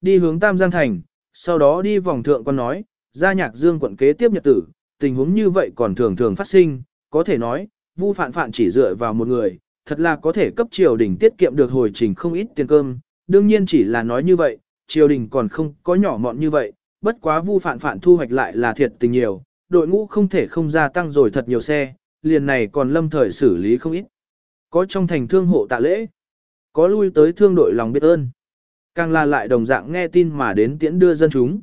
đi hướng Tam Giang Thành, sau đó đi vòng thượng quan nói, ra nhạc dương quận kế tiếp nhật tử, tình huống như vậy còn thường thường phát sinh, có thể nói, vu phản phản chỉ dựa vào một người, thật là có thể cấp triều đình tiết kiệm được hồi trình không ít tiền cơm, đương nhiên chỉ là nói như vậy, triều đình còn không có nhỏ mọn như vậy, bất quá vu phản phản thu hoạch lại là thiệt tình nhiều, đội ngũ không thể không gia tăng rồi thật nhiều xe, liền này còn lâm thời xử lý không ít. Có trong thành thương hộ tạ lễ, có lui tới thương đội lòng biết ơn. Càng là lại đồng dạng nghe tin mà đến tiễn đưa dân chúng.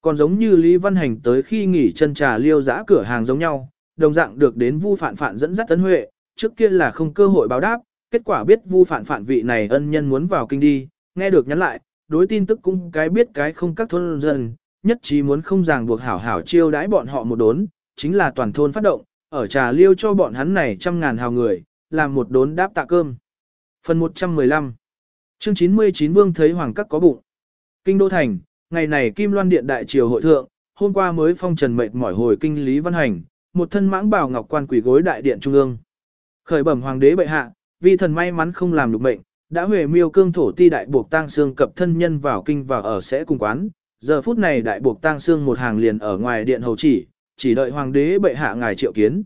Còn giống như Lý Văn Hành tới khi nghỉ chân trà liêu giã cửa hàng giống nhau, đồng dạng được đến Vu Phạn Phạn dẫn dắt tấn huệ, trước kia là không cơ hội báo đáp, kết quả biết Vu Phạn Phạn vị này ân nhân muốn vào kinh đi, nghe được nhắn lại, đối tin tức cũng cái biết cái không các thôn dân, nhất trí muốn không ràng buộc hảo hảo chiêu đãi bọn họ một đốn, chính là toàn thôn phát động, ở trà liêu cho bọn hắn này trăm ngàn hào người, làm một đốn đáp tạ cơm. Phần 115 Chương 99 Vương thấy Hoàng Các có bụng. Kinh Đô Thành, ngày này Kim Loan Điện Đại Triều Hội Thượng, hôm qua mới phong trần mệt mỏi hồi kinh Lý Văn Hành, một thân mãng bào ngọc quan quỷ gối đại điện trung ương. Khởi bẩm hoàng đế bệ hạ, vì thần may mắn không làm được mệnh, đã huề miêu cương thổ ti đại buộc tang xương cập thân nhân vào kinh và ở sẽ cùng quán. Giờ phút này đại buộc tang xương một hàng liền ở ngoài điện hầu chỉ, chỉ đợi hoàng đế bệ hạ ngài triệu kiến.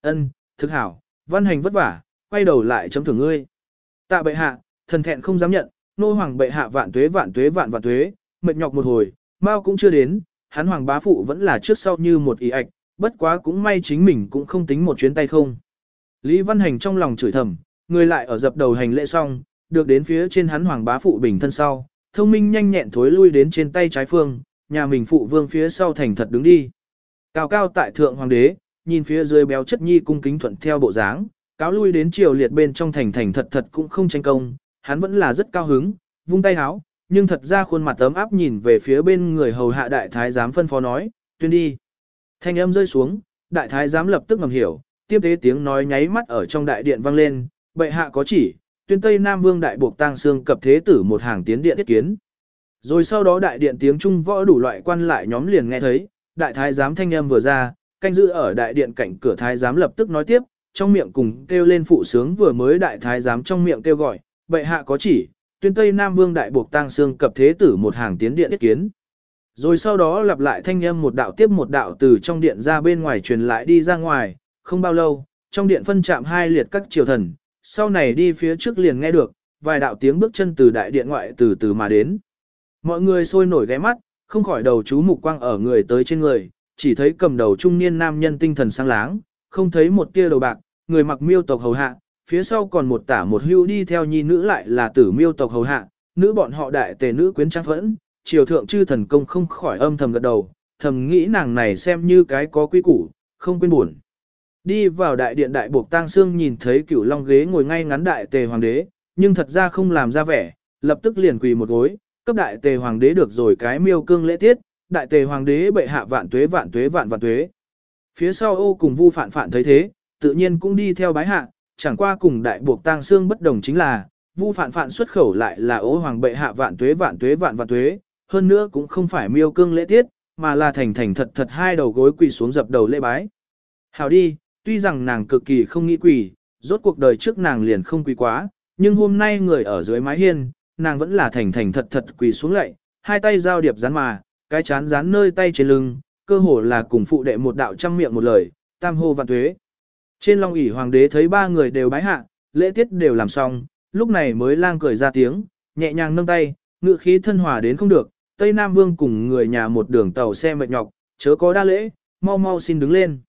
Ân, thực hảo, văn hành vất vả, quay đầu lại chấm thưởng ngươi. Tạ bệ hạ, thần thẹn không dám nhận, nô hoàng bệ hạ vạn tuế vạn tuế vạn vạn tuế, mệt nhọc một hồi, mau cũng chưa đến, hắn hoàng bá phụ vẫn là trước sau như một ý ạch, bất quá cũng may chính mình cũng không tính một chuyến tay không. Lý Văn Hành trong lòng chửi thầm, người lại ở dập đầu hành lễ xong, được đến phía trên hắn hoàng bá phụ bình thân sau, thông minh nhanh nhẹn thối lui đến trên tay trái phương, nhà mình phụ vương phía sau thành thật đứng đi. Cao cao tại thượng hoàng đế, nhìn phía dưới béo chất nhi cung kính thuận theo bộ dáng, cáo lui đến triều liệt bên trong thành thành thật thật cũng không tranh công, hắn vẫn là rất cao hứng, vung tay háo, nhưng thật ra khuôn mặt ấm áp nhìn về phía bên người hầu hạ đại thái giám phân phó nói, tuyên đi. Thanh âm rơi xuống, đại thái giám lập tức ngầm hiểu, tiếp tế tiếng nói nháy mắt ở trong đại điện vang lên, bệ hạ có chỉ, tuyên Tây Nam Vương đại buộc tang xương cập thế tử một hàng tiến điện thiết kiến. Rồi sau đó đại điện tiếng trung võ đủ loại quan lại nhóm liền nghe thấy, đại thái giám thanh âm vừa ra, canh giữ ở đại điện cạnh cửa thái giám lập tức nói tiếp, trong miệng cùng kêu lên phụ sướng vừa mới đại thái giám trong miệng kêu gọi, bệ hạ có chỉ, tuyên Tây Nam Vương đại buộc tang xương cập thế tử một hàng tiến điện ý kiến. Rồi sau đó lặp lại thanh âm một đạo tiếp một đạo từ trong điện ra bên ngoài truyền lại đi ra ngoài, không bao lâu, trong điện phân chạm hai liệt các triều thần, sau này đi phía trước liền nghe được, vài đạo tiếng bước chân từ đại điện ngoại từ từ mà đến. Mọi người sôi nổi ghé mắt, không khỏi đầu chú mục quang ở người tới trên người, chỉ thấy cầm đầu trung niên nam nhân tinh thần sáng láng, không thấy một tia đầu bạc, người mặc miêu tộc hầu hạ, phía sau còn một tả một hưu đi theo nhi nữ lại là tử miêu tộc hầu hạ, nữ bọn họ đại tề nữ quyến trang phẫn, triều thượng chư thần công không khỏi âm thầm gật đầu, thầm nghĩ nàng này xem như cái có quy củ, không quên buồn. Đi vào đại điện đại buộc tang xương nhìn thấy cửu long ghế ngồi ngay ngắn đại tề hoàng đế, nhưng thật ra không làm ra vẻ, lập tức liền quỳ một gối, cấp đại tề hoàng đế được rồi cái miêu cương lễ tiết, đại tề hoàng đế bệ hạ vạn tuế vạn tuế vạn vạn tuế. Phía sau ô cùng vu phản phản thấy thế, tự nhiên cũng đi theo bái hạ, chẳng qua cùng đại buộc tang xương bất đồng chính là, vu phản phản xuất khẩu lại là ố hoàng bệ hạ vạn tuế vạn tuế vạn vạn tuế, hơn nữa cũng không phải miêu cương lễ tiết, mà là thành thành thật thật hai đầu gối quỳ xuống dập đầu lễ bái. Hào đi, tuy rằng nàng cực kỳ không nghĩ quỳ, rốt cuộc đời trước nàng liền không quỳ quá, nhưng hôm nay người ở dưới mái hiên, nàng vẫn là thành thành thật thật quỳ xuống lạy, hai tay giao điệp dán mà, cái chán dán nơi tay trên lưng, cơ hồ là cùng phụ đệ một đạo trăm miệng một lời, tam hô vạn tuế. Trên long ỷ hoàng đế thấy ba người đều bái hạ, lễ tiết đều làm xong, lúc này mới lang cười ra tiếng, nhẹ nhàng nâng tay, ngự khí thân hòa đến không được, Tây Nam Vương cùng người nhà một đường tàu xe mệt nhọc, chớ có đa lễ, mau mau xin đứng lên.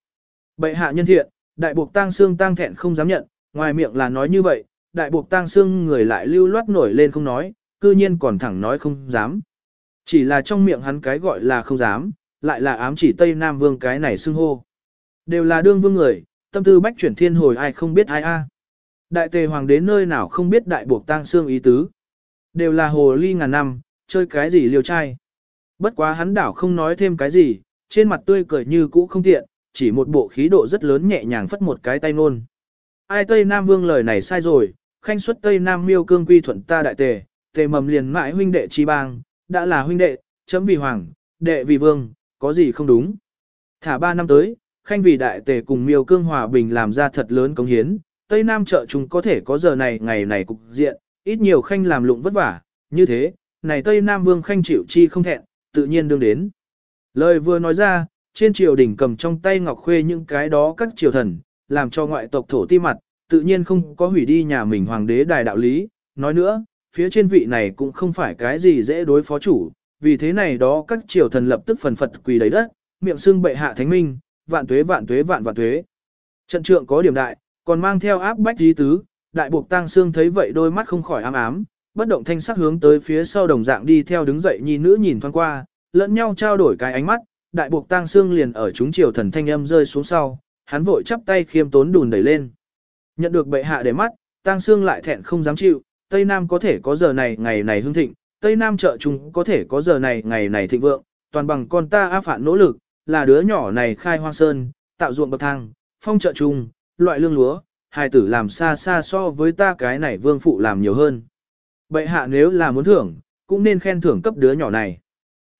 Bệ hạ nhân thiện, đại buộc tang xương tang thẹn không dám nhận, ngoài miệng là nói như vậy, đại buộc tang xương người lại lưu loát nổi lên không nói, cư nhiên còn thẳng nói không dám. Chỉ là trong miệng hắn cái gọi là không dám, lại là ám chỉ Tây Nam Vương cái này xưng hô. Đều là đương vương người, tâm tư bách chuyển thiên hồi ai không biết ai a. Đại tề hoàng đế nơi nào không biết đại buộc tang xương ý tứ. Đều là hồ ly ngàn năm, chơi cái gì liều trai. Bất quá hắn đảo không nói thêm cái gì, trên mặt tươi cười như cũ không tiện, chỉ một bộ khí độ rất lớn nhẹ nhàng phất một cái tay nôn. Ai Tây Nam Vương lời này sai rồi, khanh xuất Tây Nam miêu cương quy thuận ta đại tề, tề mầm liền mãi huynh đệ chi bang, đã là huynh đệ, chấm vì hoàng, đệ vì vương, có gì không đúng. Thả ba năm tới, khanh vì đại tề cùng miêu cương hòa bình làm ra thật lớn công hiến, Tây Nam trợ chúng có thể có giờ này ngày này cục diện, ít nhiều khanh làm lụng vất vả, như thế, này Tây Nam Vương khanh chịu chi không thẹn, tự nhiên đương đến. Lời vừa nói ra, trên triều đình cầm trong tay ngọc khuê những cái đó các triều thần, làm cho ngoại tộc thổ ti mặt, tự nhiên không có hủy đi nhà mình hoàng đế đài đạo lý. Nói nữa, phía trên vị này cũng không phải cái gì dễ đối phó chủ, vì thế này đó các triều thần lập tức phần phật quỳ đầy đất, miệng xưng bệ hạ thánh minh, vạn tuế vạn tuế vạn vạn tuế. Trận trượng có điểm đại, còn mang theo áp bách dí tứ, đại buộc tang xương thấy vậy đôi mắt không khỏi ám ám, bất động thanh sắc hướng tới phía sau đồng dạng đi theo đứng dậy nhi nữ nhìn thoáng qua, lẫn nhau trao đổi cái ánh mắt, đại buộc tang xương liền ở chúng triều thần thanh âm rơi xuống sau, hắn vội chắp tay khiêm tốn đùn đẩy lên. Nhận được bệ hạ để mắt, tang xương lại thẹn không dám chịu, Tây Nam có thể có giờ này ngày này hưng thịnh, Tây Nam chợ chúng có thể có giờ này ngày này thịnh vượng, toàn bằng con ta A phản nỗ lực, là đứa nhỏ này khai hoang sơn, tạo ruộng bậc thang, phong chợ trùng, loại lương lúa, hài tử làm xa xa so với ta cái này vương phụ làm nhiều hơn. Bệ hạ nếu là muốn thưởng, cũng nên khen thưởng cấp đứa nhỏ này.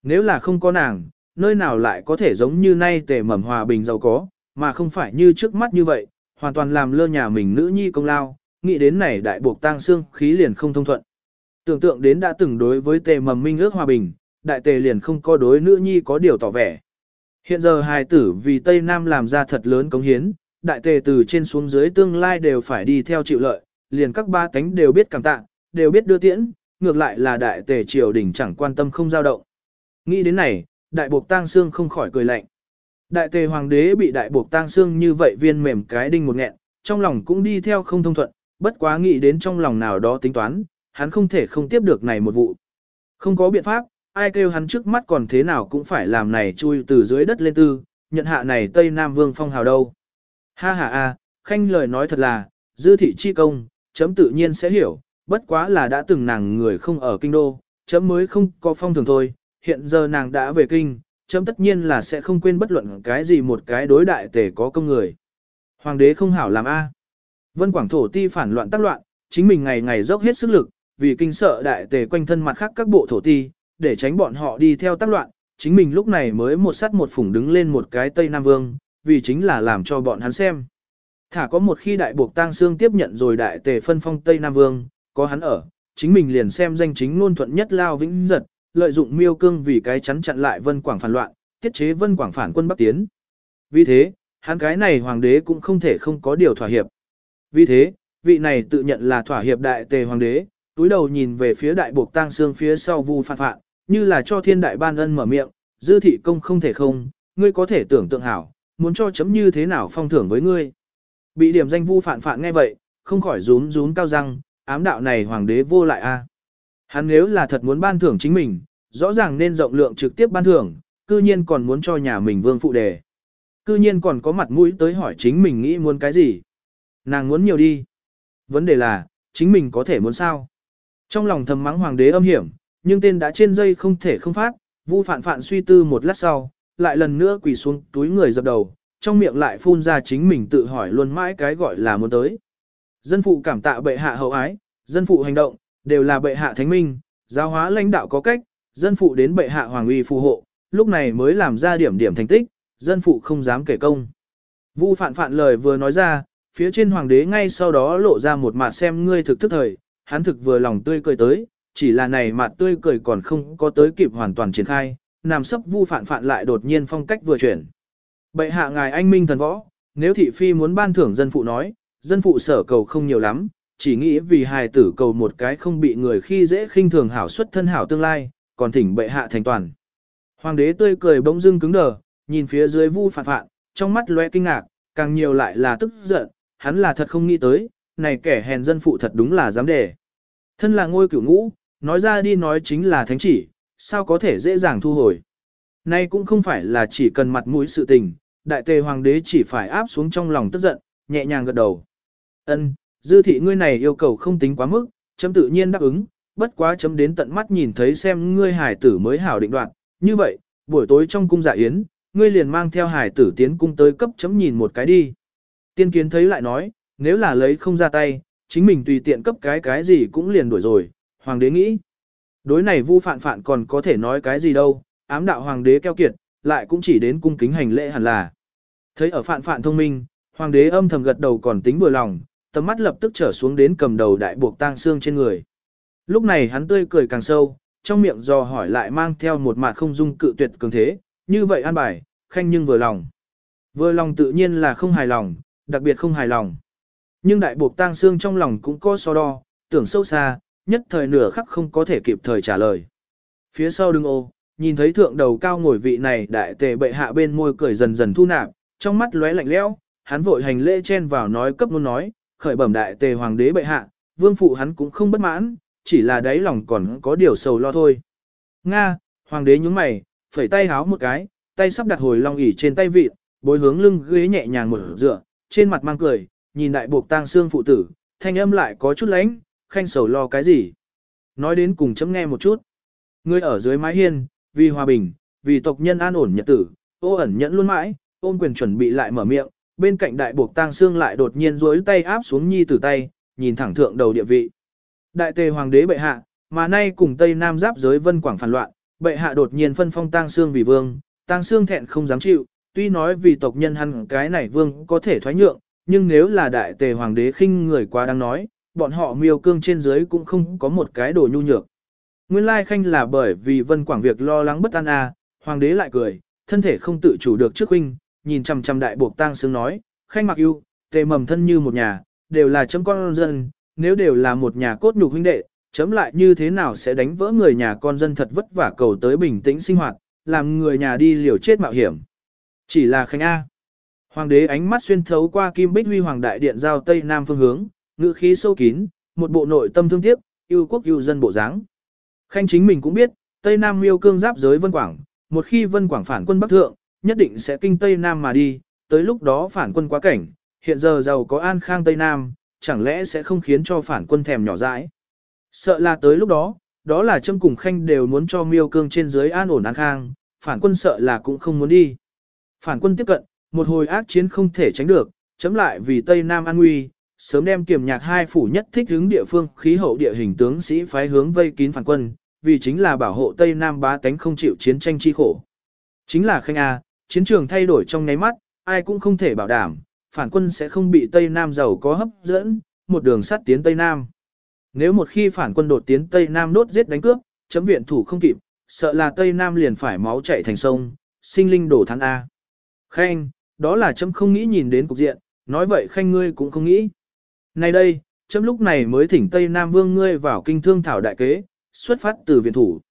Nếu là không có nàng, nơi nào lại có thể giống như nay tề mầm hòa bình giàu có, mà không phải như trước mắt như vậy, hoàn toàn làm lơ nhà mình nữ nhi công lao, nghĩ đến này đại buộc tang xương khí liền không thông thuận. Tưởng tượng đến đã từng đối với tề mầm minh ước hòa bình, đại tề liền không có đối nữ nhi có điều tỏ vẻ. Hiện giờ hài tử vì Tây Nam làm ra thật lớn cống hiến, đại tề từ trên xuống dưới tương lai đều phải đi theo chịu lợi, liền các ba tánh đều biết cảm tạ, đều biết đưa tiễn, ngược lại là đại tề triều đình chẳng quan tâm không dao động. Nghĩ đến này, đại buộc tang xương không khỏi cười lạnh. Đại tề hoàng đế bị đại buộc tang xương như vậy viên mềm cái đinh một nghẹn, trong lòng cũng đi theo không thông thuận, bất quá nghĩ đến trong lòng nào đó tính toán, hắn không thể không tiếp được này một vụ. Không có biện pháp, ai kêu hắn trước mắt còn thế nào cũng phải làm này chui từ dưới đất lên tư, nhận hạ này Tây Nam Vương phong hào đâu. Ha ha a, khanh lời nói thật là, dư thị chi công, chấm tự nhiên sẽ hiểu, bất quá là đã từng nàng người không ở kinh đô, chấm mới không có phong thường thôi, hiện giờ nàng đã về kinh, chấm tất nhiên là sẽ không quên bất luận cái gì một cái đối đại tể có công người. Hoàng đế không hảo làm a. Vân Quảng thổ ti phản loạn tác loạn, chính mình ngày ngày dốc hết sức lực, vì kinh sợ đại tề quanh thân mặt khác các bộ thổ ti, để tránh bọn họ đi theo tác loạn, chính mình lúc này mới một sắt một phủng đứng lên một cái Tây Nam Vương, vì chính là làm cho bọn hắn xem. Thả có một khi đại buộc tang xương tiếp nhận rồi đại tề phân phong Tây Nam Vương, có hắn ở, chính mình liền xem danh chính ngôn thuận nhất lao vĩnh giật, lợi dụng miêu cương vì cái chắn chặn lại vân quảng phản loạn, tiết chế vân quảng phản quân Bắc Tiến. Vì thế, hắn cái này hoàng đế cũng không thể không có điều thỏa hiệp. Vì thế, vị này tự nhận là thỏa hiệp đại tề hoàng đế, túi đầu nhìn về phía đại buộc tang xương phía sau vu phản phạn, như là cho thiên đại ban ân mở miệng, dư thị công không thể không, ngươi có thể tưởng tượng hảo, muốn cho chấm như thế nào phong thưởng với ngươi. Bị điểm danh vu phản phản nghe vậy, không khỏi rún rún cao răng, ám đạo này hoàng đế vô lại a. À. Hắn nếu là thật muốn ban thưởng chính mình, rõ ràng nên rộng lượng trực tiếp ban thưởng, cư nhiên còn muốn cho nhà mình vương phụ đề. Cư nhiên còn có mặt mũi tới hỏi chính mình nghĩ muốn cái gì. Nàng muốn nhiều đi. Vấn đề là, chính mình có thể muốn sao. Trong lòng thầm mắng hoàng đế âm hiểm, nhưng tên đã trên dây không thể không phát, vu phạn phạn suy tư một lát sau, lại lần nữa quỳ xuống túi người dập đầu, trong miệng lại phun ra chính mình tự hỏi luôn mãi cái gọi là muốn tới. Dân phụ cảm tạ bệ hạ hậu ái, dân phụ hành động, đều là bệ hạ thánh minh, giáo hóa lãnh đạo có cách, dân phụ đến bệ hạ hoàng uy phù hộ, lúc này mới làm ra điểm điểm thành tích, dân phụ không dám kể công. Vu phạn phạn lời vừa nói ra, phía trên hoàng đế ngay sau đó lộ ra một mặt xem ngươi thực thức thời, hắn thực vừa lòng tươi cười tới, chỉ là này mặt tươi cười còn không có tới kịp hoàn toàn triển khai, nằm sấp vu phản phản lại đột nhiên phong cách vừa chuyển. Bệ hạ ngài anh minh thần võ, nếu thị phi muốn ban thưởng dân phụ nói, dân phụ sở cầu không nhiều lắm, chỉ nghĩ vì hài tử cầu một cái không bị người khi dễ khinh thường hảo xuất thân hảo tương lai, còn thỉnh bệ hạ thành toàn. Hoàng đế tươi cười bỗng dưng cứng đờ, nhìn phía dưới vu phản phản, trong mắt lóe kinh ngạc, càng nhiều lại là tức giận, hắn là thật không nghĩ tới, này kẻ hèn dân phụ thật đúng là dám để. Thân là ngôi cửu ngũ, nói ra đi nói chính là thánh chỉ, sao có thể dễ dàng thu hồi. Nay cũng không phải là chỉ cần mặt mũi sự tình, đại tề hoàng đế chỉ phải áp xuống trong lòng tức giận, nhẹ nhàng gật đầu. Ân, dư thị ngươi này yêu cầu không tính quá mức, chấm tự nhiên đáp ứng, bất quá chấm đến tận mắt nhìn thấy xem ngươi hải tử mới hảo định đoạn. Như vậy, buổi tối trong cung dạ yến, ngươi liền mang theo hải tử tiến cung tới cấp chấm nhìn một cái đi. Tiên kiến thấy lại nói, nếu là lấy không ra tay, chính mình tùy tiện cấp cái cái gì cũng liền đuổi rồi, hoàng đế nghĩ. Đối này vu phạn phạn còn có thể nói cái gì đâu, ám đạo hoàng đế keo kiệt, lại cũng chỉ đến cung kính hành lễ hẳn là. Thấy ở phạn phạn thông minh, hoàng đế âm thầm gật đầu còn tính vừa lòng, tầm mắt lập tức trở xuống đến cầm đầu đại buộc tang xương trên người. Lúc này hắn tươi cười càng sâu, trong miệng dò hỏi lại mang theo một mặt không dung cự tuyệt cường thế, như vậy an bài, khanh nhưng vừa lòng. Vừa lòng tự nhiên là không hài lòng, đặc biệt không hài lòng. Nhưng đại buộc tang xương trong lòng cũng có so đo, tưởng sâu xa, nhất thời nửa khắc không có thể kịp thời trả lời. Phía sau đứng ô, nhìn thấy thượng đầu cao ngồi vị này đại tề bệ hạ bên môi cười dần dần thu nạp, trong mắt lóe lạnh lẽo, hắn vội hành lễ chen vào nói cấp luôn nói, khởi bẩm đại tề hoàng đế bệ hạ, vương phụ hắn cũng không bất mãn, chỉ là đáy lòng còn có điều sầu lo thôi. Nga, hoàng đế nhướng mày, phẩy tay háo một cái, tay sắp đặt hồi long ỉ trên tay vịt, bối hướng lưng ghế nhẹ nhàng mở dựa, trên mặt mang cười, nhìn đại buộc tang xương phụ tử, thanh âm lại có chút lánh, khanh sầu lo cái gì. Nói đến cùng chấm nghe một chút. Ngươi ở dưới mái hiên, vì hòa bình, vì tộc nhân an ổn nhật tử, ô ẩn nhẫn luôn mãi, ôm quyền chuẩn bị lại mở miệng, bên cạnh đại buộc tang xương lại đột nhiên duỗi tay áp xuống nhi tử tay, nhìn thẳng thượng đầu địa vị. Đại tề hoàng đế bệ hạ, mà nay cùng Tây Nam giáp giới vân quảng phản loạn, bệ hạ đột nhiên phân phong tang xương vì vương, tang xương thẹn không dám chịu, tuy nói vì tộc nhân hắn cái này vương có thể thoái nhượng, nhưng nếu là đại tề hoàng đế khinh người quá đang nói, bọn họ miêu cương trên dưới cũng không có một cái đồ nhu nhược. Nguyên lai khanh là bởi vì vân quảng việc lo lắng bất an à, hoàng đế lại cười, thân thể không tự chủ được trước huynh, nhìn chằm chằm đại buộc tang xương nói, khanh mặc yêu, tề mầm thân như một nhà, đều là chấm con dân, nếu đều là một nhà cốt nhục huynh đệ, chấm lại như thế nào sẽ đánh vỡ người nhà con dân thật vất vả cầu tới bình tĩnh sinh hoạt, làm người nhà đi liều chết mạo hiểm. Chỉ là khanh A. Hoàng đế ánh mắt xuyên thấu qua kim bích huy hoàng đại điện giao tây nam phương hướng, ngữ khí sâu kín, một bộ nội tâm thương tiếc, yêu quốc yêu dân bộ dáng. Khanh chính mình cũng biết, Tây Nam miêu cương giáp giới Vân Quảng, một khi Vân Quảng phản quân Bắc Thượng, nhất định sẽ kinh Tây Nam mà đi, tới lúc đó phản quân quá cảnh, hiện giờ giàu có an khang Tây Nam, chẳng lẽ sẽ không khiến cho phản quân thèm nhỏ dãi. Sợ là tới lúc đó, đó là châm cùng khanh đều muốn cho miêu cương trên dưới an ổn an khang, phản quân sợ là cũng không muốn đi. Phản quân tiếp cận, một hồi ác chiến không thể tránh được, chấm lại vì Tây Nam an nguy, sớm đem kiềm nhạc hai phủ nhất thích hướng địa phương khí hậu địa hình tướng sĩ phái hướng vây kín phản quân, vì chính là bảo hộ Tây Nam bá tánh không chịu chiến tranh chi khổ. Chính là khanh A, chiến trường thay đổi trong nháy mắt, ai cũng không thể bảo đảm, phản quân sẽ không bị Tây Nam giàu có hấp dẫn, một đường sắt tiến Tây Nam. Nếu một khi phản quân đột tiến Tây Nam đốt giết đánh cướp, chấm viện thủ không kịp, sợ là Tây Nam liền phải máu chảy thành sông, sinh linh đổ thắng A. Khanh, đó là chấm không nghĩ nhìn đến cục diện, nói vậy khanh ngươi cũng không nghĩ. Nay đây, chấm lúc này mới thỉnh Tây Nam Vương ngươi vào kinh thương thảo đại kế, xuất phát từ viện thủ.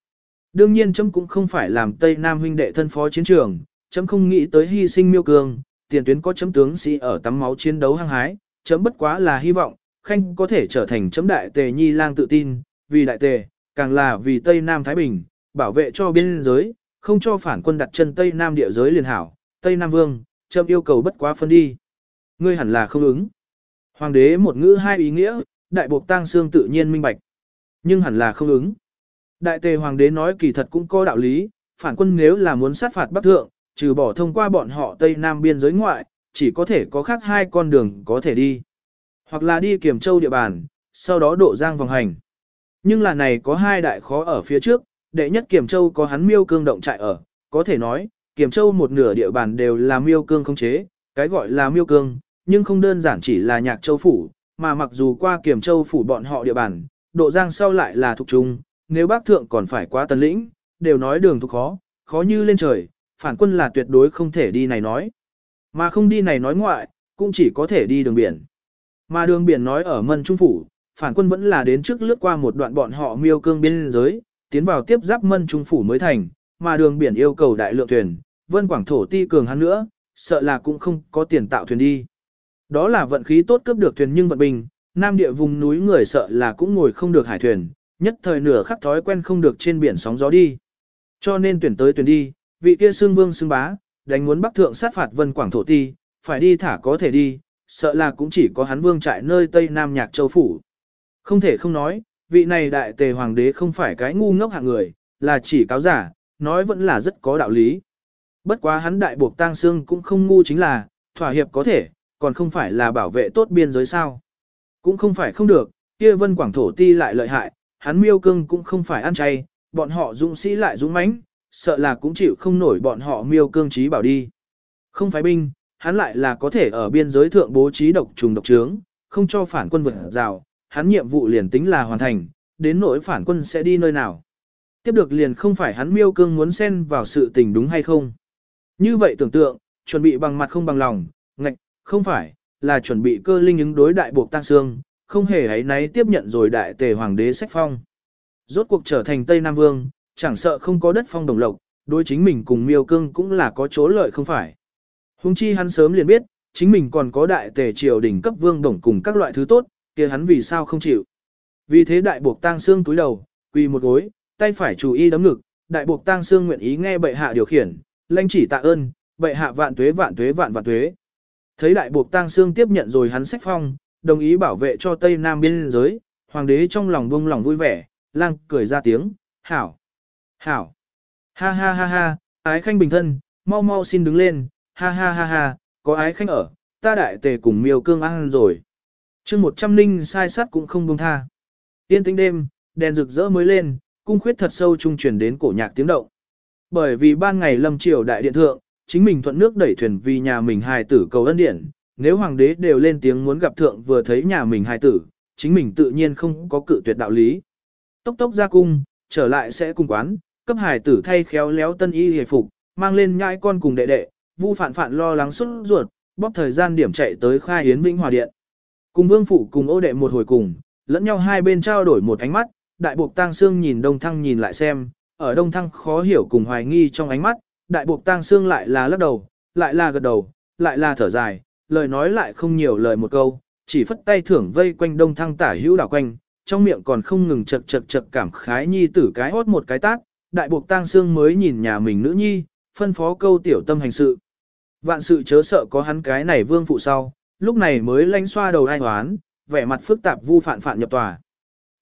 Đương nhiên chấm cũng không phải làm Tây Nam huynh đệ thân phó chiến trường, chấm không nghĩ tới hy sinh miêu cường, tiền tuyến có chấm tướng sĩ ở tắm máu chiến đấu hăng hái, chấm bất quá là hy vọng, khanh có thể trở thành chấm đại tề nhi lang tự tin, vì đại tề, càng là vì Tây Nam Thái Bình, bảo vệ cho biên giới, không cho phản quân đặt chân Tây Nam địa giới liền hảo, Tây Nam Vương, chấm yêu cầu bất quá phân đi. Ngươi hẳn là không ứng. Hoàng đế một ngữ hai ý nghĩa, đại buộc tang xương tự nhiên minh bạch. Nhưng hẳn là không ứng. Đại tề hoàng đế nói kỳ thật cũng có đạo lý, phản quân nếu là muốn sát phạt Bắc Thượng, trừ bỏ thông qua bọn họ Tây Nam biên giới ngoại, chỉ có thể có khác hai con đường có thể đi. Hoặc là đi Kiểm Châu địa bàn, sau đó độ giang vòng hành. Nhưng là này có hai đại khó ở phía trước, đệ nhất Kiểm Châu có hắn miêu cương động trại ở, có thể nói, Kiểm Châu một nửa địa bàn đều là miêu cương không chế, cái gọi là miêu cương, nhưng không đơn giản chỉ là nhạc châu phủ, mà mặc dù qua Kiểm Châu phủ bọn họ địa bàn, độ giang sau lại là thuộc trung, nếu bác thượng còn phải qua tần lĩnh, đều nói đường thuộc khó, khó như lên trời, phản quân là tuyệt đối không thể đi này nói. Mà không đi này nói ngoại, cũng chỉ có thể đi đường biển. Mà đường biển nói ở Mân Trung Phủ, phản quân vẫn là đến trước lướt qua một đoạn bọn họ miêu cương biên giới, tiến vào tiếp giáp Mân Trung Phủ mới thành, mà đường biển yêu cầu đại lượng thuyền, vân quảng thổ ti cường hắn nữa, sợ là cũng không có tiền tạo thuyền đi. Đó là vận khí tốt cướp được thuyền nhưng vận bình, nam địa vùng núi người sợ là cũng ngồi không được hải thuyền, nhất thời nửa khắc thói quen không được trên biển sóng gió đi. Cho nên tuyển tới tuyển đi, vị kia xương vương xương bá, đánh muốn bắc thượng sát phạt vân quảng thổ ti, phải đi thả có thể đi, sợ là cũng chỉ có hắn vương trại nơi tây nam nhạc châu phủ. Không thể không nói, vị này đại tề hoàng đế không phải cái ngu ngốc hạng người, là chỉ cáo giả, nói vẫn là rất có đạo lý. Bất quá hắn đại buộc tang xương cũng không ngu chính là, thỏa hiệp có thể, còn không phải là bảo vệ tốt biên giới sao. Cũng không phải không được, kia vân quảng thổ ti lại lợi hại, hắn miêu cưng cũng không phải ăn chay, bọn họ dũng sĩ lại dũng mãnh, sợ là cũng chịu không nổi bọn họ miêu cương trí bảo đi. Không phải binh, hắn lại là có thể ở biên giới thượng bố trí độc trùng độc trướng, không cho phản quân vượt rào, hắn nhiệm vụ liền tính là hoàn thành, đến nỗi phản quân sẽ đi nơi nào. Tiếp được liền không phải hắn miêu cương muốn xen vào sự tình đúng hay không. Như vậy tưởng tượng, chuẩn bị bằng mặt không bằng lòng, ngạch, không phải, là chuẩn bị cơ linh ứng đối đại buộc tăng xương, không hề ấy náy tiếp nhận rồi đại tề hoàng đế sách phong. Rốt cuộc trở thành Tây Nam Vương, chẳng sợ không có đất phong đồng lộc, đối chính mình cùng miêu cương cũng là có chỗ lợi không phải. Hùng chi hắn sớm liền biết, chính mình còn có đại tề triều đỉnh cấp vương đồng cùng các loại thứ tốt, kia hắn vì sao không chịu. Vì thế đại buộc tang xương túi đầu, quỳ một gối, tay phải chủ y đấm ngực, đại buộc tang xương nguyện ý nghe bệ hạ điều khiển, lãnh chỉ tạ ơn, bệ hạ vạn tuế vạn tuế vạn vạn tuế. Thấy đại buộc tang xương tiếp nhận rồi hắn sách phong, đồng ý bảo vệ cho Tây Nam biên giới, hoàng đế trong lòng buông lòng vui vẻ, lang cười ra tiếng, hảo, hảo, ha ha ha ha, ái khanh bình thân, mau mau xin đứng lên, ha ha ha ha, có ái khanh ở, ta đại tề cùng miêu cương ăn rồi. chương một trăm ninh sai sát cũng không buông tha. Tiên tĩnh đêm, đèn rực rỡ mới lên, cung khuyết thật sâu trung truyền đến cổ nhạc tiếng động. Bởi vì ban ngày lâm triều đại điện thượng, chính mình thuận nước đẩy thuyền vì nhà mình hài tử cầu ân điện, nếu hoàng đế đều lên tiếng muốn gặp thượng vừa thấy nhà mình hài tử, chính mình tự nhiên không có cự tuyệt đạo lý. Tốc tốc ra cung, trở lại sẽ cung quán, cấp hài tử thay khéo léo tân y hề phục, mang lên nhãi con cùng đệ đệ, vu phản phản lo lắng xuất ruột, bóp thời gian điểm chạy tới khai yến vĩnh hòa điện. Cùng vương phụ cùng ô đệ một hồi cùng, lẫn nhau hai bên trao đổi một ánh mắt, đại buộc tang xương nhìn đông thăng nhìn lại xem, ở đông thăng khó hiểu cùng hoài nghi trong ánh mắt, đại buộc tang xương lại là lắc đầu, lại là gật đầu, lại là thở dài, lời nói lại không nhiều lời một câu, chỉ phất tay thưởng vây quanh đông thăng tả hữu đảo quanh, trong miệng còn không ngừng chật chật chật cảm khái nhi tử cái hót một cái tác, đại buộc tang xương mới nhìn nhà mình nữ nhi, phân phó câu tiểu tâm hành sự. Vạn sự chớ sợ có hắn cái này vương phụ sau, lúc này mới lánh xoa đầu ai hoán, vẻ mặt phức tạp vu phản phản nhập tòa.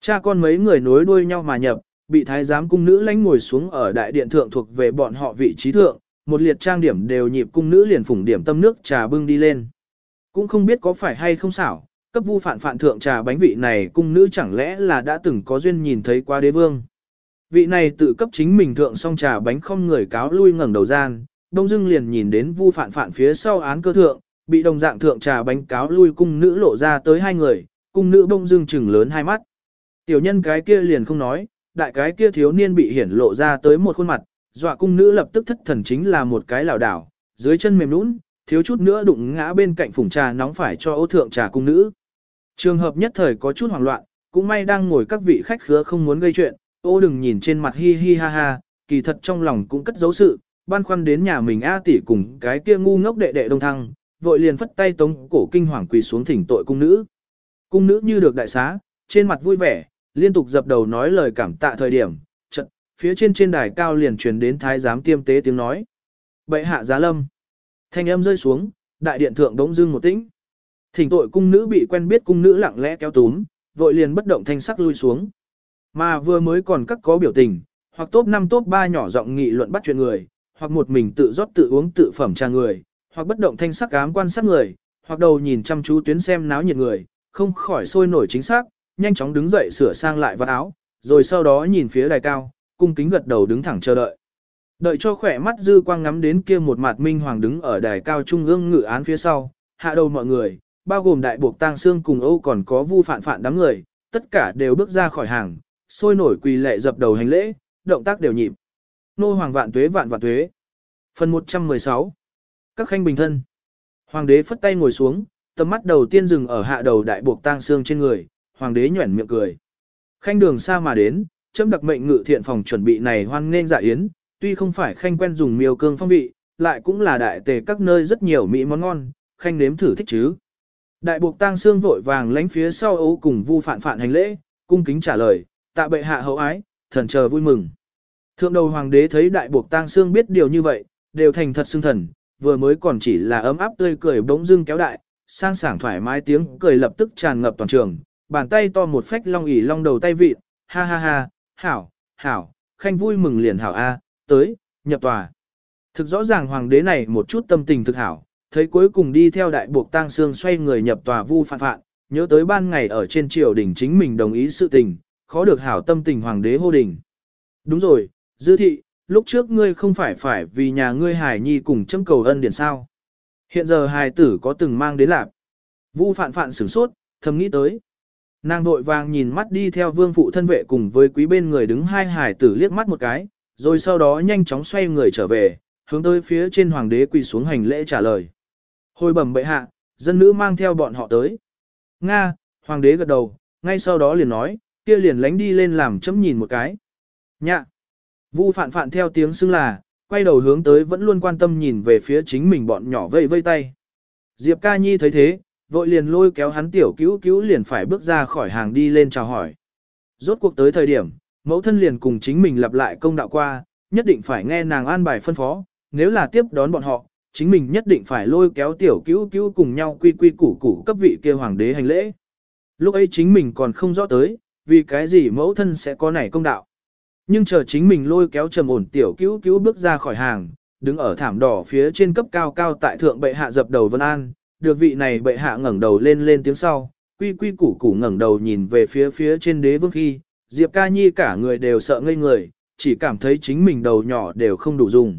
Cha con mấy người nối đuôi nhau mà nhập, bị thái giám cung nữ lãnh ngồi xuống ở đại điện thượng thuộc về bọn họ vị trí thượng, một liệt trang điểm đều nhịp cung nữ liền phủng điểm tâm nước trà bưng đi lên. Cũng không biết có phải hay không xảo, cấp vu phản phản thượng trà bánh vị này cung nữ chẳng lẽ là đã từng có duyên nhìn thấy qua đế vương. Vị này tự cấp chính mình thượng xong trà bánh không người cáo lui ngẩng đầu gian, đông dưng liền nhìn đến vu phản phản phía sau án cơ thượng, bị đồng dạng thượng trà bánh cáo lui cung nữ lộ ra tới hai người, cung nữ đông dưng chừng lớn hai mắt. Tiểu nhân cái kia liền không nói, đại cái kia thiếu niên bị hiển lộ ra tới một khuôn mặt, dọa cung nữ lập tức thất thần chính là một cái lảo đảo, dưới chân mềm nũng, thiếu chút nữa đụng ngã bên cạnh phùng trà nóng phải cho ô thượng trà cung nữ. Trường hợp nhất thời có chút hoảng loạn, cũng may đang ngồi các vị khách khứa không muốn gây chuyện, ô đừng nhìn trên mặt hi hi ha ha, kỳ thật trong lòng cũng cất dấu sự, băn khoăn đến nhà mình A tỷ cùng cái kia ngu ngốc đệ đệ đông thăng, vội liền phất tay tống cổ kinh hoàng quỳ xuống thỉnh tội cung nữ. Cung nữ như được đại xá, trên mặt vui vẻ, liên tục dập đầu nói lời cảm tạ thời điểm, trận, phía trên trên đài cao liền truyền đến thái giám tiêm tế tiếng nói. Bệ hạ giá lâm. Thanh âm rơi xuống, đại điện thượng đống dưng một tĩnh. Thỉnh tội cung nữ bị quen biết cung nữ lặng lẽ kéo túm, vội liền bất động thanh sắc lui xuống. Mà vừa mới còn các có biểu tình, hoặc top 5 top 3 nhỏ giọng nghị luận bắt chuyện người, hoặc một mình tự rót tự uống tự phẩm trà người, hoặc bất động thanh sắc ám quan sát người, hoặc đầu nhìn chăm chú tuyến xem náo nhiệt người, không khỏi sôi nổi chính xác, nhanh chóng đứng dậy sửa sang lại vạt áo, rồi sau đó nhìn phía đài cao, cung kính gật đầu đứng thẳng chờ đợi. Đợi cho khỏe mắt dư quang ngắm đến kia một mặt minh hoàng đứng ở đài cao trung ương ngự án phía sau, hạ đầu mọi người, bao gồm đại buộc tang xương cùng Âu còn có vu phản phản đám người, tất cả đều bước ra khỏi hàng, sôi nổi quỳ lệ dập đầu hành lễ, động tác đều nhịp. Nô hoàng vạn tuế vạn vạn tuế. Phần 116. Các khanh bình thân. Hoàng đế phất tay ngồi xuống, tầm mắt đầu tiên dừng ở hạ đầu đại buộc tang xương trên người, hoàng đế nhuẩn miệng cười. Khanh đường xa mà đến, chấm đặc mệnh ngự thiện phòng chuẩn bị này hoan nên dạ yến, tuy không phải khanh quen dùng miêu cương phong vị, lại cũng là đại tề các nơi rất nhiều mỹ món ngon, khanh nếm thử thích chứ. Đại buộc tang xương vội vàng lánh phía sau ấu cùng vu phản phản hành lễ, cung kính trả lời, tạ bệ hạ hậu ái, thần chờ vui mừng. Thượng đầu hoàng đế thấy đại buộc tang xương biết điều như vậy, đều thành thật xưng thần, vừa mới còn chỉ là ấm áp tươi cười bỗng dưng kéo đại, sang sảng thoải mái tiếng cười lập tức tràn ngập toàn trường, bàn tay to một phách long ỉ long đầu tay vịt, ha ha ha, hảo, hảo, khanh vui mừng liền hảo a, tới, nhập tòa. Thực rõ ràng hoàng đế này một chút tâm tình thực hảo, thấy cuối cùng đi theo đại buộc tang xương xoay người nhập tòa vu phạn phạn, nhớ tới ban ngày ở trên triều đình chính mình đồng ý sự tình, khó được hảo tâm tình hoàng đế hô đình. Đúng rồi, dư thị, lúc trước ngươi không phải phải vì nhà ngươi hải nhi cùng châm cầu ân điển sao. Hiện giờ hài tử có từng mang đến lạc. Vu phạn phạn sửng sốt, thầm nghĩ tới. Nàng vội vàng nhìn mắt đi theo vương phụ thân vệ cùng với quý bên người đứng hai hải tử liếc mắt một cái, rồi sau đó nhanh chóng xoay người trở về, hướng tới phía trên hoàng đế quỳ xuống hành lễ trả lời. Hồi bẩm bệ hạ, dân nữ mang theo bọn họ tới. Nga, hoàng đế gật đầu, ngay sau đó liền nói, kia liền lánh đi lên làm chấm nhìn một cái. Nhạ. Vu phạn phạn theo tiếng xưng là, quay đầu hướng tới vẫn luôn quan tâm nhìn về phía chính mình bọn nhỏ vây vây tay. Diệp ca nhi thấy thế, vội liền lôi kéo hắn tiểu cứu cứu liền phải bước ra khỏi hàng đi lên chào hỏi. Rốt cuộc tới thời điểm, mẫu thân liền cùng chính mình lặp lại công đạo qua, nhất định phải nghe nàng an bài phân phó, nếu là tiếp đón bọn họ, chính mình nhất định phải lôi kéo tiểu cứu cứu cùng nhau quy quy củ củ cấp vị kia hoàng đế hành lễ. Lúc ấy chính mình còn không rõ tới, vì cái gì mẫu thân sẽ có nảy công đạo. Nhưng chờ chính mình lôi kéo trầm ổn tiểu cứu cứu bước ra khỏi hàng, đứng ở thảm đỏ phía trên cấp cao cao tại thượng bệ hạ dập đầu vân an, được vị này bệ hạ ngẩng đầu lên lên tiếng sau, quy quy củ củ ngẩng đầu nhìn về phía phía trên đế vương khi, Diệp Ca Nhi cả người đều sợ ngây người, chỉ cảm thấy chính mình đầu nhỏ đều không đủ dùng.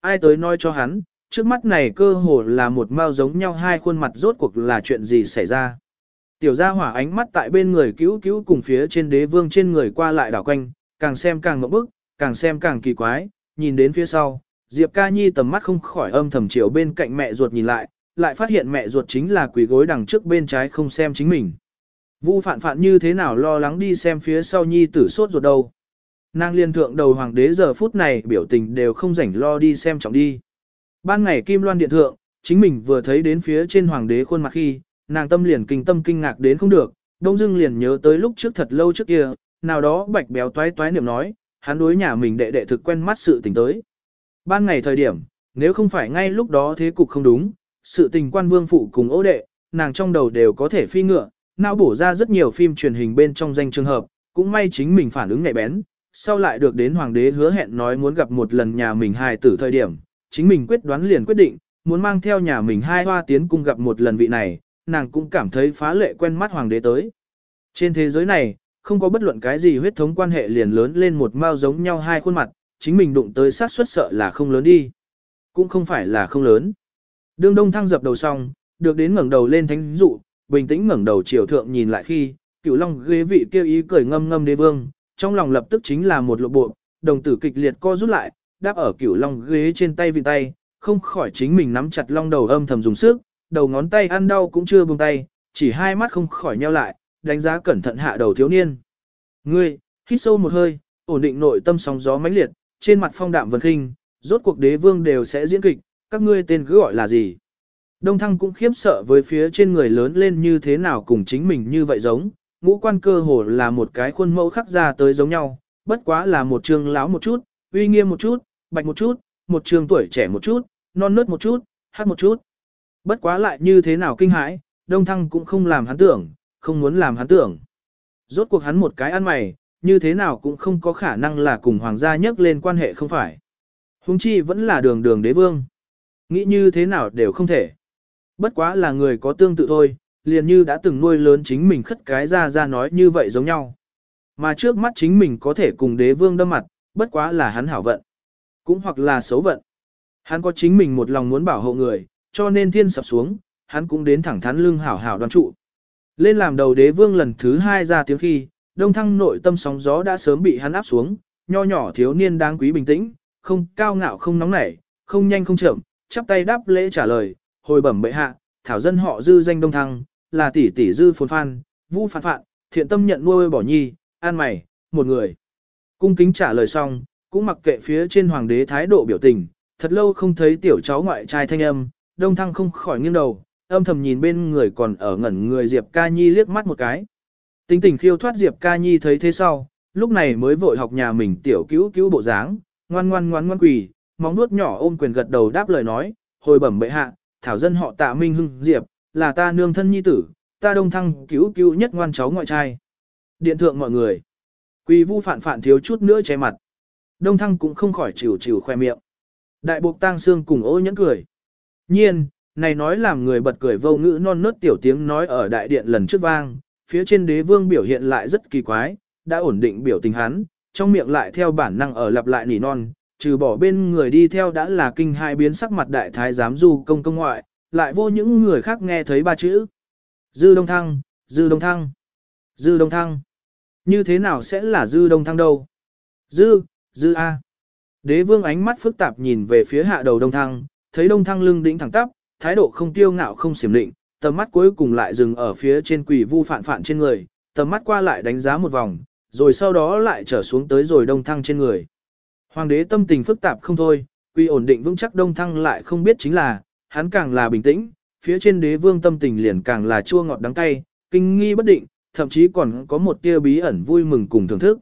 Ai tới nói cho hắn, trước mắt này cơ hồ là một mao giống nhau hai khuôn mặt rốt cuộc là chuyện gì xảy ra. Tiểu gia hỏa ánh mắt tại bên người cứu cứu cùng phía trên đế vương trên người qua lại đảo quanh, càng xem càng ngậm bức, càng xem càng kỳ quái, nhìn đến phía sau, Diệp Ca Nhi tầm mắt không khỏi âm thầm chiều bên cạnh mẹ ruột nhìn lại, lại phát hiện mẹ ruột chính là quỷ gối đằng trước bên trái không xem chính mình. Vu phạn phạn như thế nào lo lắng đi xem phía sau Nhi tử sốt ruột đâu. Nàng liên thượng đầu hoàng đế giờ phút này biểu tình đều không rảnh lo đi xem trọng đi. Ban ngày Kim Loan Điện Thượng, chính mình vừa thấy đến phía trên hoàng đế khuôn mặt khi, nàng tâm liền kinh tâm kinh ngạc đến không được, đông dưng liền nhớ tới lúc trước thật lâu trước kia, nào đó bạch béo toái toái niệm nói, hắn đối nhà mình đệ đệ thực quen mắt sự tình tới. Ban ngày thời điểm, nếu không phải ngay lúc đó thế cục không đúng, sự tình quan vương phụ cùng ố đệ, nàng trong đầu đều có thể phi ngựa, não bổ ra rất nhiều phim truyền hình bên trong danh trường hợp, cũng may chính mình phản ứng nhạy bén, sau lại được đến hoàng đế hứa hẹn nói muốn gặp một lần nhà mình hài tử thời điểm, chính mình quyết đoán liền quyết định, muốn mang theo nhà mình hai hoa tiến cung gặp một lần vị này, nàng cũng cảm thấy phá lệ quen mắt hoàng đế tới. Trên thế giới này, không có bất luận cái gì huyết thống quan hệ liền lớn lên một mao giống nhau hai khuôn mặt, chính mình đụng tới sát suất sợ là không lớn đi. Cũng không phải là không lớn. Đương đông thăng dập đầu xong, được đến ngẩng đầu lên thánh dụ, bình tĩnh ngẩng đầu chiều thượng nhìn lại khi, cửu long ghế vị kêu ý cười ngâm ngâm đế vương, trong lòng lập tức chính là một lộ bộ, đồng tử kịch liệt co rút lại, đáp ở cửu long ghế trên tay vị tay, không khỏi chính mình nắm chặt long đầu âm thầm dùng sức, đầu ngón tay ăn đau cũng chưa buông tay, chỉ hai mắt không khỏi nheo lại, đánh giá cẩn thận hạ đầu thiếu niên. Ngươi, hít sâu một hơi, ổn định nội tâm sóng gió mãnh liệt, trên mặt phong đạm vân khinh, rốt cuộc đế vương đều sẽ diễn kịch, các ngươi tên cứ gọi là gì? Đông Thăng cũng khiếp sợ với phía trên người lớn lên như thế nào cùng chính mình như vậy giống, ngũ quan cơ hồ là một cái khuôn mẫu khắc ra tới giống nhau, bất quá là một trường láo một chút, uy nghiêm một chút, bạch một chút, một trường tuổi trẻ một chút, non nớt một chút, hát một chút. Bất quá lại như thế nào kinh hãi, Đông Thăng cũng không làm hắn tưởng, không muốn làm hắn tưởng. Rốt cuộc hắn một cái ăn mày, như thế nào cũng không có khả năng là cùng hoàng gia nhắc lên quan hệ không phải. Hùng chi vẫn là đường đường đế vương. Nghĩ như thế nào đều không thể. Bất quá là người có tương tự thôi, liền như đã từng nuôi lớn chính mình khất cái ra ra nói như vậy giống nhau. Mà trước mắt chính mình có thể cùng đế vương đâm mặt, bất quá là hắn hảo vận. Cũng hoặc là xấu vận. Hắn có chính mình một lòng muốn bảo hộ người, cho nên thiên sập xuống, hắn cũng đến thẳng thắn lưng hảo hảo đoàn trụ. Lên làm đầu đế vương lần thứ hai ra tiếng khi, đông thăng nội tâm sóng gió đã sớm bị hắn áp xuống, nho nhỏ thiếu niên đáng quý bình tĩnh, không cao ngạo không nóng nảy, không nhanh không chậm, chắp tay đáp lễ trả lời, hồi bẩm bệ hạ, thảo dân họ dư danh đông thăng, là tỷ tỷ dư phồn phan, vũ phản phạn, thiện tâm nhận nuôi bỏ nhi, an mày, một người. Cung kính trả lời xong, cũng mặc kệ phía trên hoàng đế thái độ biểu tình, thật lâu không thấy tiểu cháu ngoại trai thanh âm, đông thăng không khỏi nghiêng đầu, âm thầm nhìn bên người còn ở ngẩn người Diệp Ca Nhi liếc mắt một cái. Tính tình khiêu thoát Diệp Ca Nhi thấy thế sau, lúc này mới vội học nhà mình tiểu cứu cứu bộ dáng, ngoan ngoan ngoan ngoan quỳ, móng nuốt nhỏ ôm quyền gật đầu đáp lời nói, hồi bẩm bệ hạ, thảo dân họ tạ minh hưng Diệp, là ta nương thân nhi tử, ta đông thăng cứu cứu nhất ngoan cháu ngoại trai. Điện thượng mọi người, quỳ vu phản phản thiếu chút nữa che mặt. Đông thăng cũng không khỏi chịu chịu khoe miệng. Đại buộc tang xương cùng ô nhẫn cười. Nhiên, này nói làm người bật cười vô ngữ non nớt tiểu tiếng nói ở đại điện lần trước vang, phía trên đế vương biểu hiện lại rất kỳ quái, đã ổn định biểu tình hắn, trong miệng lại theo bản năng ở lặp lại nỉ non, trừ bỏ bên người đi theo đã là kinh hai biến sắc mặt đại thái giám du công công ngoại, lại vô những người khác nghe thấy ba chữ. Dư Đông Thăng, Dư Đông Thăng. Dư Đông Thăng. Như thế nào sẽ là Dư Đông Thăng đâu? Dư, Dư A. Đế vương ánh mắt phức tạp nhìn về phía hạ đầu Đông Thăng, thấy Đông Thăng lưng đỉnh thẳng tắp, thái độ không tiêu ngạo không xiểm định, tầm mắt cuối cùng lại dừng ở phía trên quỷ vu phản phản trên người, tầm mắt qua lại đánh giá một vòng, rồi sau đó lại trở xuống tới rồi Đông Thăng trên người. Hoàng đế tâm tình phức tạp không thôi, quy ổn định vững chắc Đông Thăng lại không biết chính là, hắn càng là bình tĩnh, phía trên đế vương tâm tình liền càng là chua ngọt đắng cay, kinh nghi bất định, thậm chí còn có một tia bí ẩn vui mừng cùng thưởng thức.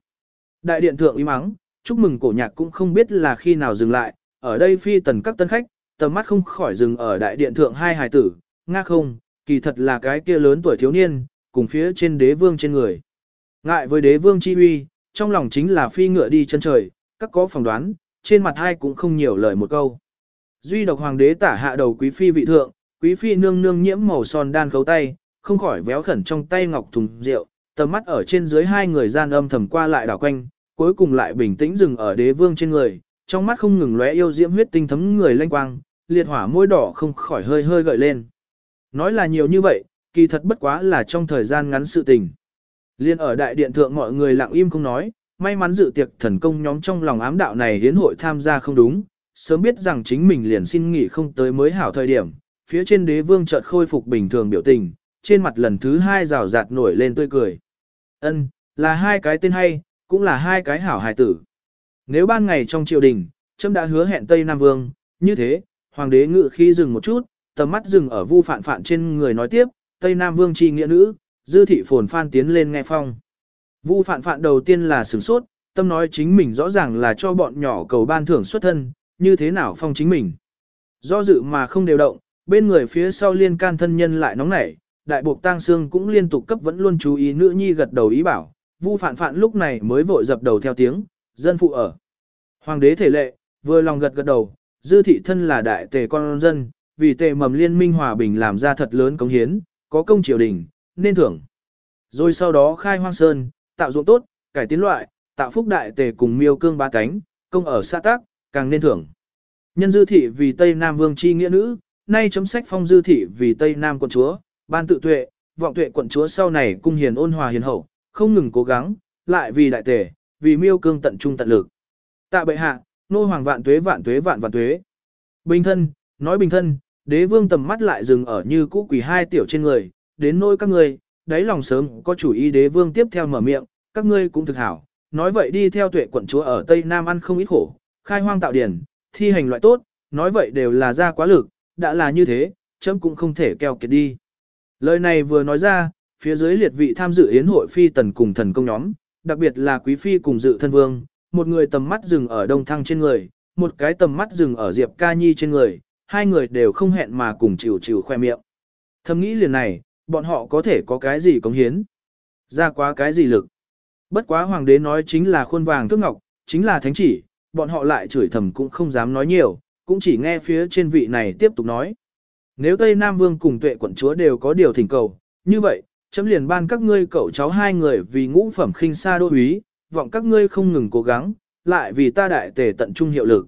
Đại điện thượng im mắng, chúc mừng cổ nhạc cũng không biết là khi nào dừng lại, ở đây phi tần các tân khách, tầm mắt không khỏi dừng ở đại điện thượng hai hài tử, nga không, kỳ thật là cái kia lớn tuổi thiếu niên, cùng phía trên đế vương trên người. Ngại với đế vương chi uy, trong lòng chính là phi ngựa đi chân trời, các có phỏng đoán, trên mặt hai cũng không nhiều lời một câu. Duy độc hoàng đế tả hạ đầu quý phi vị thượng, quý phi nương nương nhiễm màu son đan khấu tay, không khỏi véo khẩn trong tay ngọc thùng rượu, tầm mắt ở trên dưới hai người gian âm thầm qua lại đảo quanh, cuối cùng lại bình tĩnh dừng ở đế vương trên người, trong mắt không ngừng lóe yêu diễm huyết tinh thấm người lanh quang, liệt hỏa môi đỏ không khỏi hơi hơi gợi lên. Nói là nhiều như vậy, kỳ thật bất quá là trong thời gian ngắn sự tình. Liên ở đại điện thượng mọi người lặng im không nói, may mắn dự tiệc thần công nhóm trong lòng ám đạo này hiến hội tham gia không đúng, sớm biết rằng chính mình liền xin nghỉ không tới mới hảo thời điểm, phía trên đế vương chợt khôi phục bình thường biểu tình, trên mặt lần thứ hai rào rạt nổi lên tươi cười. Ân, là hai cái tên hay, cũng là hai cái hảo hài tử. Nếu ban ngày trong triều đình, trâm đã hứa hẹn Tây Nam Vương, như thế, hoàng đế ngự khi dừng một chút, tầm mắt dừng ở vu phản phản trên người nói tiếp, Tây Nam Vương chi nghĩa nữ, dư thị phồn phan tiến lên nghe phong. Vu phản phản đầu tiên là sửng sốt, tâm nói chính mình rõ ràng là cho bọn nhỏ cầu ban thưởng xuất thân, như thế nào phong chính mình. Do dự mà không đều động, bên người phía sau liên can thân nhân lại nóng nảy, đại buộc tang xương cũng liên tục cấp vẫn luôn chú ý nữ nhi gật đầu ý bảo, vu phản phản lúc này mới vội dập đầu theo tiếng, dân phụ ở. Hoàng đế thể lệ, vừa lòng gật gật đầu, dư thị thân là đại tề con dân, vì tề mầm liên minh hòa bình làm ra thật lớn công hiến, có công triều đình, nên thưởng. Rồi sau đó khai hoang sơn, tạo ruộng tốt, cải tiến loại, tạo phúc đại tề cùng miêu cương ba cánh, công ở xã tác, càng nên thưởng. Nhân dư thị vì Tây Nam Vương chi nghĩa nữ, nay chấm sách phong dư thị vì Tây Nam quận chúa, ban tự tuệ, vọng tuệ quận chúa sau này cung hiền ôn hòa hiền hậu, không ngừng cố gắng, lại vì đại tề, vì miêu cương tận trung tận lực. Tạ bệ hạ, nô hoàng vạn tuế vạn tuế vạn vạn tuế. Bình thân, nói bình thân, đế vương tầm mắt lại dừng ở như cũ quỷ hai tiểu trên người, đến nôi các ngươi, đáy lòng sớm có chủ ý đế vương tiếp theo mở miệng, các ngươi cũng thực hảo, nói vậy đi theo tuệ quận chúa ở Tây Nam ăn không ít khổ, khai hoang tạo điển, thi hành loại tốt, nói vậy đều là ra quá lực, đã là như thế, chấm cũng không thể keo kiệt đi. Lời này vừa nói ra, phía dưới liệt vị tham dự yến hội phi tần cùng thần công nhóm, đặc biệt là quý phi cùng dự thân vương, một người tầm mắt dừng ở đông thăng trên người, một cái tầm mắt dừng ở diệp ca nhi trên người, hai người đều không hẹn mà cùng chịu chịu khoe miệng. Thầm nghĩ liền này, bọn họ có thể có cái gì cống hiến, ra quá cái gì lực. Bất quá hoàng đế nói chính là khuôn vàng thước ngọc, chính là thánh chỉ, bọn họ lại chửi thầm cũng không dám nói nhiều, cũng chỉ nghe phía trên vị này tiếp tục nói. Nếu Tây Nam Vương cùng tuệ quận chúa đều có điều thỉnh cầu, như vậy, chấm liền ban các ngươi cậu cháu hai người vì ngũ phẩm khinh xa đô úy, vọng các ngươi không ngừng cố gắng, lại vì ta đại tề tận trung hiệu lực.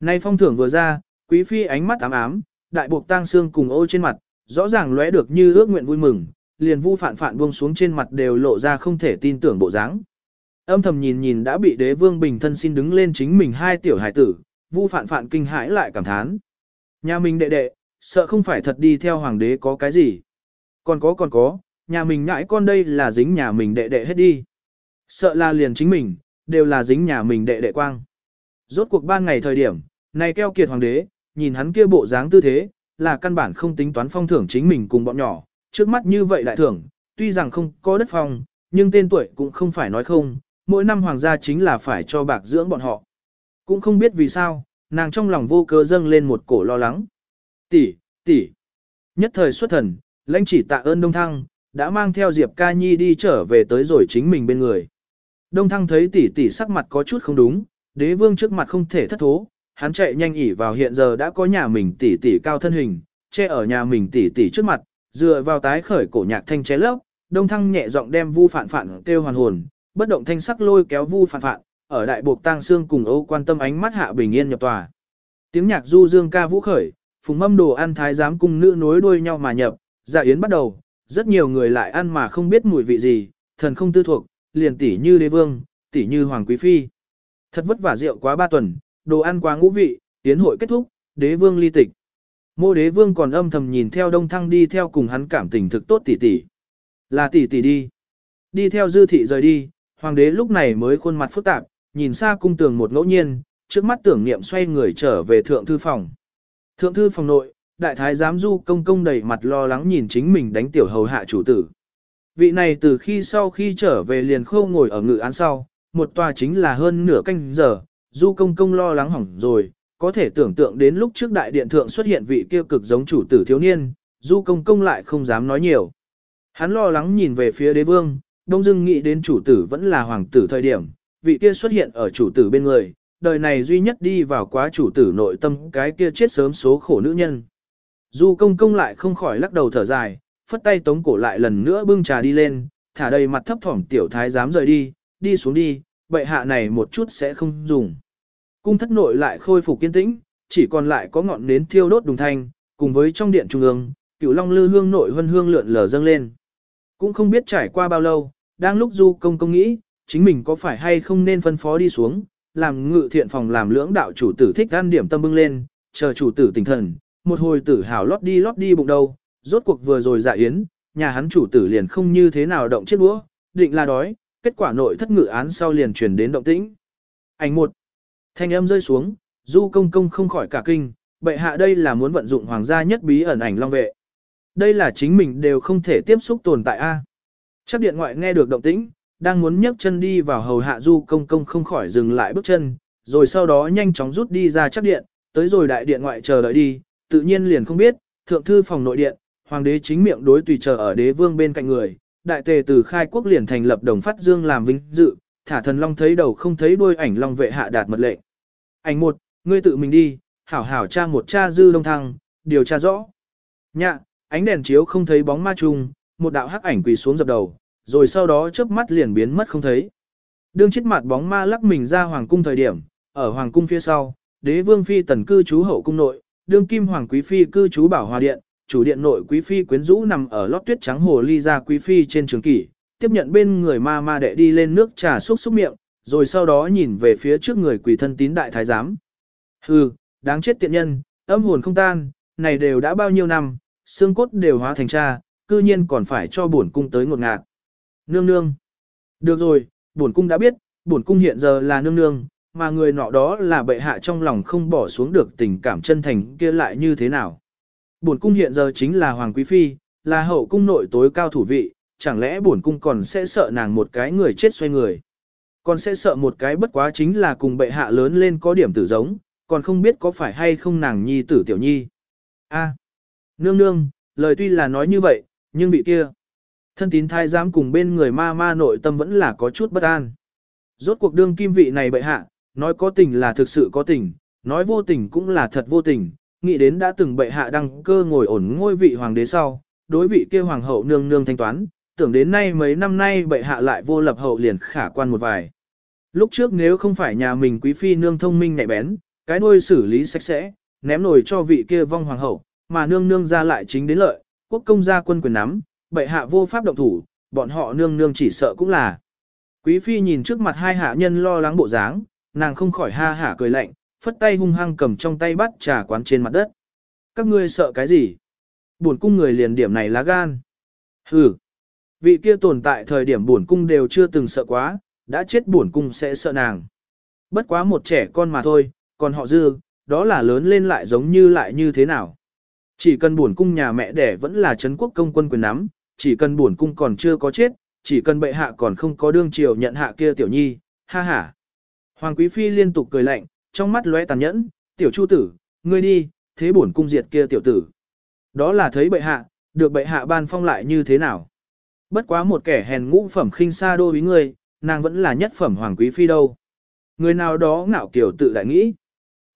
Nay phong thưởng vừa ra, quý phi ánh mắt ám ám, đại buộc tang xương cùng ô trên mặt, rõ ràng lóe được như ước nguyện vui mừng, liền vu phản phản buông xuống trên mặt đều lộ ra không thể tin tưởng bộ dáng. Âm thầm nhìn nhìn đã bị đế vương bình thân xin đứng lên chính mình hai tiểu hải tử, vu phản phản kinh hãi lại cảm thán. Nhà mình đệ đệ, sợ không phải thật đi theo hoàng đế có cái gì. Còn có còn có, nhà mình ngãi con đây là dính nhà mình đệ đệ hết đi. Sợ là liền chính mình, đều là dính nhà mình đệ đệ quang. Rốt cuộc ban ngày thời điểm, này keo kiệt hoàng đế, nhìn hắn kia bộ dáng tư thế, là căn bản không tính toán phong thưởng chính mình cùng bọn nhỏ, trước mắt như vậy lại thưởng, tuy rằng không có đất phong, nhưng tên tuổi cũng không phải nói không, mỗi năm hoàng gia chính là phải cho bạc dưỡng bọn họ. Cũng không biết vì sao, nàng trong lòng vô cớ dâng lên một cổ lo lắng. Tỷ, tỷ. Nhất thời xuất thần, lãnh chỉ tạ ơn Đông Thăng, đã mang theo Diệp Ca Nhi đi trở về tới rồi chính mình bên người. Đông Thăng thấy tỷ tỷ sắc mặt có chút không đúng, đế vương trước mặt không thể thất thố, hắn chạy nhanh ỉ vào hiện giờ đã có nhà mình tỷ tỷ cao thân hình, che ở nhà mình tỷ tỷ trước mặt, dựa vào tái khởi cổ nhạc thanh chế lấp, Đông Thăng nhẹ giọng đem Vu Phạn Phạn kêu hoàn hồn, bất động thanh sắc lôi kéo Vu Phạn Phạn, ở đại buộc tang xương cùng Âu quan tâm ánh mắt hạ bình yên nhập tòa. Tiếng nhạc du dương ca vũ khởi, phùng mâm đồ ăn thái giám cung nữ nối đuôi nhau mà nhập, dạ yến bắt đầu, rất nhiều người lại ăn mà không biết mùi vị gì, thần không tư thuộc, liền tỷ như đế vương, tỷ như hoàng quý phi. Thật vất vả rượu quá ba tuần, đồ ăn quá ngũ vị, tiến hội kết thúc, đế vương ly tịch. Mô đế vương còn âm thầm nhìn theo đông thăng đi theo cùng hắn cảm tình thực tốt tỷ tỷ. Là tỷ tỷ đi. Đi theo dư thị rời đi, hoàng đế lúc này mới khuôn mặt phức tạp, nhìn xa cung tường một ngẫu nhiên, trước mắt tưởng niệm xoay người trở về thượng thư phòng. Thượng thư phòng nội, đại thái giám du công công đầy mặt lo lắng nhìn chính mình đánh tiểu hầu hạ chủ tử. Vị này từ khi sau khi trở về liền khâu ngồi ở ngự án sau, một tòa chính là hơn nửa canh giờ, du công công lo lắng hỏng rồi, có thể tưởng tượng đến lúc trước đại điện thượng xuất hiện vị kia cực giống chủ tử thiếu niên, du công công lại không dám nói nhiều. Hắn lo lắng nhìn về phía đế vương, đông dưng nghĩ đến chủ tử vẫn là hoàng tử thời điểm, vị kia xuất hiện ở chủ tử bên người, đời này duy nhất đi vào quá chủ tử nội tâm cái kia chết sớm số khổ nữ nhân. Du công công lại không khỏi lắc đầu thở dài, phất tay tống cổ lại lần nữa bưng trà đi lên, thả đầy mặt thấp thỏm tiểu thái dám rời đi, đi xuống đi, bệ hạ này một chút sẽ không dùng. Cung thất nội lại khôi phục kiên tĩnh, chỉ còn lại có ngọn nến thiêu đốt đùng thanh, cùng với trong điện trung ương, cửu long lư hương nội vân hương lượn lờ dâng lên. Cũng không biết trải qua bao lâu, đang lúc du công công nghĩ, chính mình có phải hay không nên phân phó đi xuống, làm ngự thiện phòng làm lưỡng đạo chủ tử thích gan điểm tâm bưng lên, chờ chủ tử tỉnh thần, một hồi tử hào lót đi lót đi bụng đâu, rốt cuộc vừa rồi dạ yến, nhà hắn chủ tử liền không như thế nào động chiếc đũa, định là đói, kết quả nội thất ngự án sau liền truyền đến động tĩnh. Ảnh một, thanh âm rơi xuống, du công công không khỏi cả kinh, bệ hạ đây là muốn vận dụng hoàng gia nhất bí ẩn ảnh long vệ. Đây là chính mình đều không thể tiếp xúc tồn tại a. Chắc điện ngoại nghe được động tĩnh, đang muốn nhấc chân đi vào hầu hạ du công công không khỏi dừng lại bước chân, rồi sau đó nhanh chóng rút đi ra chắc điện, tới rồi đại điện ngoại chờ đợi đi, tự nhiên liền không biết, thượng thư phòng nội điện, hoàng đế chính miệng đối tùy chờ ở đế vương bên cạnh người, đại tề từ khai quốc liền thành lập đồng phát dương làm vinh dự, thả thần long thấy đầu không thấy đuôi ảnh long vệ hạ đạt mật lệnh. Ảnh một, ngươi tự mình đi, hảo hảo tra một cha dư đông thăng, điều tra rõ. Nhạ, ánh đèn chiếu không thấy bóng ma trùng, một đạo hắc ảnh quỳ xuống dập đầu, rồi sau đó chớp mắt liền biến mất không thấy. Đương chết mặt bóng ma lắc mình ra hoàng cung thời điểm, ở hoàng cung phía sau, đế vương phi tần cư trú hậu cung nội, đương kim hoàng quý phi cư trú bảo hòa điện, chủ điện nội quý phi quyến rũ nằm ở lót tuyết trắng hồ ly ra quý phi trên trường kỷ, tiếp nhận bên người ma ma đệ đi lên nước trà xúc xúc miệng, rồi sau đó nhìn về phía trước người quỷ thân tín đại thái giám. Hừ, đáng chết tiện nhân, âm hồn không tan, này đều đã bao nhiêu năm, xương cốt đều hóa thành cha, cư nhiên còn phải cho bổn cung tới ngột ngạt. Nương nương. Được rồi, bổn cung đã biết, bổn cung hiện giờ là nương nương, mà người nọ đó là bệ hạ trong lòng không bỏ xuống được tình cảm chân thành kia lại như thế nào. Bổn cung hiện giờ chính là hoàng quý phi, là hậu cung nội tối cao thủ vị, chẳng lẽ bổn cung còn sẽ sợ nàng một cái người chết xoay người. Còn sẽ sợ một cái bất quá chính là cùng bệ hạ lớn lên có điểm tử giống, còn không biết có phải hay không nàng nhi tử tiểu nhi. A, nương nương, lời tuy là nói như vậy, nhưng vị kia, thân tín thai giám cùng bên người ma ma nội tâm vẫn là có chút bất an. Rốt cuộc đương kim vị này bệ hạ, nói có tình là thực sự có tình, nói vô tình cũng là thật vô tình, nghĩ đến đã từng bệ hạ đăng cơ ngồi ổn ngôi vị hoàng đế sau, đối vị kia hoàng hậu nương nương thanh toán, tưởng đến nay mấy năm nay bệ hạ lại vô lập hậu liền khả quan một vài. Lúc trước nếu không phải nhà mình quý phi nương thông minh nhạy bén, cái nuôi xử lý sạch sẽ, ném nổi cho vị kia vong hoàng hậu, mà nương nương ra lại chính đến lợi, quốc công gia quân quyền nắm, bệ hạ vô pháp động thủ, bọn họ nương nương chỉ sợ cũng là. Quý phi nhìn trước mặt hai hạ nhân lo lắng bộ dáng, nàng không khỏi ha hả cười lạnh, phất tay hung hăng cầm trong tay bắt trà quán trên mặt đất. Các ngươi sợ cái gì? Buồn cung người liền điểm này lá gan. Hừ. Vị kia tồn tại thời điểm buồn cung đều chưa từng sợ quá, đã chết buồn cung sẽ sợ nàng. Bất quá một trẻ con mà thôi, còn họ dư, đó là lớn lên lại giống như lại như thế nào. Chỉ cần buồn cung nhà mẹ đẻ vẫn là Trấn quốc công quân quyền nắm, chỉ cần buồn cung còn chưa có chết, chỉ cần bệ hạ còn không có đương triều nhận hạ kia tiểu nhi, ha ha. Hoàng quý phi liên tục cười lạnh, trong mắt lóe tàn nhẫn, tiểu chu tử, ngươi đi, thế bổn cung diệt kia tiểu tử. Đó là thấy bệ hạ, được bệ hạ ban phong lại như thế nào. Bất quá một kẻ hèn ngũ phẩm khinh xa đô ý ngươi, nàng vẫn là nhất phẩm hoàng quý phi đâu. Người nào đó ngạo kiểu tự đại nghĩ.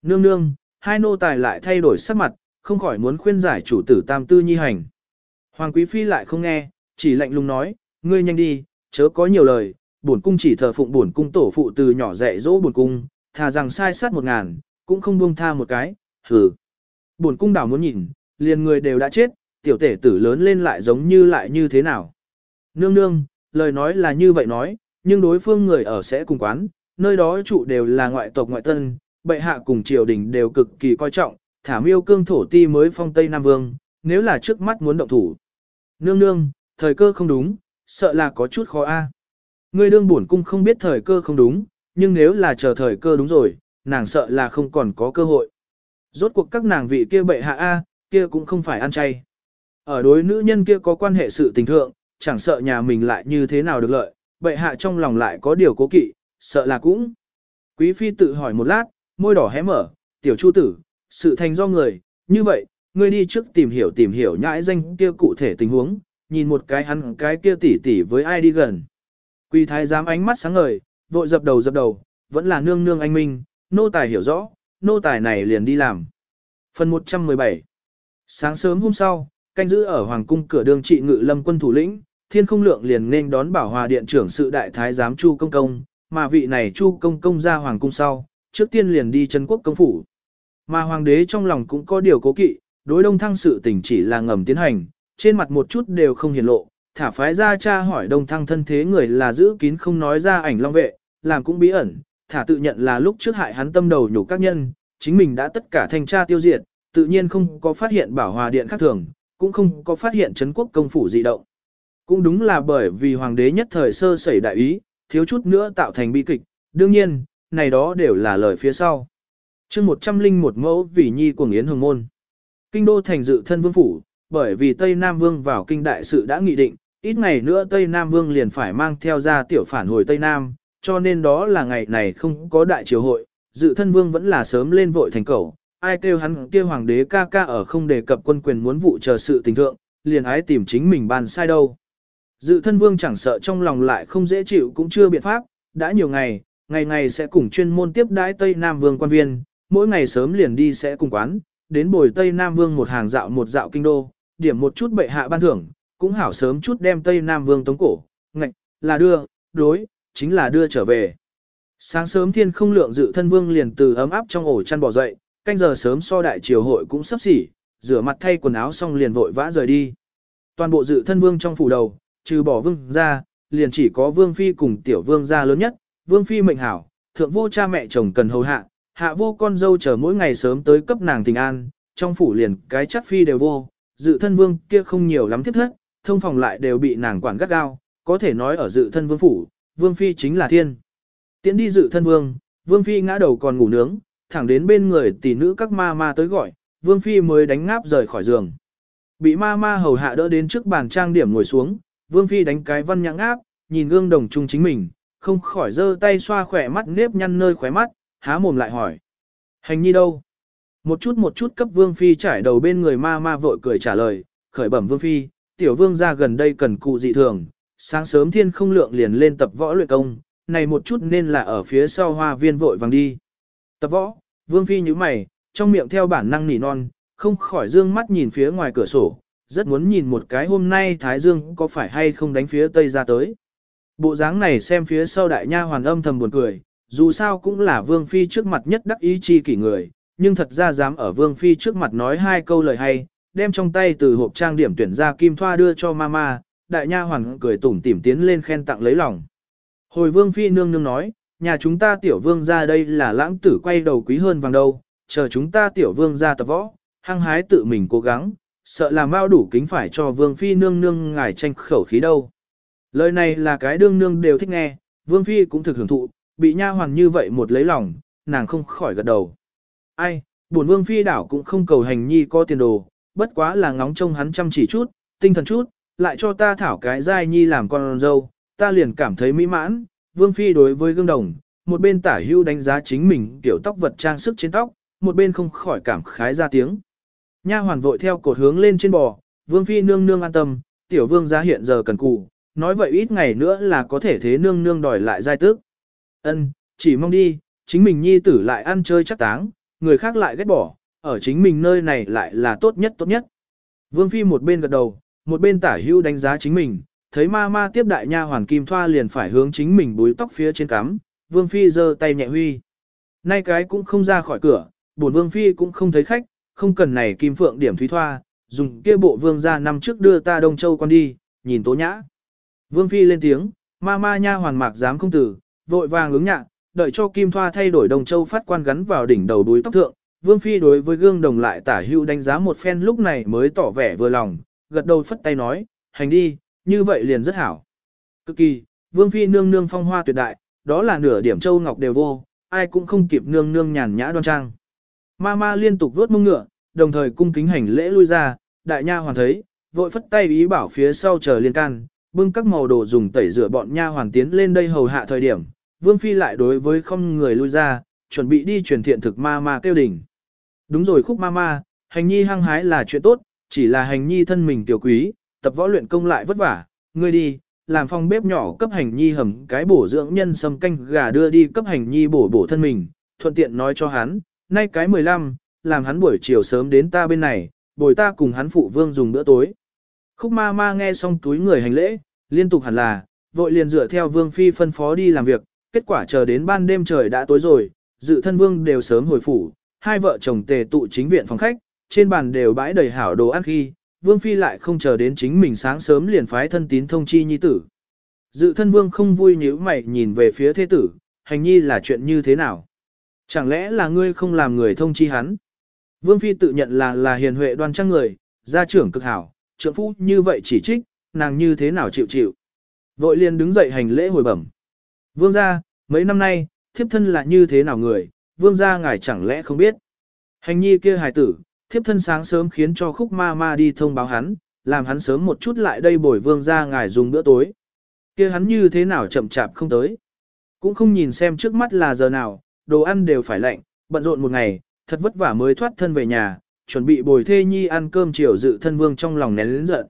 Nương nương, hai nô tài lại thay đổi sắc mặt, không khỏi muốn khuyên giải chủ tử tam tư nhi hành. Hoàng quý phi lại không nghe, chỉ lạnh lùng nói, ngươi nhanh đi, chớ có nhiều lời, bổn cung chỉ thờ phụng bổn cung tổ phụ từ nhỏ dạy dỗ bổn cung, thà rằng sai sát một ngàn, cũng không buông tha một cái, hừ. Bổn cung đảo muốn nhìn, liền người đều đã chết, tiểu tể tử lớn lên lại giống như lại như thế nào. Nương nương, lời nói là như vậy nói, nhưng đối phương người ở sẽ cùng quán, nơi đó trụ đều là ngoại tộc ngoại tân, bệ hạ cùng triều đình đều cực kỳ coi trọng, thả miêu cương thổ ti mới phong Tây Nam Vương, nếu là trước mắt muốn động thủ. Nương nương, thời cơ không đúng, sợ là có chút khó a. Ngươi đương bổn cung không biết thời cơ không đúng, nhưng nếu là chờ thời cơ đúng rồi, nàng sợ là không còn có cơ hội. Rốt cuộc các nàng vị kia bệ hạ a, kia cũng không phải ăn chay. Ở đối nữ nhân kia có quan hệ sự tình thượng, chẳng sợ nhà mình lại như thế nào được lợi, bệ hạ trong lòng lại có điều cố kỵ, sợ là cũng. Quý phi tự hỏi một lát, môi đỏ hé mở, tiểu chu tử, sự thành do người, như vậy, ngươi đi trước tìm hiểu tìm hiểu nhãi danh kia cụ thể tình huống, nhìn một cái hắn cái kia tỉ tỉ với ai đi gần. Quỳ thái giám ánh mắt sáng ngời, vội dập đầu dập đầu, vẫn là nương nương anh minh, nô tài hiểu rõ, nô tài này liền đi làm. Phần 117 Sáng sớm hôm sau, canh giữ ở hoàng cung cửa đường trị ngự lâm quân thủ lĩnh, thiên không lượng liền nên đón bảo hòa điện trưởng sự đại thái giám Chu Công Công, mà vị này Chu Công Công ra hoàng cung sau, trước tiên liền đi chân quốc công phủ. Mà hoàng đế trong lòng cũng có điều cố kỵ, đối đông thăng sự tình chỉ là ngầm tiến hành, trên mặt một chút đều không hiển lộ, thả phái ra cha hỏi đông thăng thân thế người là giữ kín không nói ra ảnh long vệ, làm cũng bí ẩn, thả tự nhận là lúc trước hại hắn tâm đầu nhục các nhân, chính mình đã tất cả thanh tra tiêu diệt, tự nhiên không có phát hiện bảo hòa điện khác thường, cũng không có phát hiện Trấn quốc công phủ dị động. Cũng đúng là bởi vì hoàng đế nhất thời sơ sẩy đại ý, thiếu chút nữa tạo thành bi kịch, đương nhiên, này đó đều là lời phía sau. chương một trăm linh một mẫu vì nhi của Yến Hồng Môn. Kinh đô thành dự thân vương phủ, bởi vì Tây Nam Vương vào kinh đại sự đã nghị định, ít ngày nữa Tây Nam Vương liền phải mang theo ra tiểu phản hồi Tây Nam, cho nên đó là ngày này không có đại triều hội, dự thân vương vẫn là sớm lên vội thành cầu, ai kêu hắn kêu hoàng đế ca ca ở không đề cập quân quyền muốn vụ chờ sự tình thượng, liền ái tìm chính mình bàn sai đâu. Dự thân vương chẳng sợ trong lòng lại không dễ chịu cũng chưa biện pháp, đã nhiều ngày, ngày ngày sẽ cùng chuyên môn tiếp đãi Tây Nam vương quan viên, mỗi ngày sớm liền đi sẽ cùng quán, đến bồi Tây Nam vương một hàng dạo một dạo kinh đô, điểm một chút bệ hạ ban thưởng, cũng hảo sớm chút đem Tây Nam vương tống cổ, ngạch, là đưa, đối, chính là đưa trở về. Sáng sớm thiên không lượng dự thân vương liền từ ấm áp trong ổ chăn bỏ dậy, canh giờ sớm so đại triều hội cũng sắp xỉ, rửa mặt thay quần áo xong liền vội vã rời đi. Toàn bộ dự thân vương trong phủ đầu, trừ bỏ vương gia liền chỉ có vương phi cùng tiểu vương gia lớn nhất, vương phi mệnh hảo, thượng vô cha mẹ chồng cần hầu hạ, hạ vô con dâu chờ mỗi ngày sớm tới cấp nàng tình an, trong phủ liền cái chắc phi đều vô, dự thân vương kia không nhiều lắm thiết thất, thông phòng lại đều bị nàng quản gắt gao, có thể nói ở dự thân vương phủ, vương phi chính là thiên. Tiến đi dự thân vương, vương phi ngã đầu còn ngủ nướng, thẳng đến bên người tỷ nữ các ma ma tới gọi, vương phi mới đánh ngáp rời khỏi giường. Bị ma ma hầu hạ đỡ đến trước bàn trang điểm ngồi xuống, vương phi đánh cái văn nhãng áp, nhìn gương đồng chung chính mình, không khỏi giơ tay xoa khỏe mắt nếp nhăn nơi khóe mắt, há mồm lại hỏi. Hành nhi đâu? Một chút một chút cấp vương phi trải đầu bên người ma ma vội cười trả lời, khởi bẩm vương phi, tiểu vương ra gần đây cần cụ dị thường, sáng sớm thiên không lượng liền lên tập võ luyện công, này một chút nên là ở phía sau hoa viên vội vàng đi. Tập võ, vương phi như mày, trong miệng theo bản năng nỉ non, không khỏi dương mắt nhìn phía ngoài cửa sổ, rất muốn nhìn một cái hôm nay Thái Dương có phải hay không đánh phía Tây ra tới. Bộ dáng này xem phía sau đại nha hoàn âm thầm buồn cười, dù sao cũng là Vương Phi trước mặt nhất đắc ý chi kỷ người, nhưng thật ra dám ở Vương Phi trước mặt nói hai câu lời hay, đem trong tay từ hộp trang điểm tuyển ra kim thoa đưa cho mama, đại nha hoàn cười tủm tỉm tiến lên khen tặng lấy lòng. Hồi Vương Phi nương nương nói, nhà chúng ta tiểu vương ra đây là lãng tử quay đầu quý hơn vàng đâu, chờ chúng ta tiểu vương ra tập võ, hăng hái tự mình cố gắng, sợ làm bao đủ kính phải cho vương phi nương nương ngài tranh khẩu khí đâu. Lời này là cái đương nương đều thích nghe, vương phi cũng thực hưởng thụ, bị nha hoàn như vậy một lấy lòng, nàng không khỏi gật đầu. Ai, buồn vương phi đảo cũng không cầu hành nhi có tiền đồ, bất quá là ngóng trông hắn chăm chỉ chút, tinh thần chút, lại cho ta thảo cái giai nhi làm con dâu, ta liền cảm thấy mỹ mãn, vương phi đối với gương đồng, một bên tả hưu đánh giá chính mình kiểu tóc vật trang sức trên tóc, một bên không khỏi cảm khái ra tiếng. Nha hoàn vội theo cột hướng lên trên bò, vương phi nương nương an tâm, tiểu vương gia hiện giờ cần cù, nói vậy ít ngày nữa là có thể thế nương nương đòi lại giai tước. Ân, chỉ mong đi, chính mình nhi tử lại ăn chơi chắc táng, người khác lại ghét bỏ, ở chính mình nơi này lại là tốt nhất tốt nhất. Vương phi một bên gật đầu, một bên tả hưu đánh giá chính mình, thấy ma ma tiếp đại nha hoàn kim thoa liền phải hướng chính mình búi tóc phía trên cắm, vương phi giơ tay nhẹ huy. Nay cái cũng không ra khỏi cửa, bổn vương phi cũng không thấy khách, không cần này kim phượng điểm thúy thoa, dùng kia bộ vương ra năm trước đưa ta Đông Châu con đi, nhìn tố nhã. Vương Phi lên tiếng, ma ma nha hoàn mạc dám không tử, vội vàng ứng nhạ, đợi cho Kim Thoa thay đổi đông châu phát quan gắn vào đỉnh đầu đuôi tóc thượng. Vương Phi đối với gương đồng lại tả hữu đánh giá một phen lúc này mới tỏ vẻ vừa lòng, gật đầu phất tay nói, hành đi, như vậy liền rất hảo. Cực kỳ, Vương Phi nương nương phong hoa tuyệt đại, đó là nửa điểm châu ngọc đều vô, ai cũng không kịp nương nương nhàn nhã đoan trang. Ma ma liên tục vuốt mông ngựa, đồng thời cung kính hành lễ lui ra, đại nha hoàn thấy, vội phất tay ý bảo phía sau chờ liên can, bưng các màu đồ dùng tẩy rửa bọn nha hoàn tiến lên đây hầu hạ thời điểm, Vương Phi lại đối với không người lui ra, chuẩn bị đi truyền thiện thực ma ma kêu đỉnh. Đúng rồi khúc ma ma, hành nhi hăng hái là chuyện tốt, chỉ là hành nhi thân mình tiểu quý, tập võ luyện công lại vất vả, ngươi đi, làm phòng bếp nhỏ cấp hành nhi hầm cái bổ dưỡng nhân sâm canh gà đưa đi cấp hành nhi bổ bổ thân mình, thuận tiện nói cho hắn, nay cái 15, làm hắn buổi chiều sớm đến ta bên này, bồi ta cùng hắn phụ vương dùng bữa tối. Khúc ma ma nghe xong túi người hành lễ, liên tục hẳn là, vội liền dựa theo vương phi phân phó đi làm việc, kết quả chờ đến ban đêm trời đã tối rồi, dự thân vương đều sớm hồi phủ, hai vợ chồng tề tụ chính viện phòng khách, trên bàn đều bãi đầy hảo đồ ăn khi, vương phi lại không chờ đến chính mình sáng sớm liền phái thân tín thông chi nhi tử. Dự thân vương không vui nhíu mày nhìn về phía thế tử, hành nhi là chuyện như thế nào? Chẳng lẽ là ngươi không làm người thông chi hắn? Vương phi tự nhận là là hiền huệ đoan trang người, gia trưởng cực hảo, trượng phu như vậy chỉ trích, nàng như thế nào chịu chịu. Vội liền đứng dậy hành lễ hồi bẩm. Vương gia, mấy năm nay, thiếp thân là như thế nào người, vương gia ngài chẳng lẽ không biết. Hành nhi kia hài tử, thiếp thân sáng sớm khiến cho khúc ma ma đi thông báo hắn, làm hắn sớm một chút lại đây bồi vương gia ngài dùng bữa tối. kia hắn như thế nào chậm chạp không tới. Cũng không nhìn xem trước mắt là giờ nào, đồ ăn đều phải lạnh, bận rộn một ngày, thật vất vả mới thoát thân về nhà, chuẩn bị bồi thê nhi ăn cơm chiều dự thân vương trong lòng nén lớn giận.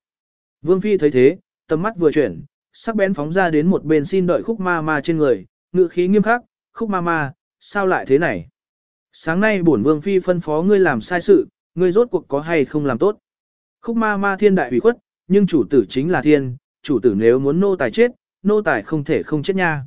Vương phi thấy thế, tầm mắt vừa chuyển, sắc bén phóng ra đến một bên xin đợi khúc ma ma trên người, ngự khí nghiêm khắc, khúc ma ma, sao lại thế này? Sáng nay bổn vương phi phân phó ngươi làm sai sự, ngươi rốt cuộc có hay không làm tốt? Khúc ma ma thiên đại hủy khuất, nhưng chủ tử chính là thiên, chủ tử nếu muốn nô tài chết, nô tài không thể không chết nha.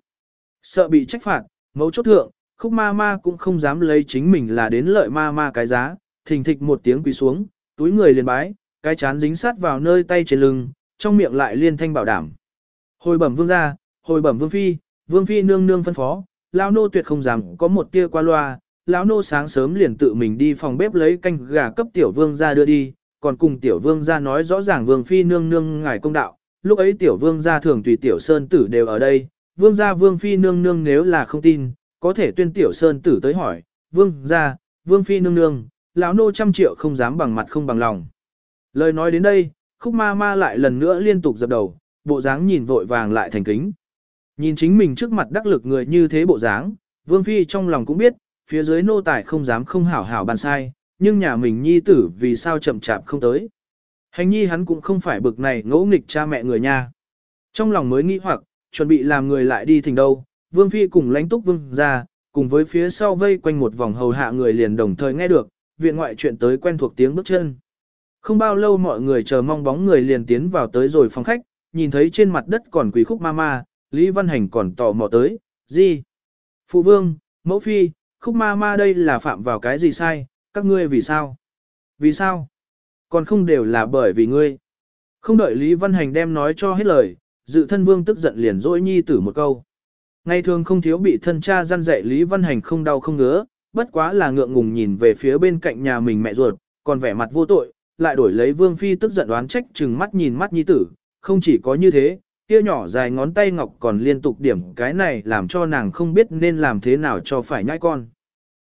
Sợ bị trách phạt, mấu chốt thượng, khúc ma ma cũng không dám lấy chính mình là đến lợi ma ma cái giá, thình thịch một tiếng quỳ xuống, túi người liền bái, cái chán dính sát vào nơi tay trên lưng, trong miệng lại liên thanh bảo đảm. Hồi bẩm vương gia, hồi bẩm vương phi, vương phi nương nương phân phó, lão nô tuyệt không dám có một tia qua loa, lão nô sáng sớm liền tự mình đi phòng bếp lấy canh gà cấp tiểu vương gia đưa đi, còn cùng tiểu vương gia nói rõ ràng vương phi nương nương ngài công đạo, lúc ấy tiểu vương gia thường tùy tiểu sơn tử đều ở đây, vương gia vương phi nương nương nếu là không tin, có thể tuyên tiểu sơn tử tới hỏi, vương gia, vương phi nương nương, lão nô trăm triệu không dám bằng mặt không bằng lòng. Lời nói đến đây, khúc ma ma lại lần nữa liên tục dập đầu, bộ dáng nhìn vội vàng lại thành kính. Nhìn chính mình trước mặt đắc lực người như thế bộ dáng, vương phi trong lòng cũng biết, phía dưới nô tài không dám không hảo hảo bàn sai, nhưng nhà mình nhi tử vì sao chậm chạp không tới. Hành nhi hắn cũng không phải bực này ngỗ nghịch cha mẹ người nha. Trong lòng mới nghĩ hoặc, chuẩn bị làm người lại đi thỉnh đâu, vương phi cùng lãnh túc vương ra, cùng với phía sau vây quanh một vòng hầu hạ người liền đồng thời nghe được, viện ngoại chuyện tới quen thuộc tiếng bước chân. Không bao lâu mọi người chờ mong bóng người liền tiến vào tới rồi phòng khách, nhìn thấy trên mặt đất còn quỷ khúc ma ma, Lý Văn Hành còn tò mò tới, gì? Phụ vương, mẫu phi, khúc ma ma đây là phạm vào cái gì sai, các ngươi vì sao? Vì sao? Còn không đều là bởi vì ngươi. Không đợi Lý Văn Hành đem nói cho hết lời, dự thân vương tức giận liền dỗi nhi tử một câu. Ngày thường không thiếu bị thân cha gian dạy Lý Văn Hành không đau không ngứa, bất quá là ngượng ngùng nhìn về phía bên cạnh nhà mình mẹ ruột, còn vẻ mặt vô tội, lại đổi lấy Vương Phi tức giận đoán trách chừng mắt nhìn mắt nhi tử, không chỉ có như thế, kia nhỏ dài ngón tay ngọc còn liên tục điểm cái này làm cho nàng không biết nên làm thế nào cho phải nhãi con.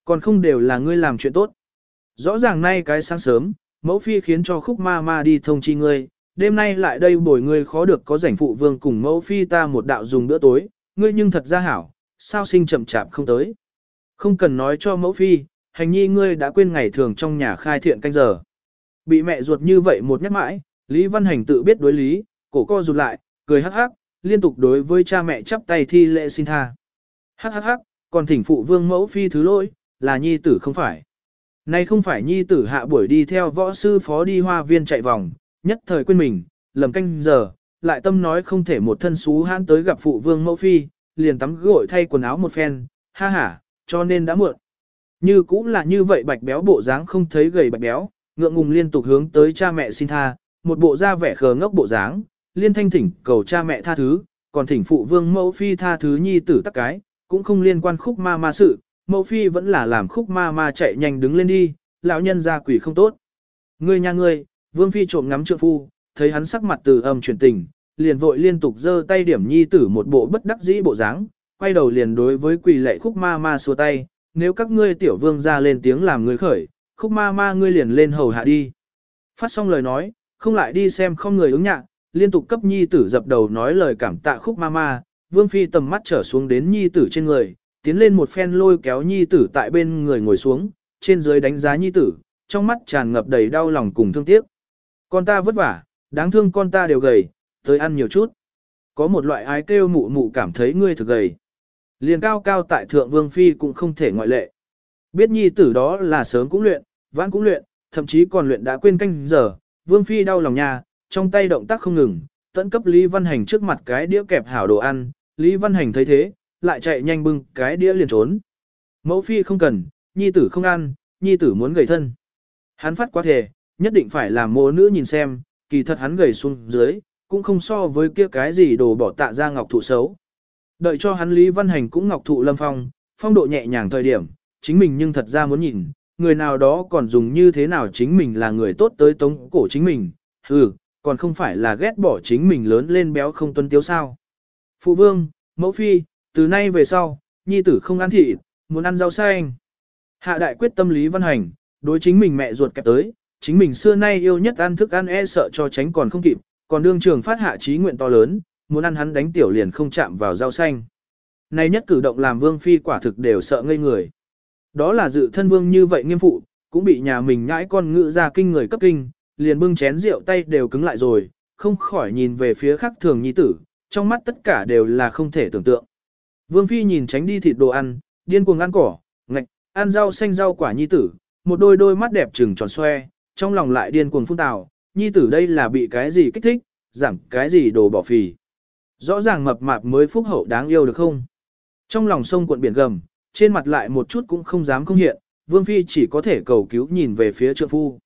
Còn không đều là ngươi làm chuyện tốt. Rõ ràng nay cái sáng sớm, mẫu phi khiến cho khúc ma ma đi thông chi ngươi, đêm nay lại đây bồi ngươi khó được có rảnh phụ vương cùng mẫu phi ta một đạo dùng bữa tối, ngươi nhưng thật ra hảo, sao sinh chậm chạp không tới. Không cần nói cho mẫu phi, hành nhi ngươi đã quên ngày thường trong nhà khai thiện canh giờ. Bị mẹ ruột như vậy một nhắc mãi, Lý Văn Hành tự biết đối lý, cổ co rụt lại, cười hắc hắc, liên tục đối với cha mẹ chắp tay thi lễ xin tha. Hắc hắc hắc, còn thỉnh phụ vương mẫu phi thứ lỗi, là nhi tử không phải. Nay không phải nhi tử hạ buổi đi theo võ sư phó đi hoa viên chạy vòng, nhất thời quên mình, lầm canh giờ, lại tâm nói không thể một thân xú hãn tới gặp phụ vương mẫu phi, liền tắm gội thay quần áo một phen, ha ha, cho nên đã muộn. Như cũng là như vậy bạch béo bộ dáng không thấy gầy bạch béo, ngượng ngùng liên tục hướng tới cha mẹ xin tha, một bộ da vẻ khờ ngốc bộ dáng, liên thanh thỉnh cầu cha mẹ tha thứ, còn thỉnh phụ vương mẫu phi tha thứ nhi tử tắc cái, cũng không liên quan khúc ma ma sự, mẫu phi vẫn là làm khúc ma ma chạy nhanh đứng lên đi, lão nhân ra quỷ không tốt. Ngươi nhà ngươi, vương phi trộm ngắm trượng phu, thấy hắn sắc mặt từ âm chuyển tình, liền vội liên tục giơ tay điểm nhi tử một bộ bất đắc dĩ bộ dáng, quay đầu liền đối với quỳ lệ khúc ma ma xua tay, nếu các ngươi tiểu vương ra lên tiếng làm người khởi, khúc ma ma ngươi liền lên hầu hạ đi. Phát xong lời nói, không lại đi xem không người ứng nhạc, liên tục cấp nhi tử dập đầu nói lời cảm tạ khúc ma ma, vương phi tầm mắt trở xuống đến nhi tử trên người, tiến lên một phen lôi kéo nhi tử tại bên người ngồi xuống, trên dưới đánh giá nhi tử, trong mắt tràn ngập đầy đau lòng cùng thương tiếc. Con ta vất vả, đáng thương con ta đều gầy, tới ăn nhiều chút. Có một loại ái kêu mụ mụ cảm thấy ngươi thực gầy. Liền cao cao tại thượng vương phi cũng không thể ngoại lệ. Biết nhi tử đó là sớm cũng luyện, vãn cũng luyện, thậm chí còn luyện đã quên canh giờ, vương phi đau lòng nha, trong tay động tác không ngừng, tận cấp Lý Văn Hành trước mặt cái đĩa kẹp hảo đồ ăn, Lý Văn Hành thấy thế, lại chạy nhanh bưng cái đĩa liền trốn. Mẫu phi không cần, nhi tử không ăn, nhi tử muốn gầy thân. Hắn phát quá thể, nhất định phải làm mô nữ nhìn xem, kỳ thật hắn gầy xuống dưới, cũng không so với kia cái gì đồ bỏ tạ ra ngọc thụ xấu. Đợi cho hắn Lý Văn Hành cũng ngọc thụ lâm phong, phong độ nhẹ nhàng thời điểm, chính mình nhưng thật ra muốn nhìn, người nào đó còn dùng như thế nào chính mình là người tốt tới tống cổ chính mình, ừ, còn không phải là ghét bỏ chính mình lớn lên béo không tuân tiếu sao. Phụ vương, mẫu phi, từ nay về sau, nhi tử không ăn thịt, muốn ăn rau xanh. Hạ đại quyết tâm lý văn hành, đối chính mình mẹ ruột kẹp tới, chính mình xưa nay yêu nhất ăn thức ăn e sợ cho tránh còn không kịp, còn đương trường phát hạ trí nguyện to lớn, muốn ăn hắn đánh tiểu liền không chạm vào rau xanh. Này nhất cử động làm vương phi quả thực đều sợ ngây người. Đó là dự thân vương như vậy nghiêm phụ, cũng bị nhà mình nhãi con ngự ra kinh người cấp kinh, liền bưng chén rượu tay đều cứng lại rồi, không khỏi nhìn về phía khắc thường nhi tử, trong mắt tất cả đều là không thể tưởng tượng. Vương Phi nhìn tránh đi thịt đồ ăn, điên cuồng ăn cỏ, ngạch, ăn rau xanh rau quả nhi tử, một đôi đôi mắt đẹp trừng tròn xoe, trong lòng lại điên cuồng phun tào, nhi tử đây là bị cái gì kích thích, giảm cái gì đồ bỏ phì. Rõ ràng mập mạp mới phúc hậu đáng yêu được không? Trong lòng sông cuộn biển gầm, trên mặt lại một chút cũng không dám không hiện, Vương Phi chỉ có thể cầu cứu nhìn về phía trượng phu.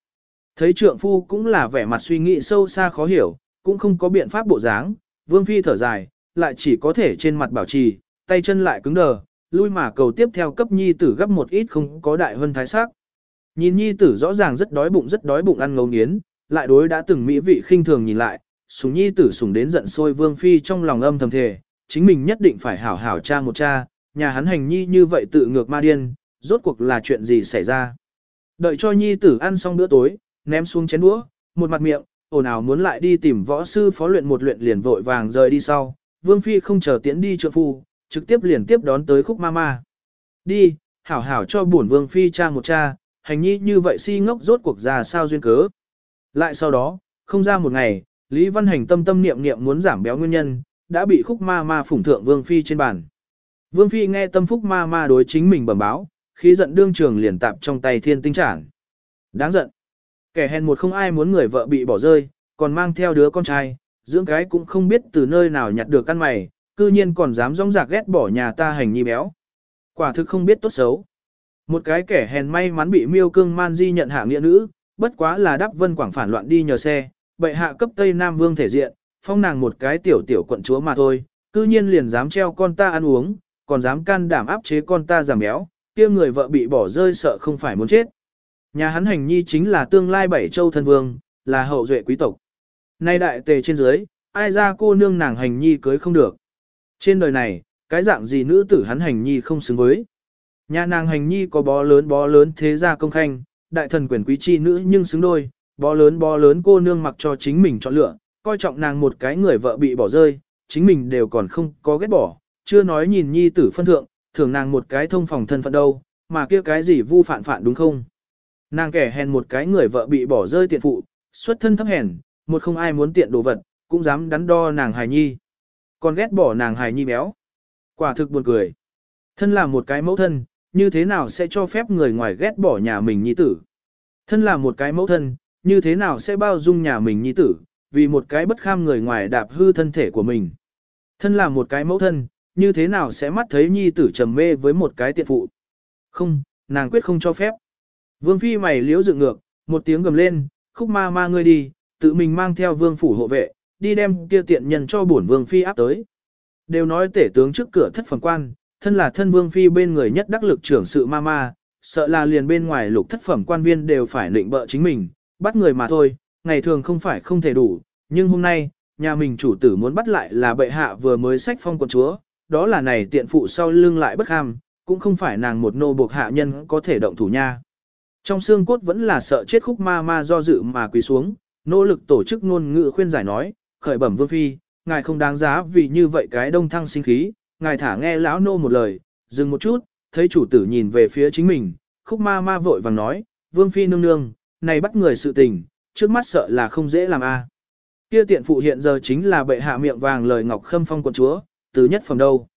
Thấy trượng phu cũng là vẻ mặt suy nghĩ sâu xa khó hiểu, cũng không có biện pháp bộ dáng, Vương Phi thở dài, lại chỉ có thể trên mặt bảo trì, tay chân lại cứng đờ, lui mà cầu tiếp theo cấp nhi tử gấp một ít không có đại hơn thái sắc. Nhìn nhi tử rõ ràng rất đói bụng rất đói bụng ăn ngấu nghiến, lại đối đã từng mỹ vị khinh thường nhìn lại, sùng nhi tử sùng đến giận sôi Vương Phi trong lòng âm thầm thề, chính mình nhất định phải hảo hảo cha một cha, nhà hắn hành nhi như vậy tự ngược ma điên, rốt cuộc là chuyện gì xảy ra. Đợi cho nhi tử ăn xong bữa tối, ném xuống chén đũa, một mặt miệng, ồn ào muốn lại đi tìm võ sư phó luyện một luyện liền vội vàng rời đi sau. Vương Phi không chờ tiễn đi trượng phu, trực tiếp liền tiếp đón tới khúc ma ma Đi, hảo hảo cho bổn Vương Phi cha một cha, hành nhi như vậy si ngốc rốt cuộc ra sao duyên cớ. Lại sau đó, không ra một ngày, Lý Văn Hành tâm tâm niệm niệm muốn giảm béo nguyên nhân, đã bị khúc ma ma phủng thượng Vương Phi trên bàn. Vương Phi nghe tâm phúc ma ma đối chính mình bẩm báo, khí giận đương trường liền tạp trong tay thiên tinh trản. Đáng giận. Kẻ hèn một không ai muốn người vợ bị bỏ rơi, còn mang theo đứa con trai, dưỡng cái cũng không biết từ nơi nào nhặt được căn mày, cư nhiên còn dám rong rạc ghét bỏ nhà ta hành nhi béo. Quả thực không biết tốt xấu. Một cái kẻ hèn may mắn bị miêu cương man di nhận hạ nghĩa nữ, bất quá là đắp vân quảng phản loạn đi nhờ xe, bệ hạ cấp Tây Nam Vương thể diện, phong nàng một cái tiểu tiểu quận chúa mà thôi, cư nhiên liền dám treo con ta ăn uống, còn dám can đảm áp chế con ta giảm béo, kia người vợ bị bỏ rơi sợ không phải muốn chết. Nhà hắn hành nhi chính là tương lai bảy châu thân vương, là hậu duệ quý tộc. Nay đại tề trên dưới, ai ra cô nương nàng hành nhi cưới không được. Trên đời này, cái dạng gì nữ tử hắn hành nhi không xứng với. Nhà nàng hành nhi có bó lớn bó lớn thế gia công khanh, đại thần quyền quý chi nữ nhưng xứng đôi, bó lớn bó lớn cô nương mặc cho chính mình chọn lựa, coi trọng nàng một cái người vợ bị bỏ rơi, chính mình đều còn không có ghét bỏ, chưa nói nhìn nhi tử phân thượng, thường nàng một cái thông phòng thân phận đâu, mà kia cái gì vu phản phản đúng không? Nàng kẻ hèn một cái người vợ bị bỏ rơi tiện phụ, xuất thân thấp hèn, một không ai muốn tiện đồ vật, cũng dám đắn đo nàng hài nhi. Còn ghét bỏ nàng hài nhi béo. Quả thực buồn cười. Thân là một cái mẫu thân, như thế nào sẽ cho phép người ngoài ghét bỏ nhà mình nhi tử? Thân là một cái mẫu thân, như thế nào sẽ bao dung nhà mình nhi tử, vì một cái bất kham người ngoài đạp hư thân thể của mình? Thân là một cái mẫu thân, như thế nào sẽ mắt thấy nhi tử trầm mê với một cái tiện phụ? Không, nàng quyết không cho phép. Vương phi mày liếu dựng ngược, một tiếng gầm lên, khúc ma ma ngươi đi, tự mình mang theo vương phủ hộ vệ, đi đem kia tiện nhân cho bổn vương phi áp tới. Đều nói tể tướng trước cửa thất phẩm quan, thân là thân vương phi bên người nhất đắc lực trưởng sự ma ma, sợ là liền bên ngoài lục thất phẩm quan viên đều phải định bợ chính mình, bắt người mà thôi, ngày thường không phải không thể đủ, nhưng hôm nay, nhà mình chủ tử muốn bắt lại là bệ hạ vừa mới sách phong quận chúa, đó là này tiện phụ sau lưng lại bất ham, cũng không phải nàng một nô buộc hạ nhân có thể động thủ nha. Trong xương cốt vẫn là sợ chết khúc ma ma do dự mà quỳ xuống, nỗ lực tổ chức ngôn ngữ khuyên giải nói, khởi bẩm vương phi, ngài không đáng giá vì như vậy cái đông thăng sinh khí, ngài thả nghe lão nô một lời, dừng một chút, thấy chủ tử nhìn về phía chính mình, khúc ma ma vội vàng nói, vương phi nương nương, này bắt người sự tình, trước mắt sợ là không dễ làm a. Kia tiện phụ hiện giờ chính là bệ hạ miệng vàng lời ngọc khâm phong quận chúa, từ nhất phẩm đâu.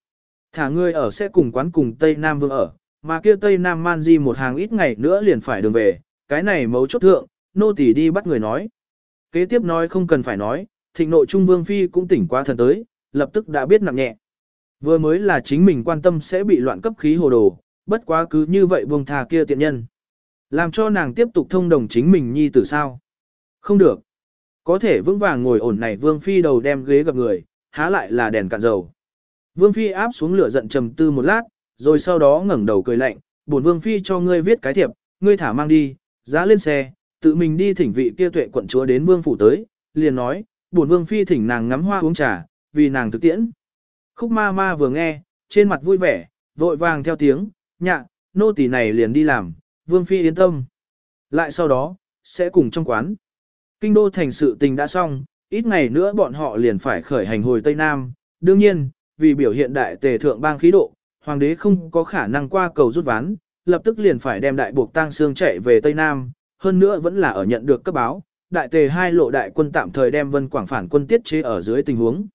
Thả ngươi ở sẽ cùng quán cùng Tây Nam Vương ở, mà kia Tây Nam Man Di một hàng ít ngày nữa liền phải đường về, cái này mấu chốt thượng, nô tỳ đi bắt người nói. Kế tiếp nói không cần phải nói, thịnh nội Trung Vương Phi cũng tỉnh qua thần tới, lập tức đã biết nặng nhẹ. Vừa mới là chính mình quan tâm sẽ bị loạn cấp khí hồ đồ, bất quá cứ như vậy buông thà kia tiện nhân. Làm cho nàng tiếp tục thông đồng chính mình nhi tử sao. Không được. Có thể vững vàng ngồi ổn này Vương Phi đầu đem ghế gặp người, há lại là đèn cạn dầu. Vương Phi áp xuống lửa giận trầm tư một lát, rồi sau đó ngẩng đầu cười lạnh, bổn Vương Phi cho ngươi viết cái thiệp, ngươi thả mang đi, giá lên xe, tự mình đi thỉnh vị kia tuệ quận chúa đến Vương Phủ tới, liền nói, bổn Vương Phi thỉnh nàng ngắm hoa uống trà, vì nàng thực tiễn. Khúc ma ma vừa nghe, trên mặt vui vẻ, vội vàng theo tiếng, nhạ, nô tỳ này liền đi làm, Vương Phi yên tâm. Lại sau đó, sẽ cùng trong quán. Kinh đô thành sự tình đã xong, ít ngày nữa bọn họ liền phải khởi hành hồi Tây Nam. Đương nhiên, vì biểu hiện đại tề thượng bang khí độ, hoàng đế không có khả năng qua cầu rút ván, lập tức liền phải đem đại buộc tang xương chạy về Tây Nam, hơn nữa vẫn là ở nhận được cấp báo, đại tề hai lộ đại quân tạm thời đem vân quảng phản quân tiết chế ở dưới tình huống.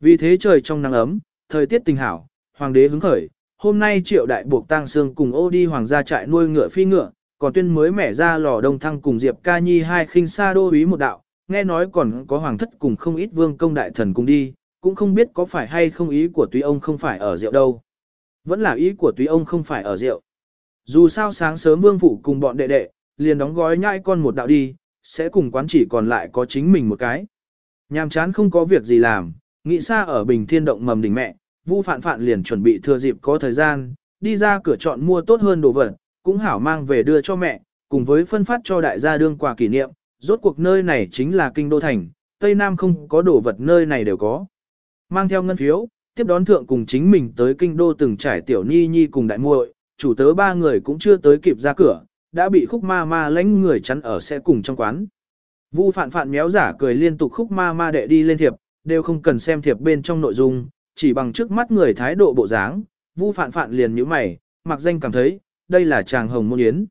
Vì thế trời trong nắng ấm, thời tiết tình hảo, hoàng đế hứng khởi, hôm nay triệu đại buộc tang xương cùng ô đi hoàng gia trại nuôi ngựa phi ngựa, còn tuyên mới mẻ ra lò đông thăng cùng Diệp Ca Nhi hai khinh xa đô úy một đạo, nghe nói còn có hoàng thất cùng không ít vương công đại thần cùng đi, cũng không biết có phải hay không ý của túy ông không phải ở rượu đâu. Vẫn là ý của túy ông không phải ở rượu. Dù sao sáng sớm vương phụ cùng bọn đệ đệ, liền đóng gói nhai con một đạo đi, sẽ cùng quán chỉ còn lại có chính mình một cái. Nhàm chán không có việc gì làm, nghĩ xa ở bình thiên động mầm đỉnh mẹ, Vu Phạn Phạn liền chuẩn bị thừa dịp có thời gian, đi ra cửa chọn mua tốt hơn đồ vật, cũng hảo mang về đưa cho mẹ, cùng với phân phát cho đại gia đương quà kỷ niệm, rốt cuộc nơi này chính là kinh đô thành, Tây Nam không có đồ vật nơi này đều có. Mang theo ngân phiếu, tiếp đón thượng cùng chính mình tới kinh đô từng trải tiểu ni nhi cùng đại muội, chủ tớ ba người cũng chưa tới kịp ra cửa, đã bị khúc ma ma lãnh người chắn ở xe cùng trong quán. Vu phạn phạn méo giả cười liên tục khúc ma ma đệ đi lên thiệp, đều không cần xem thiệp bên trong nội dung, chỉ bằng trước mắt người thái độ bộ dáng, Vu phạn phạn liền nhíu mày, mặc danh cảm thấy, đây là chàng hồng môn yến.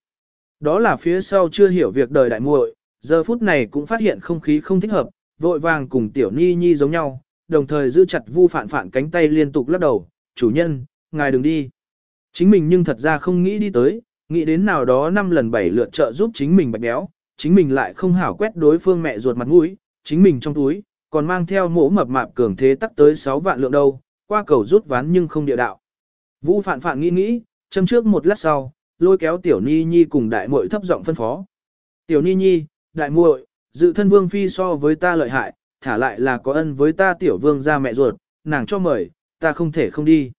Đó là phía sau chưa hiểu việc đời đại muội, giờ phút này cũng phát hiện không khí không thích hợp, vội vàng cùng tiểu ni nhi giống nhau, đồng thời giữ chặt vu Phạn Phạn cánh tay liên tục lắc đầu, chủ nhân, ngài đừng đi. Chính mình nhưng thật ra không nghĩ đi tới, nghĩ đến nào đó năm lần bảy lượt trợ giúp chính mình bạch béo, chính mình lại không hảo quét đối phương mẹ ruột mặt mũi, chính mình trong túi, còn mang theo mỗ mập mạp cường thế tắc tới 6 vạn lượng đâu, qua cầu rút ván nhưng không địa đạo. vũ phạn phạn nghĩ nghĩ, châm trước một lát sau, lôi kéo tiểu ni nhi cùng đại muội thấp giọng phân phó. Tiểu ni nhi, đại muội, dự thân vương phi so với ta lợi hại, thả lại là có ân với ta tiểu vương ra mẹ ruột, nàng cho mời, ta không thể không đi.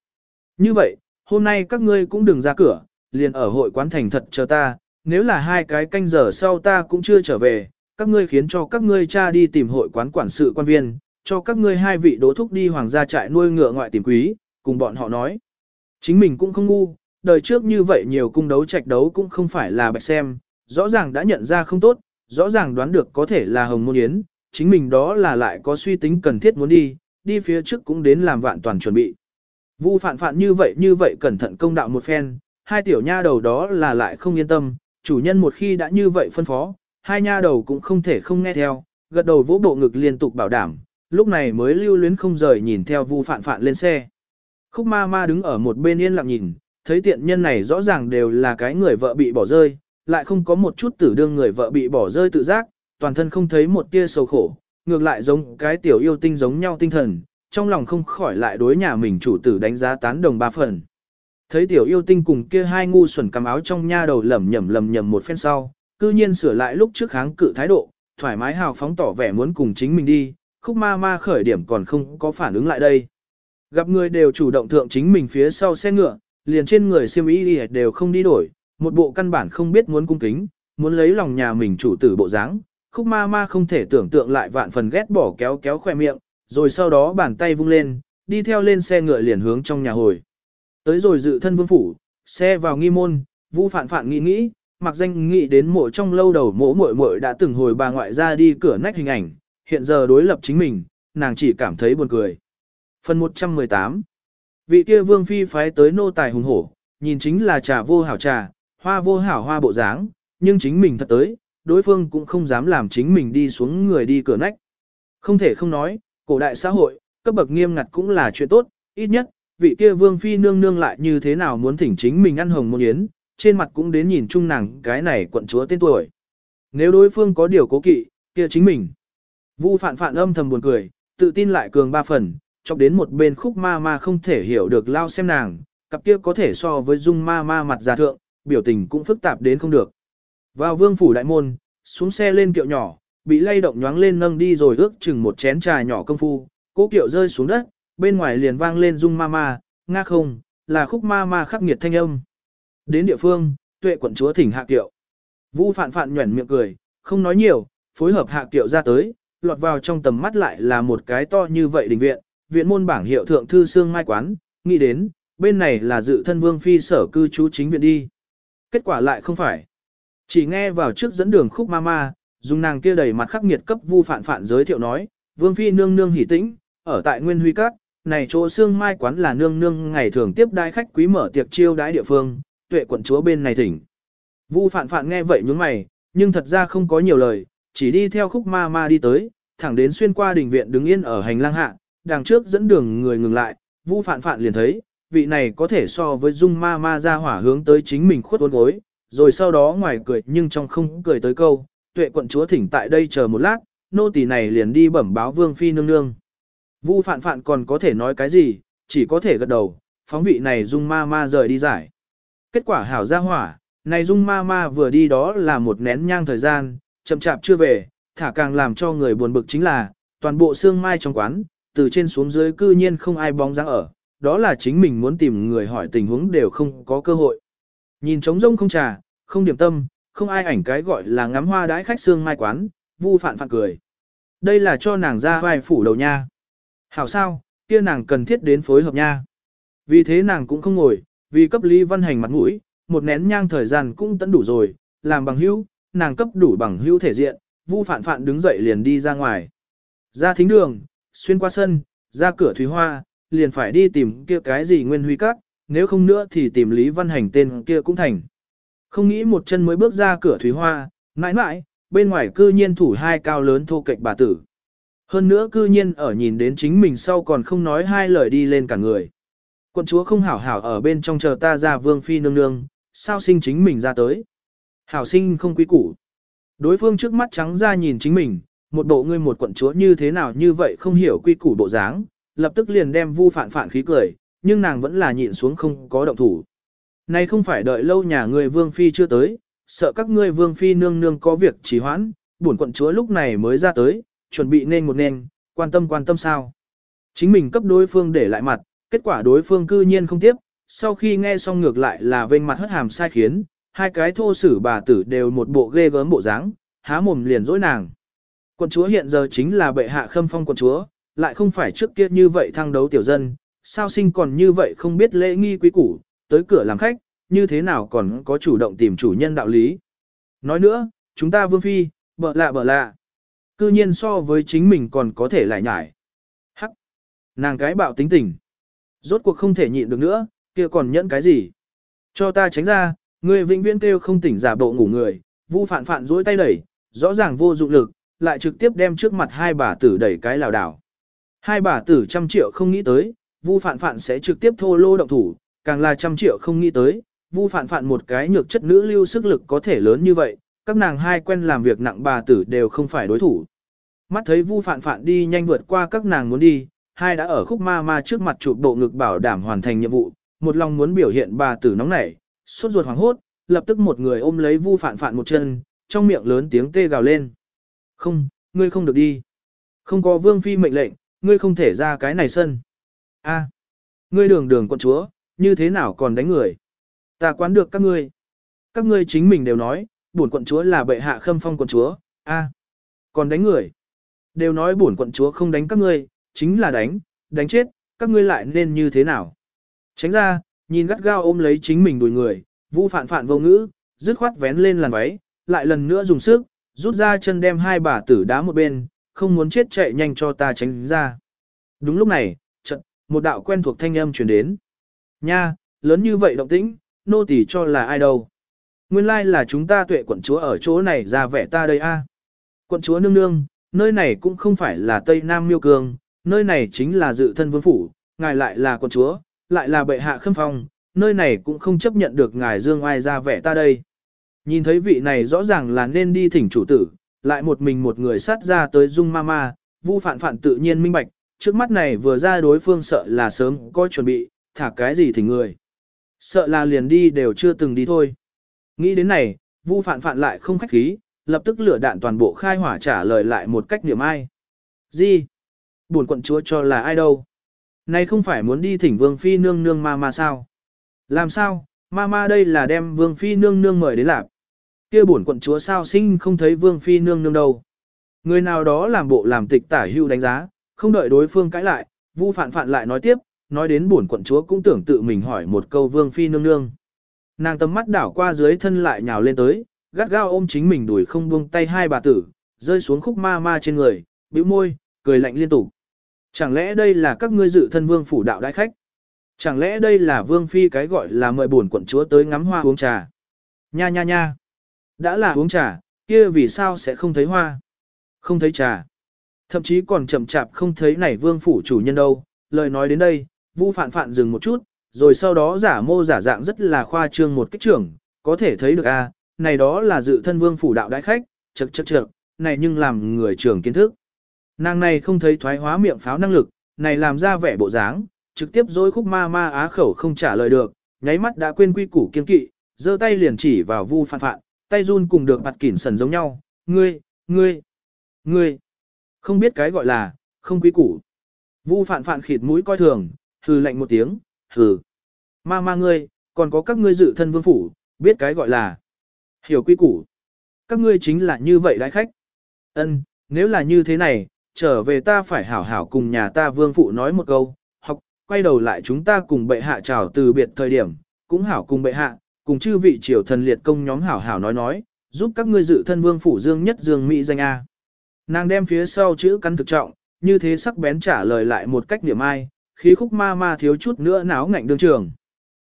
Như vậy, hôm nay các ngươi cũng đừng ra cửa, liền ở hội quán thành thật chờ ta, nếu là hai cái canh giờ sau ta cũng chưa trở về, các ngươi khiến cho các ngươi cha đi tìm hội quán quản sự quan viên, cho các ngươi hai vị đỗ thúc đi hoàng gia trại nuôi ngựa ngoại tìm quý, cùng bọn họ nói. Chính mình cũng không ngu, đời trước như vậy nhiều cung đấu trạch đấu cũng không phải là bạch xem, rõ ràng đã nhận ra không tốt, rõ ràng đoán được có thể là hồng môn yến, chính mình đó là lại có suy tính cần thiết muốn đi, đi phía trước cũng đến làm vạn toàn chuẩn bị. Vu phạn phạn như vậy như vậy cẩn thận công đạo một phen, hai tiểu nha đầu đó là lại không yên tâm, chủ nhân một khi đã như vậy phân phó, hai nha đầu cũng không thể không nghe theo, gật đầu vỗ bộ ngực liên tục bảo đảm, lúc này mới lưu luyến không rời nhìn theo Vu phạn phạn lên xe. Khúc ma ma đứng ở một bên yên lặng nhìn, thấy tiện nhân này rõ ràng đều là cái người vợ bị bỏ rơi, lại không có một chút tử đương người vợ bị bỏ rơi tự giác, toàn thân không thấy một tia sầu khổ, ngược lại giống cái tiểu yêu tinh giống nhau tinh thần, trong lòng không khỏi lại đối nhà mình chủ tử đánh giá tán đồng ba phần. Thấy tiểu yêu tinh cùng kia hai ngu xuẩn cầm áo trong nha đầu lẩm nhẩm lẩm nhẩm một phen sau, cư nhiên sửa lại lúc trước kháng cự thái độ, thoải mái hào phóng tỏ vẻ muốn cùng chính mình đi, khúc ma ma khởi điểm còn không có phản ứng lại đây. Gặp người đều chủ động thượng chính mình phía sau xe ngựa, liền trên người siêm ý đều không đi đổi, một bộ căn bản không biết muốn cung kính, muốn lấy lòng nhà mình chủ tử bộ dáng. Khúc ma ma không thể tưởng tượng lại vạn phần ghét bỏ kéo kéo khoe miệng, rồi sau đó bàn tay vung lên, đi theo lên xe ngựa liền hướng trong nhà hồi. Tới rồi dự thân vương phủ, xe vào nghi môn, vu phản phản nghĩ nghĩ, mặc danh nghĩ đến mộ trong lâu đầu mộ muội muội đã từng hồi bà ngoại ra đi cửa nách hình ảnh, hiện giờ đối lập chính mình, nàng chỉ cảm thấy buồn cười. Phần 118 Vị kia vương phi phái tới nô tài hùng hổ, nhìn chính là trà vô hảo trà, hoa vô hảo hoa bộ dáng, nhưng chính mình thật tới, đối phương cũng không dám làm chính mình đi xuống người đi cửa nách. Không thể không nói, cổ đại xã hội, cấp bậc nghiêm ngặt cũng là chuyện tốt, ít nhất, vị kia vương phi nương nương lại như thế nào muốn thỉnh chính mình ăn hồng môn yến, trên mặt cũng đến nhìn chung nàng cái này quận chúa tên tuổi. Nếu đối phương có điều cố kỵ, kia chính mình. Vu phạn phạn âm thầm buồn cười, tự tin lại cường ba phần, chọc đến một bên khúc ma ma không thể hiểu được lao xem nàng, cặp kia có thể so với dung ma ma mặt già thượng, biểu tình cũng phức tạp đến không được. Vào vương phủ đại môn, xuống xe lên kiệu nhỏ, bị lay động nhoáng lên nâng đi rồi ước chừng một chén trà nhỏ công phu, cố kiệu rơi xuống đất, bên ngoài liền vang lên dung ma ma, nga không, là khúc ma ma khắc nghiệt thanh âm. Đến địa phương, tuệ quận chúa thỉnh hạ kiệu. Vu phạn phạn nhuẩn miệng cười, không nói nhiều, phối hợp hạ kiệu ra tới, lọt vào trong tầm mắt lại là một cái to như vậy đình viện, viện môn bảng hiệu thượng thư xương mai quán, nghĩ đến, bên này là dự thân vương phi sở cư trú chính viện đi. Kết quả lại không phải. Chỉ nghe vào trước dẫn đường khúc ma ma, dùng nàng kia đầy mặt khắc nghiệt cấp vu phản phản giới thiệu nói, vương phi nương nương hỉ tĩnh, ở tại Nguyên Huy Các, này chỗ xương mai quán là nương nương ngày thường tiếp đai khách quý mở tiệc chiêu đái địa phương, tuệ quận chúa bên này thỉnh. Vu phản phản nghe vậy nhướng mày, nhưng thật ra không có nhiều lời, chỉ đi theo khúc ma ma đi tới, thẳng đến xuyên qua đình viện đứng yên ở hành lang hạ, đằng trước dẫn đường người ngừng lại, Vu Phạn Phạn liền thấy, vị này có thể so với Dung Ma Ma ra hỏa hướng tới chính mình khuất uốn gối, rồi sau đó ngoài cười nhưng trong không cười tới câu, tuệ quận chúa thỉnh tại đây chờ một lát, nô tỳ này liền đi bẩm báo Vương Phi nương nương. Vu Phạn Phạn còn có thể nói cái gì, chỉ có thể gật đầu, phóng vị này Dung Ma Ma rời đi giải. Kết quả hảo ra hỏa, này Dung Ma Ma vừa đi đó là một nén nhang thời gian, chậm chạp chưa về, thả càng làm cho người buồn bực chính là, toàn bộ xương mai trong quán, từ trên xuống dưới cư nhiên không ai bóng dáng ở, đó là chính mình muốn tìm người hỏi tình huống đều không có cơ hội. Nhìn trống rông không trà, không điểm tâm, không ai ảnh cái gọi là ngắm hoa đãi khách xương mai quán, vu phạn phạn cười. Đây là cho nàng ra vai phủ đầu nha. Hảo sao, kia nàng cần thiết đến phối hợp nha. Vì thế nàng cũng không ngồi, vì cấp Lý Văn Hành mặt mũi, một nén nhang thời gian cũng tận đủ rồi, làm bằng hữu, nàng cấp đủ bằng hữu thể diện, Vu Phạn Phạn đứng dậy liền đi ra ngoài. Ra thính đường, xuyên qua sân, ra cửa Thúy Hoa, liền phải đi tìm kia cái gì nguyên huy các, nếu không nữa thì tìm Lý Văn Hành tên kia cũng thành. Không nghĩ một chân mới bước ra cửa Thúy Hoa, mãi mãi, bên ngoài cư nhiên thủ hai cao lớn thô kệch bà tử. Hơn nữa cư nhiên ở nhìn đến chính mình sau còn không nói hai lời đi lên cả người. Quận chúa không hảo hảo ở bên trong chờ ta ra vương phi nương nương, sao sinh chính mình ra tới. Hảo sinh không quý củ. Đối phương trước mắt trắng ra nhìn chính mình, một bộ ngươi một quận chúa như thế nào như vậy không hiểu quy củ bộ dáng, lập tức liền đem vu phản phản khí cười, nhưng nàng vẫn là nhịn xuống không có động thủ. Này không phải đợi lâu nhà người vương phi chưa tới, sợ các ngươi vương phi nương nương có việc trì hoãn, buồn quận chúa lúc này mới ra tới, chuẩn bị nên một nên, quan tâm quan tâm sao. Chính mình cấp đối phương để lại mặt, kết quả đối phương cư nhiên không tiếp, sau khi nghe xong ngược lại là vênh mặt hất hàm sai khiến, hai cái thô sử bà tử đều một bộ ghê gớm bộ dáng, há mồm liền dỗi nàng. Quận chúa hiện giờ chính là bệ hạ khâm phong quận chúa, lại không phải trước kia như vậy thăng đấu tiểu dân, sao sinh còn như vậy không biết lễ nghi quý củ, tới cửa làm khách, như thế nào còn có chủ động tìm chủ nhân đạo lý. Nói nữa, chúng ta vương phi, bợ lạ bợ lạ. Cư nhiên so với chính mình còn có thể lại nhải. Hắc! Nàng cái bạo tính tình. Rốt cuộc không thể nhịn được nữa, kia còn nhẫn cái gì? Cho ta tránh ra, người vĩnh viễn kêu không tỉnh giả bộ ngủ người, vu phản phản duỗi tay đẩy, rõ ràng vô dụng lực, lại trực tiếp đem trước mặt hai bà tử đẩy cái lào đảo. Hai bà tử trăm triệu không nghĩ tới, Vu Phạn Phạn sẽ trực tiếp thô lô động thủ, càng là trăm triệu không nghĩ tới, Vu Phạn Phạn một cái nhược chất nữ lưu sức lực có thể lớn như vậy, các nàng hai quen làm việc nặng bà tử đều không phải đối thủ. Mắt thấy Vu Phạn Phạn đi nhanh vượt qua các nàng muốn đi, hai đã ở khúc ma ma trước mặt chụp bộ ngực bảo đảm hoàn thành nhiệm vụ, một lòng muốn biểu hiện bà tử nóng nảy, sốt ruột hoảng hốt, lập tức một người ôm lấy Vu Phạn Phạn một chân, trong miệng lớn tiếng tê gào lên. Không, ngươi không được đi. Không có vương phi mệnh lệnh, ngươi không thể ra cái này sân. A, ngươi đường đường quận chúa, như thế nào còn đánh người? Ta quán được các ngươi. Các ngươi chính mình đều nói, bổn quận chúa là bệ hạ khâm phong quận chúa, a, còn đánh người. Đều nói bổn quận chúa không đánh các ngươi, chính là đánh, đánh chết, các ngươi lại nên như thế nào? Tránh ra, nhìn gắt gao ôm lấy chính mình đùi người, Vu phạn phạn vô ngữ, dứt khoát vén lên làn váy, lại lần nữa dùng sức, rút ra chân đem hai bà tử đá một bên, không muốn chết chạy nhanh cho ta tránh ra. Đúng lúc này, chợt, một đạo quen thuộc thanh âm truyền đến. Nha, lớn như vậy động tĩnh, nô tỳ cho là ai đâu. Nguyên lai là chúng ta tuệ quận chúa ở chỗ này ra vẻ ta đây a. Quận chúa nương nương, nơi này cũng không phải là Tây Nam Miêu Cương, nơi này chính là dự thân vương phủ, ngài lại là con chúa, lại là bệ hạ khâm phong, nơi này cũng không chấp nhận được ngài dương ai ra vẻ ta đây. Nhìn thấy vị này rõ ràng là nên đi thỉnh chủ tử, lại một mình một người sát ra tới dung ma ma, vu phản phản tự nhiên minh bạch, trước mắt này vừa ra đối phương sợ là sớm có chuẩn bị, thả cái gì thỉnh người. Sợ là liền đi đều chưa từng đi thôi. Nghĩ đến này, vu phản phản lại không khách khí, lập tức lửa đạn toàn bộ khai hỏa trả lời lại một cách niệm ai. Gì? Buồn quận chúa cho là ai đâu? Này không phải muốn đi thỉnh vương phi nương nương ma ma sao? Làm sao? Ma ma đây là đem vương phi nương nương mời đến lạp. kia buồn quận chúa sao sinh không thấy vương phi nương nương đâu. Người nào đó làm bộ làm tịch tả hưu đánh giá, không đợi đối phương cãi lại, vu phản phản lại nói tiếp, nói đến buồn quận chúa cũng tưởng tự mình hỏi một câu vương phi nương nương. Nàng tầm mắt đảo qua dưới thân lại nhào lên tới, gắt gao ôm chính mình đuổi không buông tay hai bà tử, rơi xuống khúc ma ma trên người, bĩu môi, cười lạnh liên tục. Chẳng lẽ đây là các ngươi dự thân vương phủ đạo đại khách? Chẳng lẽ đây là vương phi cái gọi là mời buồn quận chúa tới ngắm hoa uống trà? Nha nha nha! Đã là uống trà, kia vì sao sẽ không thấy hoa? Không thấy trà. Thậm chí còn chậm chạp không thấy này vương phủ chủ nhân đâu. Lời nói đến đây, Vu Phạn Phạn dừng một chút, rồi sau đó giả mô giả dạng rất là khoa trương một kích trưởng, có thể thấy được a, này đó là dự thân vương phủ đạo đại khách, chật chật chật, này nhưng làm người trưởng kiến thức. Nàng này không thấy thoái hóa miệng pháo năng lực, này làm ra vẻ bộ dáng, trực tiếp dối khúc ma ma á khẩu không trả lời được, nháy mắt đã quên quy củ kiên kỵ, giơ tay liền chỉ vào vu phạn phạn, tay run cùng được mặt kỉn sần giống nhau, ngươi, ngươi, ngươi, không biết cái gọi là, không quy củ. Vu phạn phạn khịt mũi coi thường, hừ lạnh một tiếng, hừ. Ma ma ngươi, còn có các ngươi dự thân vương phủ, biết cái gọi là, hiểu quy củ. Các ngươi chính là như vậy đại khách. Ân, nếu là như thế này, trở về ta phải hảo hảo cùng nhà ta vương phụ nói một câu, học, quay đầu lại chúng ta cùng bệ hạ chào từ biệt thời điểm, cũng hảo cùng bệ hạ, cùng chư vị triều thần liệt công nhóm hảo hảo nói nói, giúp các ngươi dự thân vương phủ dương nhất dương mỹ danh A. Nàng đem phía sau chữ căn thực trọng, như thế sắc bén trả lời lại một cách niệm ai, khí khúc ma ma thiếu chút nữa náo ngạnh đương trường.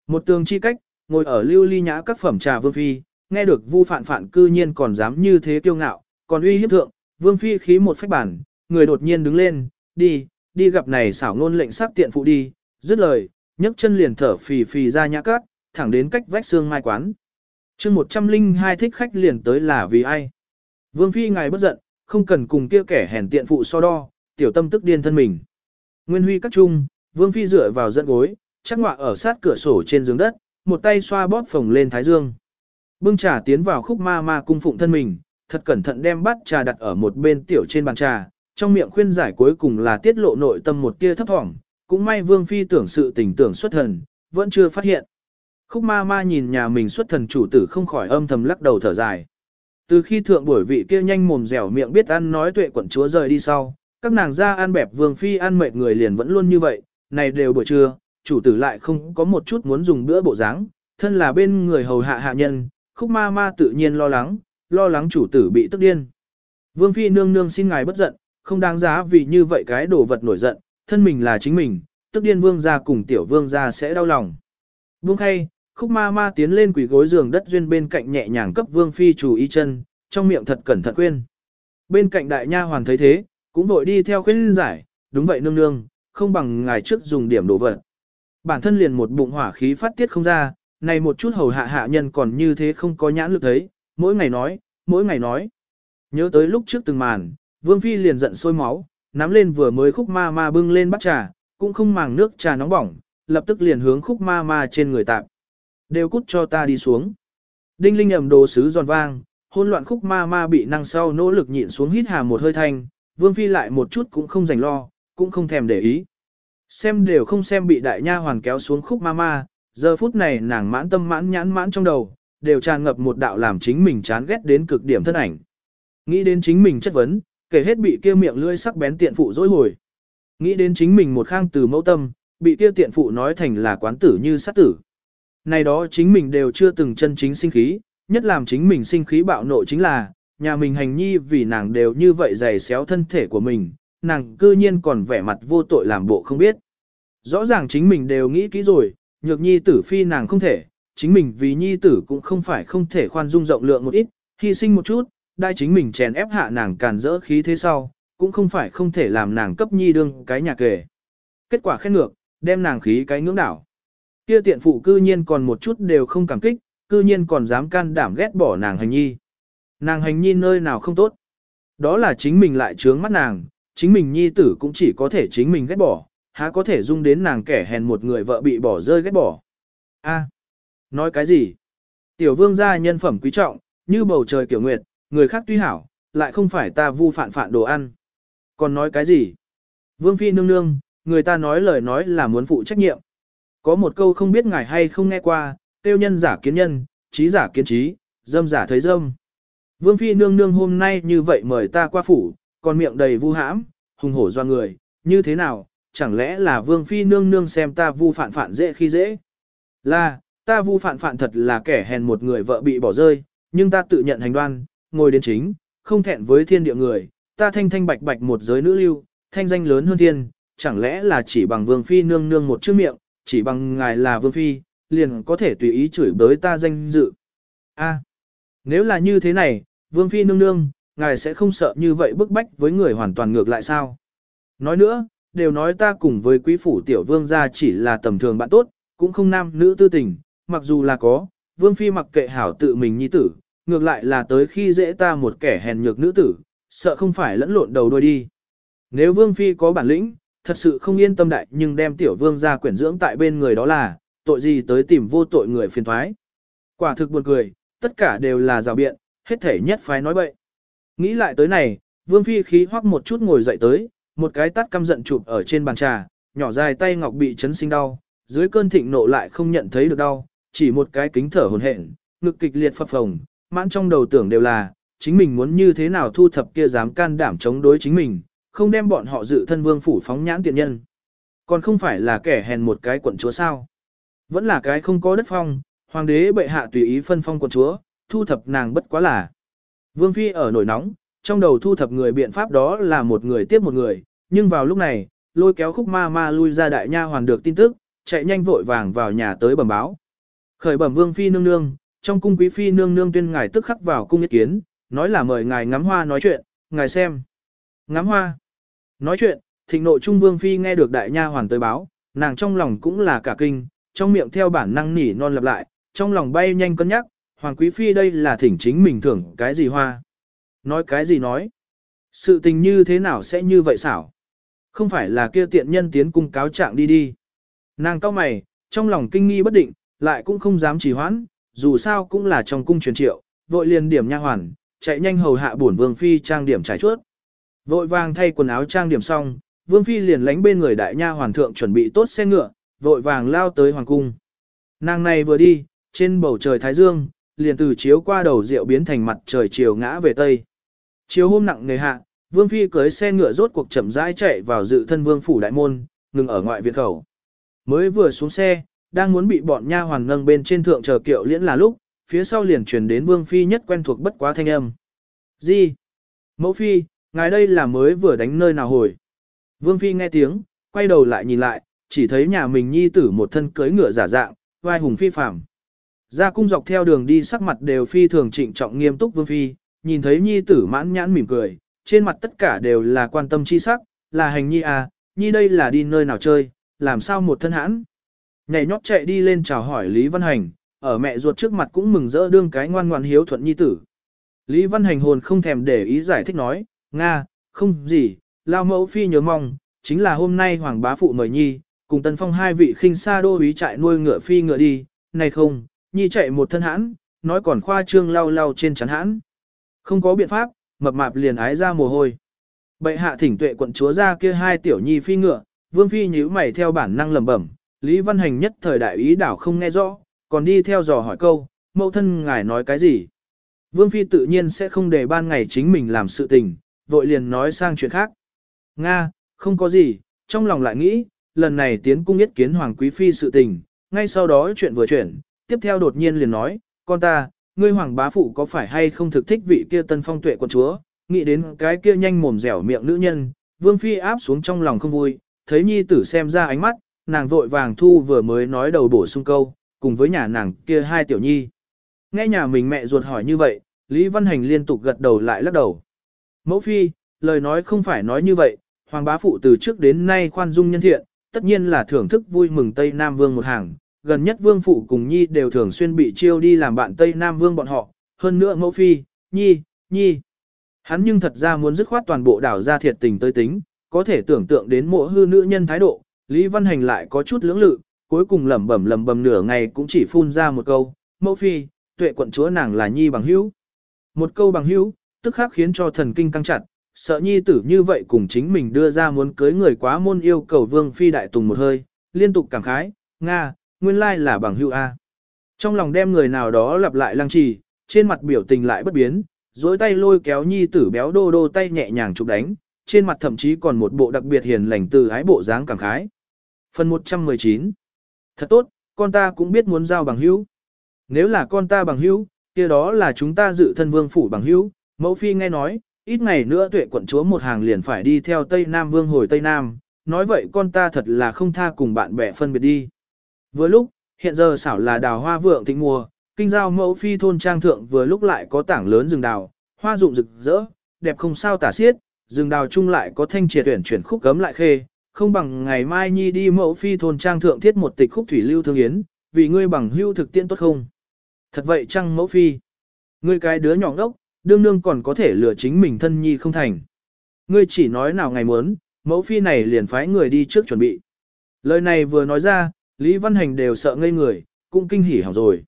Một tường chi cách, ngồi ở lưu ly nhã các phẩm trà vương phi, nghe được vu phạn phạn cư nhiên còn dám như thế kiêu ngạo, còn uy hiếp thượng, vương phi khí một phách bản, người đột nhiên đứng lên, đi, đi gặp này xảo ngôn lệnh sắc tiện phụ đi, dứt lời, nhấc chân liền thở phì phì ra nhã cát, thẳng đến cách vách xương mai quán. chương 102 thích khách liền tới là vì ai? Vương Phi ngài bất giận, không cần cùng kia kẻ hèn tiện phụ so đo, tiểu tâm tức điên thân mình. Nguyên huy các trung, Vương Phi dựa vào dẫn gối, chắc ngọa ở sát cửa sổ trên giường đất, một tay xoa bóp phồng lên thái dương. Bưng trà tiến vào khúc ma ma cung phụng thân mình, thật cẩn thận đem bát trà đặt ở một bên tiểu trên bàn trà, trong miệng khuyên giải cuối cùng là tiết lộ nội tâm một tia thấp thỏm, cũng may Vương Phi tưởng sự tình tưởng xuất thần, vẫn chưa phát hiện. Khúc ma ma nhìn nhà mình xuất thần chủ tử không khỏi âm thầm lắc đầu thở dài. Từ khi thượng buổi vị kia nhanh mồm dẻo miệng biết ăn nói tuệ quận chúa rời đi sau, các nàng ra ăn bẹp Vương Phi ăn mệt người liền vẫn luôn như vậy, này đều buổi trưa, chủ tử lại không có một chút muốn dùng bữa bộ dáng, thân là bên người hầu hạ hạ nhân, khúc ma ma tự nhiên lo lắng, lo lắng chủ tử bị tức điên. Vương Phi nương nương xin ngài bất giận, không đáng giá vì như vậy cái đồ vật nổi giận, thân mình là chính mình, tức điên vương gia cùng tiểu vương gia sẽ đau lòng. Vương khay, khúc ma ma tiến lên quỷ gối giường đất duyên bên cạnh nhẹ nhàng cấp vương phi chủ y chân, trong miệng thật cẩn thận khuyên. Bên cạnh đại nha hoàn thấy thế, cũng vội đi theo khuyên giải, đúng vậy nương nương, không bằng ngài trước dùng điểm đồ vật. Bản thân liền một bụng hỏa khí phát tiết không ra, này một chút hầu hạ hạ nhân còn như thế không có nhãn lực thấy, mỗi ngày nói, mỗi ngày nói. Nhớ tới lúc trước từng màn, Vương Phi liền giận sôi máu, nắm lên vừa mới khúc ma ma bưng lên bắt trà, cũng không màng nước trà nóng bỏng, lập tức liền hướng khúc ma ma trên người tạp. Đều cút cho ta đi xuống. Đinh linh ẩm đồ sứ giòn vang, hôn loạn khúc ma ma bị năng sau nỗ lực nhịn xuống hít hà một hơi thanh, Vương Phi lại một chút cũng không dành lo, cũng không thèm để ý. Xem đều không xem bị đại nha hoàn kéo xuống khúc ma ma, giờ phút này nàng mãn tâm mãn nhãn mãn trong đầu, đều tràn ngập một đạo làm chính mình chán ghét đến cực điểm thân ảnh. Nghĩ đến chính mình chất vấn, kể hết bị kia miệng lưỡi sắc bén tiện phụ dối hồi. Nghĩ đến chính mình một khang từ mẫu tâm, bị kia tiện phụ nói thành là quán tử như sát tử. Này đó chính mình đều chưa từng chân chính sinh khí, nhất làm chính mình sinh khí bạo nộ chính là, nhà mình hành nhi vì nàng đều như vậy dày xéo thân thể của mình, nàng cư nhiên còn vẻ mặt vô tội làm bộ không biết. Rõ ràng chính mình đều nghĩ kỹ rồi, nhược nhi tử phi nàng không thể, chính mình vì nhi tử cũng không phải không thể khoan dung rộng lượng một ít, hy sinh một chút, đai chính mình chèn ép hạ nàng càn rỡ khí thế sau, cũng không phải không thể làm nàng cấp nhi đương cái nhà kể. Kết quả khen ngược, đem nàng khí cái ngưỡng đảo. Kia tiện phụ cư nhiên còn một chút đều không cảm kích, cư nhiên còn dám can đảm ghét bỏ nàng hành nhi. Nàng hành nhi nơi nào không tốt. Đó là chính mình lại trướng mắt nàng, chính mình nhi tử cũng chỉ có thể chính mình ghét bỏ, há có thể dung đến nàng kẻ hèn một người vợ bị bỏ rơi ghét bỏ. A, nói cái gì? Tiểu vương gia nhân phẩm quý trọng, như bầu trời kiểu nguyệt, người khác tuy hảo, lại không phải ta vu phản phản đồ ăn. Còn nói cái gì? Vương phi nương nương, người ta nói lời nói là muốn phụ trách nhiệm. Có một câu không biết ngài hay không nghe qua, tiêu nhân giả kiến nhân, trí giả kiến trí, dâm giả thấy dâm. Vương phi nương nương hôm nay như vậy mời ta qua phủ, còn miệng đầy vu hãm, hùng hổ do người, như thế nào, chẳng lẽ là vương phi nương nương xem ta vu phản phản dễ khi dễ? Là, ta vu phản phản thật là kẻ hèn một người vợ bị bỏ rơi, nhưng ta tự nhận hành đoan, ngồi đến chính, không thẹn với thiên địa người, ta thanh thanh bạch bạch một giới nữ lưu, thanh danh lớn hơn thiên, chẳng lẽ là chỉ bằng vương phi nương nương một chữ miệng, chỉ bằng ngài là vương phi, liền có thể tùy ý chửi bới ta danh dự. A, nếu là như thế này, vương phi nương nương, ngài sẽ không sợ như vậy bức bách với người hoàn toàn ngược lại sao? Nói nữa, đều nói ta cùng với quý phủ tiểu vương gia chỉ là tầm thường bạn tốt, cũng không nam nữ tư tình, mặc dù là có, vương phi mặc kệ hảo tự mình nhi tử, ngược lại là tới khi dễ ta một kẻ hèn nhược nữ tử, sợ không phải lẫn lộn đầu đôi đi. Nếu vương phi có bản lĩnh, thật sự không yên tâm đại nhưng đem tiểu vương ra quyển dưỡng tại bên người đó là, tội gì tới tìm vô tội người phiền thoái. Quả thực buồn cười, tất cả đều là rào biện, hết thể nhất phái nói bậy. Nghĩ lại tới này, vương phi khí hoắc một chút ngồi dậy tới, một cái tắt căm giận chụp ở trên bàn trà, nhỏ dài tay ngọc bị chấn sinh đau, dưới cơn thịnh nộ lại không nhận thấy được đau, chỉ một cái kính thở hồn hển, ngực kịch liệt phập phồng, mãn trong đầu tưởng đều là, chính mình muốn như thế nào thu thập kia dám can đảm chống đối chính mình, không đem bọn họ dự thân vương phủ phóng nhãn tiện nhân. Còn không phải là kẻ hèn một cái quận chúa sao. Vẫn là cái không có đất phong, hoàng đế bệ hạ tùy ý phân phong quận chúa, thu thập nàng bất quá là. Vương phi ở nổi nóng, trong đầu thu thập người biện pháp đó là một người tiếp một người, nhưng vào lúc này, lôi kéo khúc ma ma lui ra đại nha hoàn được tin tức, chạy nhanh vội vàng vào nhà tới bẩm báo. Khởi bẩm vương phi nương nương, trong cung quý phi nương nương tuyên ngài tức khắc vào cung ý kiến, nói là mời ngài ngắm hoa nói chuyện, ngài xem. Ngắm hoa. Nói chuyện, thịnh nội trung vương phi nghe được đại nha hoàn tới báo, nàng trong lòng cũng là cả kinh, trong miệng theo bản năng nỉ non lặp lại, trong lòng bay nhanh cân nhắc, hoàng quý phi đây là thỉnh chính mình thưởng cái gì hoa. Nói cái gì nói. Sự tình như thế nào sẽ như vậy xảo. Không phải là kia tiện nhân tiến cung cáo trạng đi đi. Nàng cao mày, trong lòng kinh nghi bất định, lại cũng không dám trì hoãn, dù sao cũng là trong cung truyền triệu, vội liền điểm nha hoàn, chạy nhanh hầu hạ bổn vương phi trang điểm trải chuốt. Vội vàng thay quần áo trang điểm xong, vương phi liền lánh bên người đại nha hoàn thượng chuẩn bị tốt xe ngựa, vội vàng lao tới hoàng cung. Nàng này vừa đi, trên bầu trời thái dương, liền từ chiếu qua đầu rượu biến thành mặt trời chiều ngã về tây. Chiều hôm nặng nề hạ, vương phi cưới xe ngựa rốt cuộc chậm rãi chạy vào dự thân vương phủ đại môn, ngừng ở ngoại viện khẩu. Mới vừa xuống xe, đang muốn bị bọn nha hoàn nâng bên trên thượng chờ kiệu liễn là lúc, phía sau liền truyền đến vương phi nhất quen thuộc bất quá thanh âm. Gì? Mẫu phi, ngài đây là mới vừa đánh nơi nào hồi. Vương phi nghe tiếng, quay đầu lại nhìn lại, chỉ thấy nhà mình nhi tử một thân cưới ngựa giả dạng, vai hùng phi phạm. Ra cung dọc theo đường đi sắc mặt đều phi thường trịnh trọng nghiêm túc vương phi, nhìn thấy nhi tử mãn nhãn mỉm cười, trên mặt tất cả đều là quan tâm chi sắc, là hành nhi à, nhi đây là đi nơi nào chơi, làm sao một thân hãn. Nhảy nhót chạy đi lên chào hỏi Lý Văn Hành, ở mẹ ruột trước mặt cũng mừng rỡ đương cái ngoan ngoan hiếu thuận nhi tử. Lý Văn Hành hồn không thèm để ý giải thích nói, Nga, không gì, lao mẫu phi nhớ mong, chính là hôm nay hoàng bá phụ mời nhi, cùng tần phong hai vị khinh xa đô ý chạy nuôi ngựa phi ngựa đi, này không, nhi chạy một thân hãn, nói còn khoa trương lau lau trên chắn hãn. Không có biện pháp, mập mạp liền ái ra mồ hôi. Bệ hạ thỉnh tuệ quận chúa ra kia hai tiểu nhi phi ngựa, vương phi nhíu mày theo bản năng lẩm bẩm, Lý Văn Hành nhất thời đại ý đảo không nghe rõ, còn đi theo dò hỏi câu, mẫu thân ngài nói cái gì. Vương phi tự nhiên sẽ không để ban ngày chính mình làm sự tình, vội liền nói sang chuyện khác. Nga, không có gì, trong lòng lại nghĩ, lần này tiến cung yết kiến hoàng quý phi sự tình, ngay sau đó chuyện vừa chuyển, tiếp theo đột nhiên liền nói, con ta, ngươi hoàng bá phụ có phải hay không thực thích vị kia tân phong tuệ quân chúa, nghĩ đến cái kia nhanh mồm dẻo miệng nữ nhân, vương phi áp xuống trong lòng không vui, thấy nhi tử xem ra ánh mắt, nàng vội vàng thu vừa mới nói đầu bổ sung câu, cùng với nhà nàng kia hai tiểu nhi. Nghe nhà mình mẹ ruột hỏi như vậy, Lý Văn Hành liên tục gật đầu lại lắc đầu. Mẫu phi, lời nói không phải nói như vậy, hoàng bá phụ từ trước đến nay khoan dung nhân thiện, tất nhiên là thưởng thức vui mừng Tây Nam Vương một hàng, gần nhất Vương phụ cùng Nhi đều thường xuyên bị chiêu đi làm bạn Tây Nam Vương bọn họ, hơn nữa mẫu phi, Nhi, Nhi. Hắn nhưng thật ra muốn dứt khoát toàn bộ đảo ra thiệt tình tới tính, có thể tưởng tượng đến mộ hư nữ nhân thái độ, Lý Văn Hành lại có chút lưỡng lự, cuối cùng lẩm bẩm lẩm bẩm nửa ngày cũng chỉ phun ra một câu, mẫu phi, tuệ quận chúa nàng là Nhi bằng hữu. Một câu bằng hữu, tức khắc khiến cho thần kinh căng chặt, sợ Nhi tử như vậy cùng chính mình đưa ra muốn cưới người quá môn yêu cầu vương phi đại tùng một hơi, liên tục cảm khái, Nga, nguyên lai là bằng hữu A. Trong lòng đem người nào đó lặp lại lăng trì, trên mặt biểu tình lại bất biến, dối tay lôi kéo nhi tử béo đô đô tay nhẹ nhàng chụp đánh, trên mặt thậm chí còn một bộ đặc biệt hiền lành từ ái bộ dáng cảm khái. Phần 119 Thật tốt, con ta cũng biết muốn giao bằng hữu. Nếu là con ta bằng hữu, kia đó là chúng ta dự thân vương phủ bằng hữu. Mẫu phi nghe nói, ít ngày nữa tuệ quận chúa một hàng liền phải đi theo Tây Nam vương hồi Tây Nam. Nói vậy con ta thật là không tha cùng bạn bè phân biệt đi. Vừa lúc, hiện giờ xảo là đào hoa vượng thịnh mùa, kinh giao mẫu phi thôn trang thượng vừa lúc lại có tảng lớn rừng đào, hoa rụng rực rỡ, đẹp không sao tả xiết, rừng đào chung lại có thanh triệt tuyển chuyển khúc cấm lại khê, không bằng ngày mai nhi đi mẫu phi thôn trang thượng thiết một tịch khúc thủy lưu thương yến, vì ngươi bằng hưu thực tiễn tốt không? Thật vậy chăng mẫu phi? Ngươi cái đứa nhỏ ngốc, đương đương còn có thể lừa chính mình thân nhi không thành. Ngươi chỉ nói nào ngày muốn, mẫu phi này liền phái người đi trước chuẩn bị. Lời này vừa nói ra, Lý Văn Hành đều sợ ngây người, cũng kinh hỉ hỏng rồi.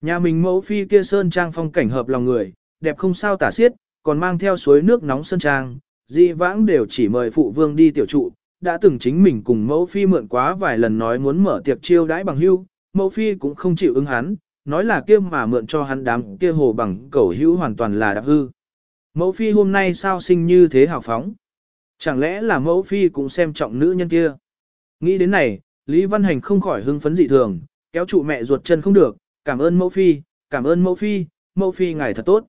Nhà mình mẫu phi kia sơn trang phong cảnh hợp lòng người, đẹp không sao tả xiết, còn mang theo suối nước nóng sơn trang, di vãng đều chỉ mời phụ vương đi tiểu trụ, đã từng chính mình cùng mẫu phi mượn quá vài lần nói muốn mở tiệc chiêu đãi bằng hưu, mẫu phi cũng không chịu ứng hắn, nói là kia mà mượn cho hắn đám kia hồ bằng cẩu hữu hoàn toàn là đạp hư. Mẫu phi hôm nay sao sinh như thế hào phóng? Chẳng lẽ là mẫu phi cũng xem trọng nữ nhân kia? Nghĩ đến này, Lý Văn Hành không khỏi hưng phấn dị thường, kéo trụ mẹ ruột chân không được, cảm ơn mẫu phi, cảm ơn mẫu phi, mẫu phi ngài thật tốt.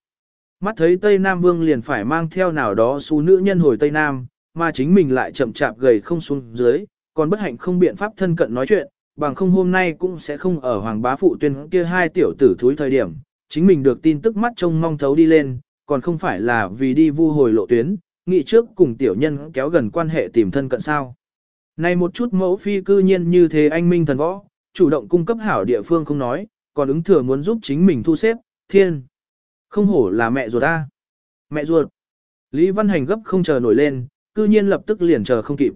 Mắt thấy Tây Nam Vương liền phải mang theo nào đó xu nữ nhân hồi Tây Nam, mà chính mình lại chậm chạp gầy không xuống dưới, còn bất hạnh không biện pháp thân cận nói chuyện, bằng không hôm nay cũng sẽ không ở Hoàng Bá Phụ tuyên kia hai tiểu tử thúi thời điểm, chính mình được tin tức mắt trông mong thấu đi lên, còn không phải là vì đi vu hồi lộ tuyến, nghị trước cùng tiểu nhân kéo gần quan hệ tìm thân cận sao. Này một chút mẫu phi cư nhiên như thế anh minh thần võ, chủ động cung cấp hảo địa phương không nói, còn ứng thừa muốn giúp chính mình thu xếp, thiên. Không hổ là mẹ ruột ta. Mẹ ruột. Lý Văn Hành gấp không chờ nổi lên, cư nhiên lập tức liền chờ không kịp.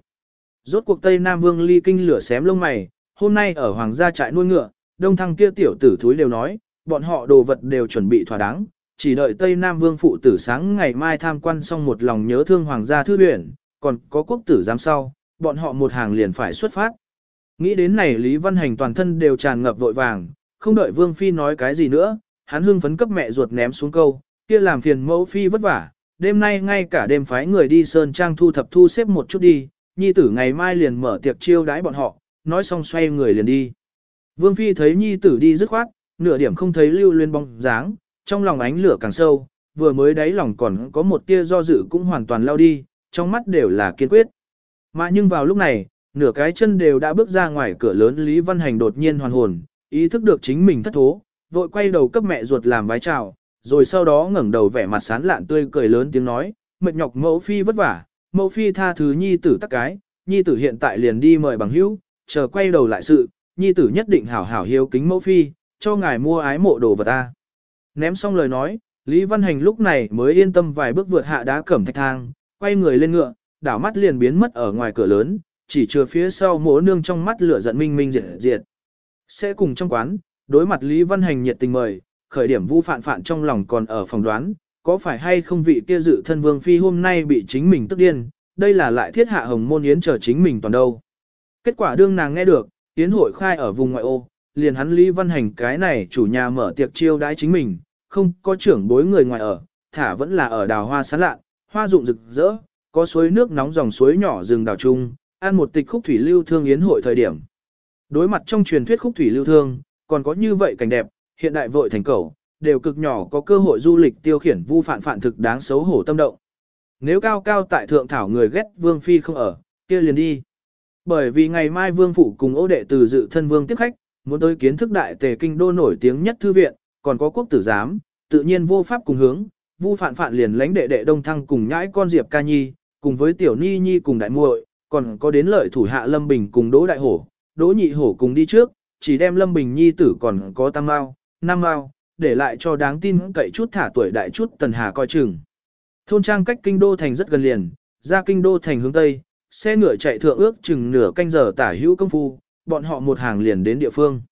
Rốt cuộc Tây Nam Vương ly kinh lửa xém lông mày, hôm nay ở hoàng gia trại nuôi ngựa, đông thăng kia tiểu tử thúi đều nói, bọn họ đồ vật đều chuẩn bị thỏa đáng, chỉ đợi Tây Nam Vương phụ tử sáng ngày mai tham quan xong một lòng nhớ thương hoàng gia thư viện, còn có quốc tử giám sau, bọn họ một hàng liền phải xuất phát. Nghĩ đến này Lý Văn Hành toàn thân đều tràn ngập vội vàng, không đợi Vương Phi nói cái gì nữa, hắn hưng phấn cấp mẹ ruột ném xuống câu, kia làm phiền mẫu Phi vất vả, đêm nay ngay cả đêm phái người đi Sơn Trang thu thập thu xếp một chút đi, nhi tử ngày mai liền mở tiệc chiêu đãi bọn họ, nói xong xoay người liền đi. Vương Phi thấy nhi tử đi dứt khoát, nửa điểm không thấy lưu luyên bóng dáng, trong lòng ánh lửa càng sâu, vừa mới đáy lòng còn có một tia do dự cũng hoàn toàn lao đi, trong mắt đều là kiên quyết. Mà nhưng vào lúc này, nửa cái chân đều đã bước ra ngoài cửa lớn Lý Văn Hành đột nhiên hoàn hồn, ý thức được chính mình thất thố, vội quay đầu cấp mẹ ruột làm vái chào, rồi sau đó ngẩng đầu vẻ mặt sán lạn tươi cười lớn tiếng nói, mệt nhọc mẫu phi vất vả, mẫu phi tha thứ nhi tử tắc cái, nhi tử hiện tại liền đi mời bằng hữu, chờ quay đầu lại sự, nhi tử nhất định hảo hảo hiếu kính mẫu phi, cho ngài mua ái mộ đồ vật ta. Ném xong lời nói, Lý Văn Hành lúc này mới yên tâm vài bước vượt hạ đá cẩm thạch thang, quay người lên ngựa, đảo mắt liền biến mất ở ngoài cửa lớn, chỉ chừa phía sau mỗ nương trong mắt lửa giận minh minh diệt diệt. Sẽ cùng trong quán, đối mặt Lý Văn Hành nhiệt tình mời, khởi điểm vu phạn phạn trong lòng còn ở phòng đoán, có phải hay không vị kia dự thân vương phi hôm nay bị chính mình tức điên, đây là lại thiết hạ hồng môn yến chờ chính mình toàn đâu. Kết quả đương nàng nghe được, yến hội khai ở vùng ngoại ô, liền hắn Lý Văn Hành cái này chủ nhà mở tiệc chiêu đãi chính mình, không có trưởng bối người ngoài ở, thả vẫn là ở đào hoa sán lạ, hoa rụng rực rỡ, có suối nước nóng dòng suối nhỏ rừng đào trung, ăn một tịch khúc thủy lưu thương yến hội thời điểm. Đối mặt trong truyền thuyết khúc thủy lưu thương, còn có như vậy cảnh đẹp, hiện đại vội thành cầu, đều cực nhỏ có cơ hội du lịch tiêu khiển vu phản phản thực đáng xấu hổ tâm động. Nếu cao cao tại thượng thảo người ghét vương phi không ở, kia liền đi. Bởi vì ngày mai vương phụ cùng ô đệ từ dự thân vương tiếp khách, muốn tới kiến thức đại tề kinh đô nổi tiếng nhất thư viện, còn có quốc tử giám, tự nhiên vô pháp cùng hướng, vu phản phản liền lãnh đệ đệ đông thăng cùng nhãi con diệp ca nhi, cùng với tiểu ni nhi cùng đại muội, còn có đến lợi thủ hạ lâm bình cùng đỗ đại hổ, đỗ nhị hổ cùng đi trước, chỉ đem lâm bình nhi tử còn có tam mao, năm mao, để lại cho đáng tin cậy chút thả tuổi đại chút tần hà coi chừng. Thôn trang cách kinh đô thành rất gần liền, ra kinh đô thành hướng tây, xe ngựa chạy thượng ước chừng nửa canh giờ tả hữu công phu, bọn họ một hàng liền đến địa phương.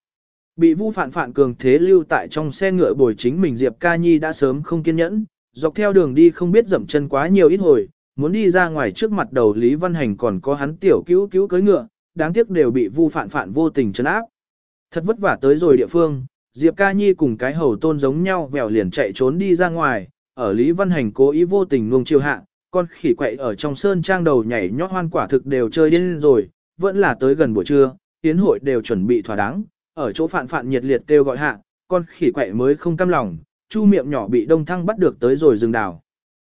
Bị vu phản phản cường thế lưu tại trong xe ngựa bồi chính mình Diệp Ca Nhi đã sớm không kiên nhẫn, dọc theo đường đi không biết dậm chân quá nhiều ít hồi, muốn đi ra ngoài trước mặt đầu Lý Văn Hành còn có hắn tiểu cứu cứu cưới ngựa, đáng tiếc đều bị vu phản phản vô tình trấn áp. Thật vất vả tới rồi địa phương, Diệp Ca Nhi cùng cái hầu tôn giống nhau vèo liền chạy trốn đi ra ngoài, ở Lý Văn Hành cố ý vô tình nuông chiều hạ, con khỉ quậy ở trong sơn trang đầu nhảy nhót hoan quả thực đều chơi điên rồi, vẫn là tới gần buổi trưa, tiến hội đều chuẩn bị thỏa đáng, ở chỗ phạn phạn nhiệt liệt kêu gọi hạ, con khỉ quậy mới không cam lòng, chu miệng nhỏ bị đông thăng bắt được tới rồi rừng đào.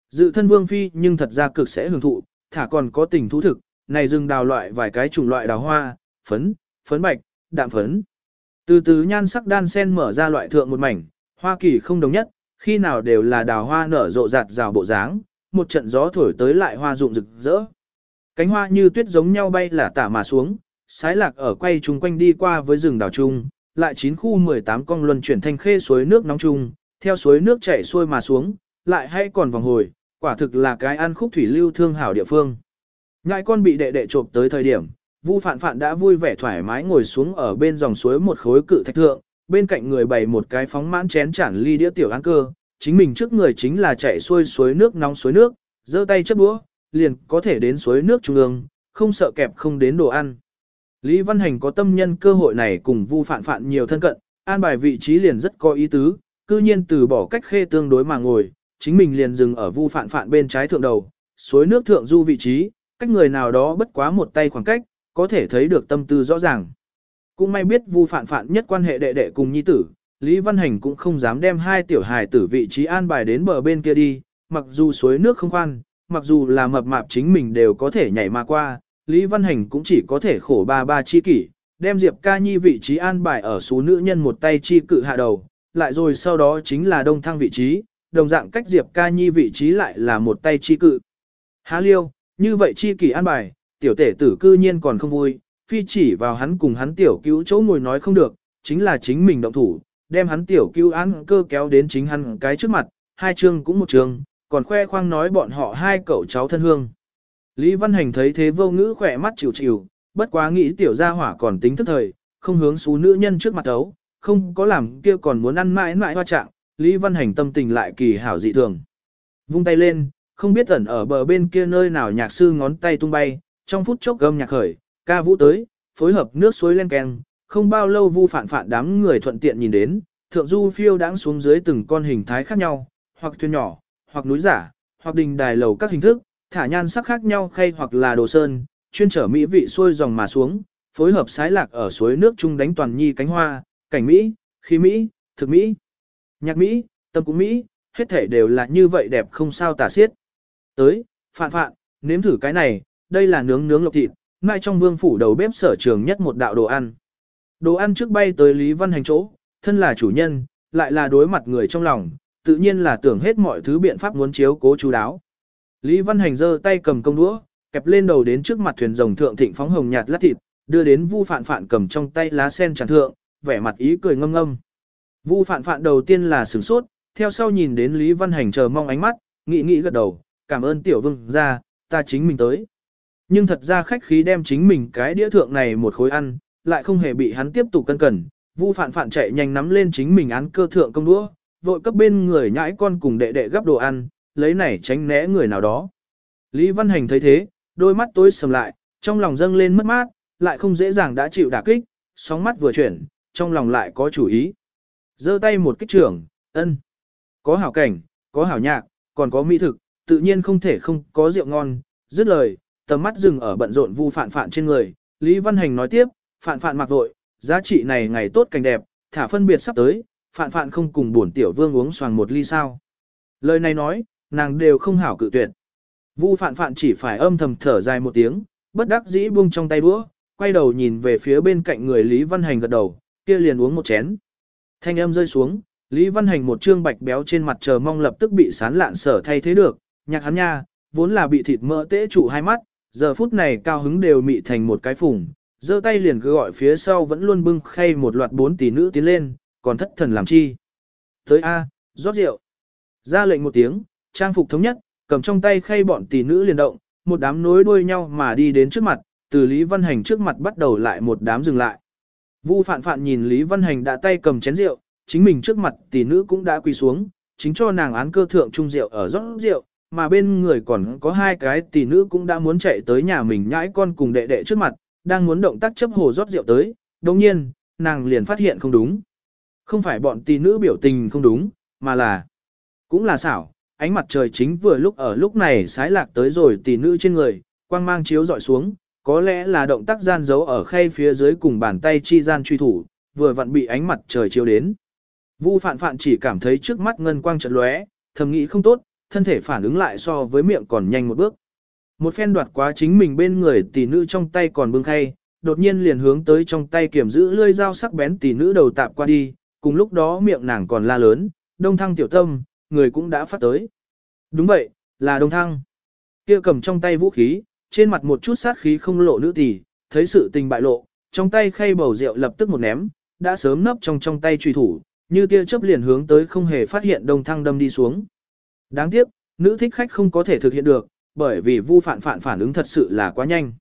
Dự thân vương phi nhưng thật ra cực sẽ hưởng thụ, thả còn có tình thú thực, này rừng đào loại vài cái chủng loại đào hoa, phấn, phấn bạch, đạm phấn. Từ từ nhan sắc đan sen mở ra loại thượng một mảnh, hoa kỳ không đồng nhất, khi nào đều là đào hoa nở rộ rạt rào bộ dáng, một trận gió thổi tới lại hoa rụng rực rỡ. Cánh hoa như tuyết giống nhau bay là tả mà xuống, sái lạc ở quay chung quanh đi qua với rừng đào trung, lại chín khu 18 con luân chuyển thành khê suối nước nóng chung, theo suối nước chảy xuôi mà xuống, lại hay còn vòng hồi, quả thực là cái ăn khúc thủy lưu thương hảo địa phương. Ngại con bị đệ đệ trộm tới thời điểm, Vu Phạn Phạn đã vui vẻ thoải mái ngồi xuống ở bên dòng suối một khối cự thạch thượng, bên cạnh người bày một cái phóng mãn chén chản ly đĩa tiểu ăn cơ, chính mình trước người chính là chạy xuôi suối nước nóng suối nước, giơ tay chấp đũa, liền có thể đến suối nước trung ương, không sợ kẹp không đến đồ ăn. Lý Văn Hành có tâm nhân cơ hội này cùng Vu Phạn Phạn nhiều thân cận, an bài vị trí liền rất có ý tứ, cư nhiên từ bỏ cách khê tương đối mà ngồi, chính mình liền dừng ở Vu Phạn Phạn bên trái thượng đầu, suối nước thượng du vị trí, cách người nào đó bất quá một tay khoảng cách, có thể thấy được tâm tư rõ ràng. Cũng may biết Vu Phạn Phạn nhất quan hệ đệ đệ cùng nhi tử, Lý Văn Hành cũng không dám đem hai tiểu hài tử vị trí an bài đến bờ bên kia đi, mặc dù suối nước không khoan, mặc dù là mập mạp chính mình đều có thể nhảy mà qua, Lý Văn Hành cũng chỉ có thể khổ ba ba chi kỷ, đem Diệp Ca Nhi vị trí an bài ở số nữ nhân một tay chi cự hạ đầu, lại rồi sau đó chính là đông thăng vị trí, đồng dạng cách Diệp Ca Nhi vị trí lại là một tay chi cự. Há liêu, như vậy chi kỷ an bài, tiểu tể tử cư nhiên còn không vui, phi chỉ vào hắn cùng hắn tiểu cứu chỗ ngồi nói không được, chính là chính mình động thủ, đem hắn tiểu cứu án cơ kéo đến chính hắn cái trước mặt, hai chương cũng một chương, còn khoe khoang nói bọn họ hai cậu cháu thân hương. Lý Văn Hành thấy thế vô ngữ khỏe mắt chịu chịu, bất quá nghĩ tiểu gia hỏa còn tính thức thời, không hướng xú nữ nhân trước mặt ấu, không có làm kia còn muốn ăn mãi mãi hoa trạng, Lý Văn Hành tâm tình lại kỳ hảo dị thường. Vung tay lên, không biết ẩn ở bờ bên kia nơi nào nhạc sư ngón tay tung bay, trong phút chốc gầm nhạc khởi, ca vũ tới, phối hợp nước suối lên keng, không bao lâu vu phản phản đám người thuận tiện nhìn đến, thượng du phiêu đáng xuống dưới từng con hình thái khác nhau, hoặc thuyền nhỏ, hoặc núi giả, hoặc đình đài lầu các hình thức, thả nhan sắc khác nhau khay hoặc là đồ sơn, chuyên trở mỹ vị xuôi dòng mà xuống, phối hợp sái lạc ở suối nước chung đánh toàn nhi cánh hoa, cảnh mỹ, khí mỹ, thực mỹ, nhạc mỹ, tâm cũng mỹ, hết thể đều là như vậy đẹp không sao tả xiết. Tới, phạn phạn, nếm thử cái này, đây là nướng nướng lộc thịt, ngay trong vương phủ đầu bếp sở trường nhất một đạo đồ ăn. Đồ ăn trước bay tới Lý Văn Hành chỗ, thân là chủ nhân, lại là đối mặt người trong lòng, tự nhiên là tưởng hết mọi thứ biện pháp muốn chiếu cố chú đáo. Lý Văn Hành giơ tay cầm công đũa, kẹp lên đầu đến trước mặt thuyền rồng thượng thịnh phóng hồng nhạt lát thịt, đưa đến Vu Phạn Phạn cầm trong tay lá sen tràn thượng, vẻ mặt ý cười ngâm ngâm. Vu Phạn Phạn đầu tiên là sửng sốt, theo sau nhìn đến Lý Văn Hành chờ mong ánh mắt, nghĩ nghĩ gật đầu, cảm ơn tiểu vương ra, ta chính mình tới. Nhưng thật ra khách khí đem chính mình cái đĩa thượng này một khối ăn, lại không hề bị hắn tiếp tục cân cẩn. Vu phạn phạn chạy nhanh nắm lên chính mình án cơ thượng công đũa, vội cấp bên người nhãi con cùng đệ đệ gấp đồ ăn, lấy này tránh né người nào đó. Lý Văn Hành thấy thế, đôi mắt tối sầm lại, trong lòng dâng lên mất mát, lại không dễ dàng đã chịu đả kích, sóng mắt vừa chuyển, trong lòng lại có chủ ý. giơ tay một kích trưởng, ân. Có hảo cảnh, có hảo nhạc, còn có mỹ thực, tự nhiên không thể không có rượu ngon. Dứt lời, tầm mắt dừng ở bận rộn vu phạn phạn trên người. Lý Văn Hành nói tiếp, phạn phạn mặc vội, giá trị này ngày tốt cảnh đẹp, thả phân biệt sắp tới, phạn phạn không cùng buồn tiểu vương uống xoàng một ly sao. Lời này nói, nàng đều không hảo cự tuyệt. Vu phạn phạn chỉ phải âm thầm thở dài một tiếng, bất đắc dĩ buông trong tay đũa, quay đầu nhìn về phía bên cạnh người Lý Văn Hành gật đầu, kia liền uống một chén. Thanh âm rơi xuống, Lý Văn Hành một trương bạch béo trên mặt chờ mong lập tức bị sán lạn sở thay thế được, nhạc hắn nha, vốn là bị thịt mỡ tễ trụ hai mắt, giờ phút này cao hứng đều mị thành một cái phùng, giơ tay liền cứ gọi phía sau vẫn luôn bưng khay một loạt bốn tỷ nữ tiến lên, còn thất thần làm chi. Tới A, rót rượu. Ra lệnh một tiếng, trang phục thống nhất, cầm trong tay khay bọn tỷ nữ liền động, một đám nối đuôi nhau mà đi đến trước mặt, từ Lý Văn Hành trước mặt bắt đầu lại một đám dừng lại. Vu Phạn Phạn nhìn Lý Văn Hành đã tay cầm chén rượu, chính mình trước mặt tỷ nữ cũng đã quỳ xuống, chính cho nàng án cơ thượng trung rượu ở rót rượu, mà bên người còn có hai cái tỷ nữ cũng đã muốn chạy tới nhà mình nhãi con cùng đệ đệ trước mặt, đang muốn động tác chấp hồ rót rượu tới, đồng nhiên, nàng liền phát hiện không đúng. Không phải bọn tỷ nữ biểu tình không đúng, mà là, cũng là xảo, ánh mặt trời chính vừa lúc ở lúc này sái lạc tới rồi tỷ nữ trên người, quang mang chiếu dọi xuống, có lẽ là động tác gian giấu ở khay phía dưới cùng bàn tay chi gian truy thủ, vừa vặn bị ánh mặt trời chiếu đến. Vu phạn phạn chỉ cảm thấy trước mắt ngân quang trận lóe, thầm nghĩ không tốt, thân thể phản ứng lại so với miệng còn nhanh một bước. Một phen đoạt quá chính mình bên người tỷ nữ trong tay còn bưng khay, đột nhiên liền hướng tới trong tay kiểm giữ lưỡi dao sắc bén tỷ nữ đầu tạp qua đi, cùng lúc đó miệng nàng còn la lớn, đông thăng tiểu tâm, người cũng đã phát tới. Đúng vậy, là đông thăng. kia cầm trong tay vũ khí, trên mặt một chút sát khí không lộ nữ tỷ, thấy sự tình bại lộ, trong tay khay bầu rượu lập tức một ném, đã sớm nấp trong trong tay truy thủ, như tia chớp liền hướng tới không hề phát hiện đông thăng đâm đi xuống. Đáng tiếc, nữ thích khách không có thể thực hiện được, bởi vì vu phản phản phản ứng thật sự là quá nhanh.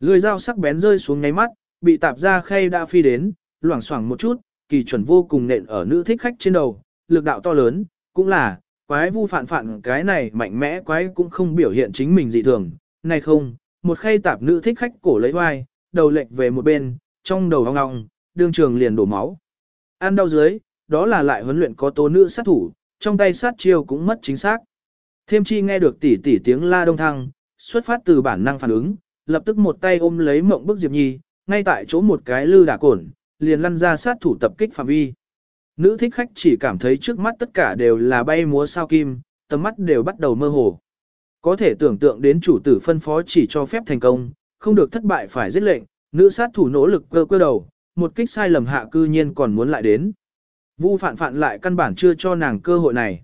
Lưỡi dao sắc bén rơi xuống ngay mắt, bị tạp ra khay đã phi đến, loảng xoảng một chút, kỳ chuẩn vô cùng nện ở nữ thích khách trên đầu, lực đạo to lớn, cũng là, quái vu phản phản cái này mạnh mẽ quái cũng không biểu hiện chính mình dị thường, này không, một khay tạp nữ thích khách cổ lấy vai, đầu lệch về một bên, trong đầu ong ong, đương trường liền đổ máu. Ăn đau dưới, đó là lại huấn luyện có tố nữ sát thủ, trong tay sát chiêu cũng mất chính xác. Thêm chi nghe được tỉ tỉ tiếng la đông thăng, xuất phát từ bản năng phản ứng, lập tức một tay ôm lấy mộng bức Diệp Nhi, ngay tại chỗ một cái lư đả cổn, liền lăn ra sát thủ tập kích phạm vi. Nữ thích khách chỉ cảm thấy trước mắt tất cả đều là bay múa sao kim, tầm mắt đều bắt đầu mơ hồ. Có thể tưởng tượng đến chủ tử phân phó chỉ cho phép thành công, không được thất bại phải giết lệnh, nữ sát thủ nỗ lực cơ cơ đầu, một kích sai lầm hạ cư nhiên còn muốn lại đến. Vu phạn phạn lại căn bản chưa cho nàng cơ hội này.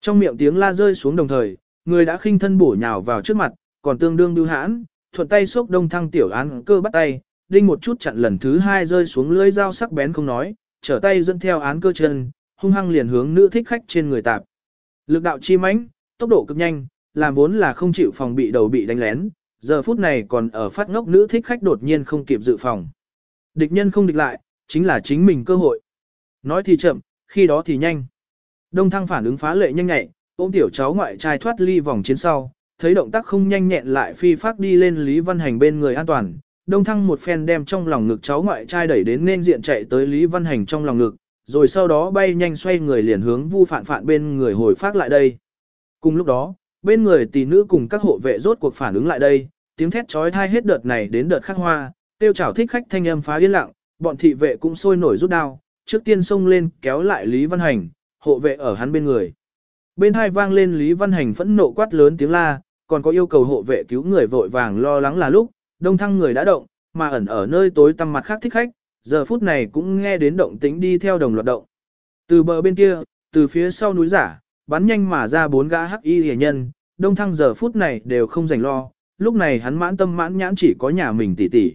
Trong miệng tiếng la rơi xuống đồng thời, người đã khinh thân bổ nhào vào trước mặt, còn tương đương bưu hãn, thuận tay xốc đông thăng tiểu án cơ bắt tay, đinh một chút chặn lần thứ hai rơi xuống lưỡi dao sắc bén không nói, trở tay dẫn theo án cơ chân, hung hăng liền hướng nữ thích khách trên người tạp. Lực đạo chi mãnh, tốc độ cực nhanh, làm vốn là không chịu phòng bị đầu bị đánh lén, giờ phút này còn ở phát ngốc nữ thích khách đột nhiên không kịp dự phòng. Địch nhân không địch lại, chính là chính mình cơ hội. Nói thì chậm, khi đó thì nhanh. Đông thăng phản ứng phá lệ nhanh nhẹ, ôm tiểu cháu ngoại trai thoát ly vòng chiến sau, thấy động tác không nhanh nhẹn lại phi phát đi lên Lý Văn Hành bên người an toàn. Đông thăng một phen đem trong lòng ngực cháu ngoại trai đẩy đến nên diện chạy tới Lý Văn Hành trong lòng ngực, rồi sau đó bay nhanh xoay người liền hướng vu phản phản bên người hồi phát lại đây. Cùng lúc đó, bên người tỷ nữ cùng các hộ vệ rốt cuộc phản ứng lại đây, tiếng thét trói thai hết đợt này đến đợt khác hoa, tiêu chảo thích khách thanh âm phá yên lặng, bọn thị vệ cũng sôi nổi rút đao, trước tiên xông lên kéo lại Lý Văn Hành, hộ vệ ở hắn bên người. Bên hai vang lên Lý Văn Hành phẫn nộ quát lớn tiếng la, còn có yêu cầu hộ vệ cứu người vội vàng lo lắng là lúc, đông thăng người đã động, mà ẩn ở nơi tối tăm mặt khác thích khách, giờ phút này cũng nghe đến động tĩnh đi theo đồng loạt động. Từ bờ bên kia, từ phía sau núi giả, bắn nhanh mà ra bốn gã hắc y hề nhân, đông thăng giờ phút này đều không rảnh lo, lúc này hắn mãn tâm mãn nhãn chỉ có nhà mình tỉ tỉ.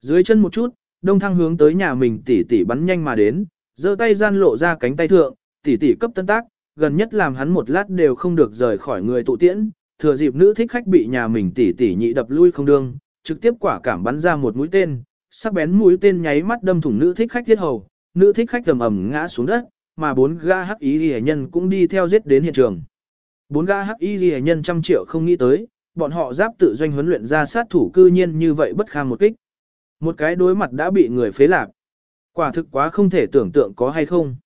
Dưới chân một chút, đông thăng hướng tới nhà mình tỷ tỷ bắn nhanh mà đến, giơ tay gian lộ ra cánh tay thượng, tỷ tỷ cấp tân tác, gần nhất làm hắn một lát đều không được rời khỏi người tụ tiễn, thừa dịp nữ thích khách bị nhà mình tỷ tỷ nhị đập lui không đương, trực tiếp quả cảm bắn ra một mũi tên, sắc bén mũi tên nháy mắt đâm thủng nữ thích khách thiết hầu, nữ thích khách ầm ầm ngã xuống đất, mà bốn gã hắc y ghi nhân cũng đi theo giết đến hiện trường. Bốn gã hắc y ghi nhân trăm triệu không nghĩ tới, bọn họ giáp tự doanh huấn luyện ra sát thủ cư nhiên như vậy bất kham một kích. Một cái đối mặt đã bị người phế lạc. Quả thực quá không thể tưởng tượng có hay không.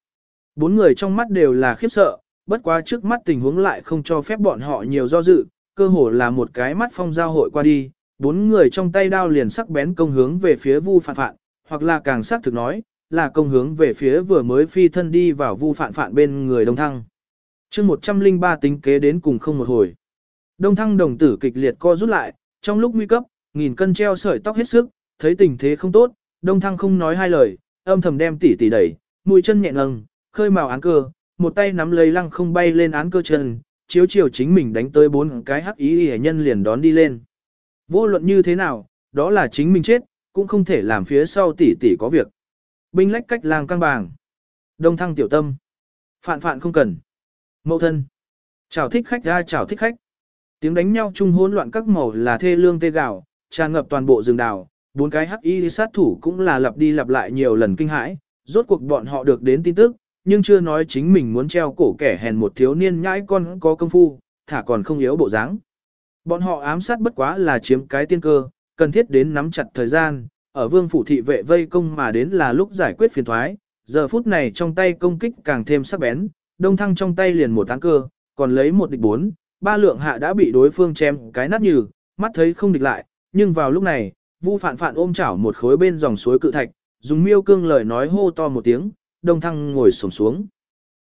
Bốn người trong mắt đều là khiếp sợ, bất quá trước mắt tình huống lại không cho phép bọn họ nhiều do dự, cơ hồ là một cái mắt phong giao hội qua đi, bốn người trong tay đao liền sắc bén công hướng về phía Vu Phạn Phạn, hoặc là càng sắc thực nói, là công hướng về phía vừa mới phi thân đi vào Vu Phạn Phạn bên người Đông Thăng. Chương 103 tính kế đến cùng không một hồi. Đông Thăng đồng tử kịch liệt co rút lại, trong lúc nguy cấp, nghìn cân treo sợi tóc hết sức, thấy tình thế không tốt, Đông Thăng không nói hai lời, âm thầm đem tỉ tỉ đẩy, mũi chân nhẹ ngâng, khơi màu án cơ, một tay nắm lấy lăng không bay lên án cơ chân, chiếu chiều chính mình đánh tới bốn cái hắc ý hệ nhân liền đón đi lên. Vô luận như thế nào, đó là chính mình chết, cũng không thể làm phía sau tỷ tỷ có việc. Binh lách cách làng căng bàng. Đông thăng tiểu tâm. Phạn phạn không cần. Mậu thân. Chào thích khách ra chào thích khách. Tiếng đánh nhau chung hỗn loạn các màu là thê lương tê gạo, tràn ngập toàn bộ rừng đào. Bốn cái hắc y sát thủ cũng là lặp đi lặp lại nhiều lần kinh hãi. Rốt cuộc bọn họ được đến tin tức, nhưng chưa nói chính mình muốn treo cổ kẻ hèn một thiếu niên nhãi con có công phu, thả còn không yếu bộ dáng. Bọn họ ám sát bất quá là chiếm cái tiên cơ, cần thiết đến nắm chặt thời gian, ở vương phủ thị vệ vây công mà đến là lúc giải quyết phiền thoái, giờ phút này trong tay công kích càng thêm sắc bén, đông thăng trong tay liền một tán cơ, còn lấy một địch bốn, ba lượng hạ đã bị đối phương chém cái nát nhừ, mắt thấy không địch lại, nhưng vào lúc này, vu phản phản ôm chảo một khối bên dòng suối cự thạch, dùng miêu cương lời nói hô to một tiếng, đông thăng ngồi xổm xuống.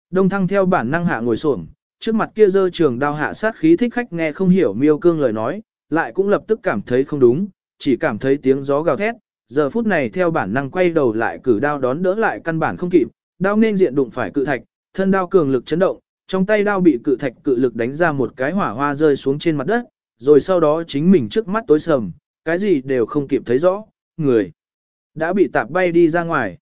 Đông thăng theo bản năng hạ ngồi xổm, trước mặt kia dơ trường đao hạ sát khí thích khách nghe không hiểu miêu cương lời nói, lại cũng lập tức cảm thấy không đúng, chỉ cảm thấy tiếng gió gào thét, giờ phút này theo bản năng quay đầu lại cử đao đón đỡ lại căn bản không kịp, đao nên diện đụng phải cự thạch, thân đao cường lực chấn động, trong tay đao bị cự thạch cự lực đánh ra một cái hỏa hoa rơi xuống trên mặt đất, rồi sau đó chính mình trước mắt tối sầm, cái gì đều không kịp thấy rõ, người đã bị tạp bay đi ra ngoài.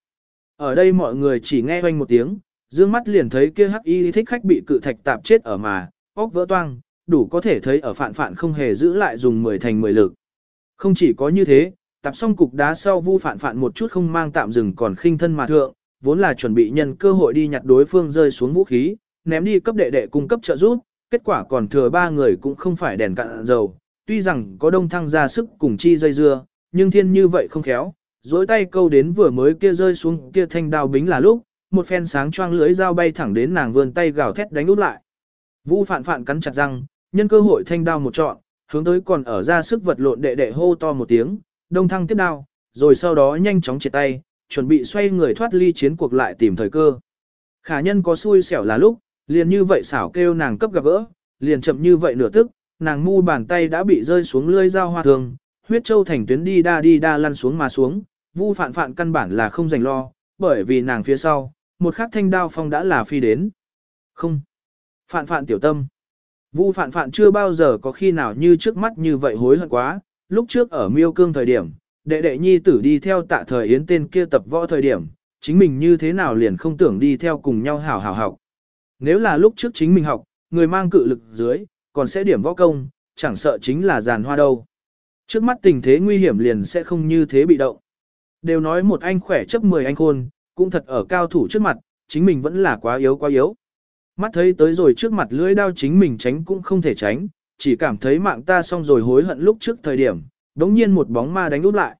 Ở đây mọi người chỉ nghe hoanh một tiếng, dương mắt liền thấy kia hắc y thích khách bị cự thạch tạp chết ở mà, óc vỡ toang, đủ có thể thấy ở phạn phạn không hề giữ lại dùng 10 thành 10 lực. Không chỉ có như thế, tạp xong cục đá sau vu phạn phạn một chút không mang tạm dừng còn khinh thân mà thượng, vốn là chuẩn bị nhân cơ hội đi nhặt đối phương rơi xuống vũ khí, ném đi cấp đệ đệ cung cấp trợ giúp, kết quả còn thừa ba người cũng không phải đèn cạn dầu, tuy rằng có đông thăng ra sức cùng chi dây dưa, nhưng thiên như vậy không khéo, dối tay câu đến vừa mới kia rơi xuống kia thanh đao bính là lúc, một phen sáng choang lưới dao bay thẳng đến nàng vươn tay gào thét đánh út lại. Vu phạn phạn cắn chặt răng, nhân cơ hội thanh đao một trọn, hướng tới còn ở ra sức vật lộn đệ đệ hô to một tiếng, đông thăng tiếp đao, rồi sau đó nhanh chóng chia tay, chuẩn bị xoay người thoát ly chiến cuộc lại tìm thời cơ. Khả nhân có xui xẻo là lúc, liền như vậy xảo kêu nàng cấp gặp gỡ, liền chậm như vậy nửa tức, nàng mu bàn tay đã bị rơi xuống lưỡi dao hoa thường, huyết châu thành tuyến đi đa đi đa lăn xuống mà xuống, vu phạn phạn căn bản là không dành lo, bởi vì nàng phía sau, một khắc thanh đao phong đã là phi đến. Không. Phạn phạn tiểu tâm. Vu phạn phạn chưa bao giờ có khi nào như trước mắt như vậy hối hận quá, lúc trước ở miêu cương thời điểm, đệ đệ nhi tử đi theo tạ thời yến tên kia tập võ thời điểm, chính mình như thế nào liền không tưởng đi theo cùng nhau hảo hảo học. Nếu là lúc trước chính mình học, người mang cự lực dưới, còn sẽ điểm võ công, chẳng sợ chính là giàn hoa đâu. Trước mắt tình thế nguy hiểm liền sẽ không như thế bị động. Đều nói một anh khỏe chấp 10 anh khôn, cũng thật ở cao thủ trước mặt, chính mình vẫn là quá yếu quá yếu. Mắt thấy tới rồi trước mặt lưỡi đao chính mình tránh cũng không thể tránh, chỉ cảm thấy mạng ta xong rồi hối hận lúc trước thời điểm, đống nhiên một bóng ma đánh úp lại.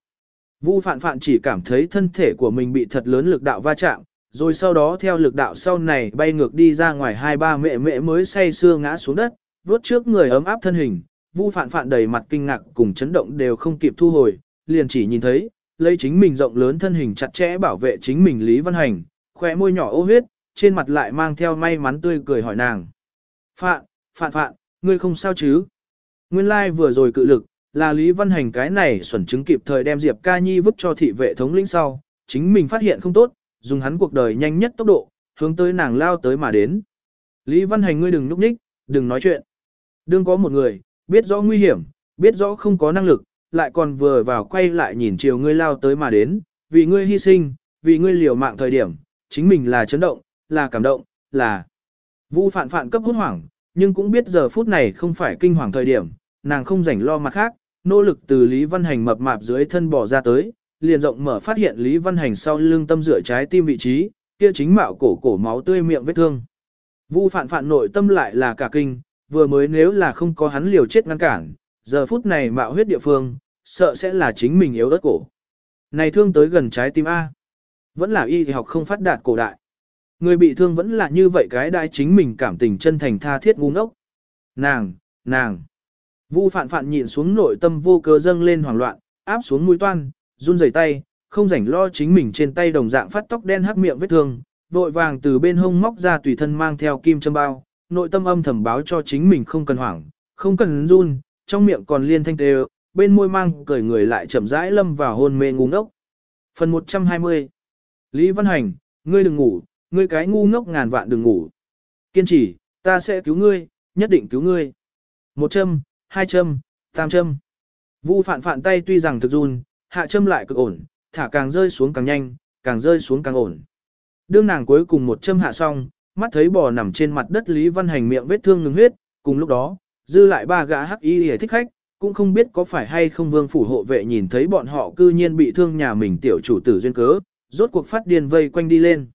Vu phạn phạn chỉ cảm thấy thân thể của mình bị thật lớn lực đạo va chạm, rồi sau đó theo lực đạo sau này bay ngược đi ra ngoài hai ba mẹ mẹ mới say xưa ngã xuống đất, vuốt trước người ấm áp thân hình, Vu phạn phạn đầy mặt kinh ngạc cùng chấn động đều không kịp thu hồi, liền chỉ nhìn thấy, lấy chính mình rộng lớn thân hình chặt chẽ bảo vệ chính mình Lý Văn Hành, khóe môi nhỏ ô huyết, trên mặt lại mang theo may mắn tươi cười hỏi nàng. Phạn, phạn phạn, ngươi không sao chứ? Nguyên lai like vừa rồi cự lực, là Lý Văn Hành cái này xuẩn chứng kịp thời đem Diệp Ca Nhi vứt cho thị vệ thống lĩnh sau, chính mình phát hiện không tốt, dùng hắn cuộc đời nhanh nhất tốc độ, hướng tới nàng lao tới mà đến. Lý Văn Hành ngươi đừng núp ních, đừng nói chuyện. Đương có một người, biết rõ nguy hiểm, biết rõ không có năng lực, lại còn vừa vào quay lại nhìn chiều ngươi lao tới mà đến, vì ngươi hy sinh, vì ngươi liều mạng thời điểm, chính mình là chấn động, là cảm động, là Vu phạn phạn cấp hốt hoảng, nhưng cũng biết giờ phút này không phải kinh hoàng thời điểm, nàng không rảnh lo mặt khác, nỗ lực từ Lý Văn Hành mập mạp dưới thân bỏ ra tới, liền rộng mở phát hiện Lý Văn Hành sau lưng tâm rửa trái tim vị trí, kia chính mạo cổ cổ máu tươi miệng vết thương. Vu phạn phạn nội tâm lại là cả kinh, vừa mới nếu là không có hắn liều chết ngăn cản, giờ phút này mạo huyết địa phương, sợ sẽ là chính mình yếu đất cổ. Này thương tới gần trái tim A. Vẫn là y học không phát đạt cổ đại. Người bị thương vẫn là như vậy cái đại chính mình cảm tình chân thành tha thiết ngu ngốc. Nàng, nàng. Vu phạn phạn nhịn xuống nội tâm vô cớ dâng lên hoảng loạn, áp xuống mũi toan, run rẩy tay, không rảnh lo chính mình trên tay đồng dạng phát tóc đen hắc miệng vết thương, vội vàng từ bên hông móc ra tùy thân mang theo kim châm bao, nội tâm âm thầm báo cho chính mình không cần hoảng, không cần run, trong miệng còn liên thanh tê bên môi mang cười người lại chậm rãi lâm vào hôn mê ngu ngốc. Phần 120 Lý Văn Hành, ngươi đừng ngủ, ngươi cái ngu ngốc ngàn vạn đừng ngủ. Kiên trì, ta sẽ cứu ngươi, nhất định cứu ngươi. Một châm, hai châm, tam châm. Vu phạn phạn tay tuy rằng thực run, hạ châm lại cực ổn, thả càng rơi xuống càng nhanh, càng rơi xuống càng ổn. Đương nàng cuối cùng một châm hạ xong, mắt thấy bò nằm trên mặt đất Lý Văn Hành miệng vết thương ngừng huyết, cùng lúc đó, dư lại ba gã hắc y hề thích khách, cũng không biết có phải hay không vương phủ hộ vệ nhìn thấy bọn họ cư nhiên bị thương nhà mình tiểu chủ tử duyên cớ, rốt cuộc phát điên vây quanh đi lên.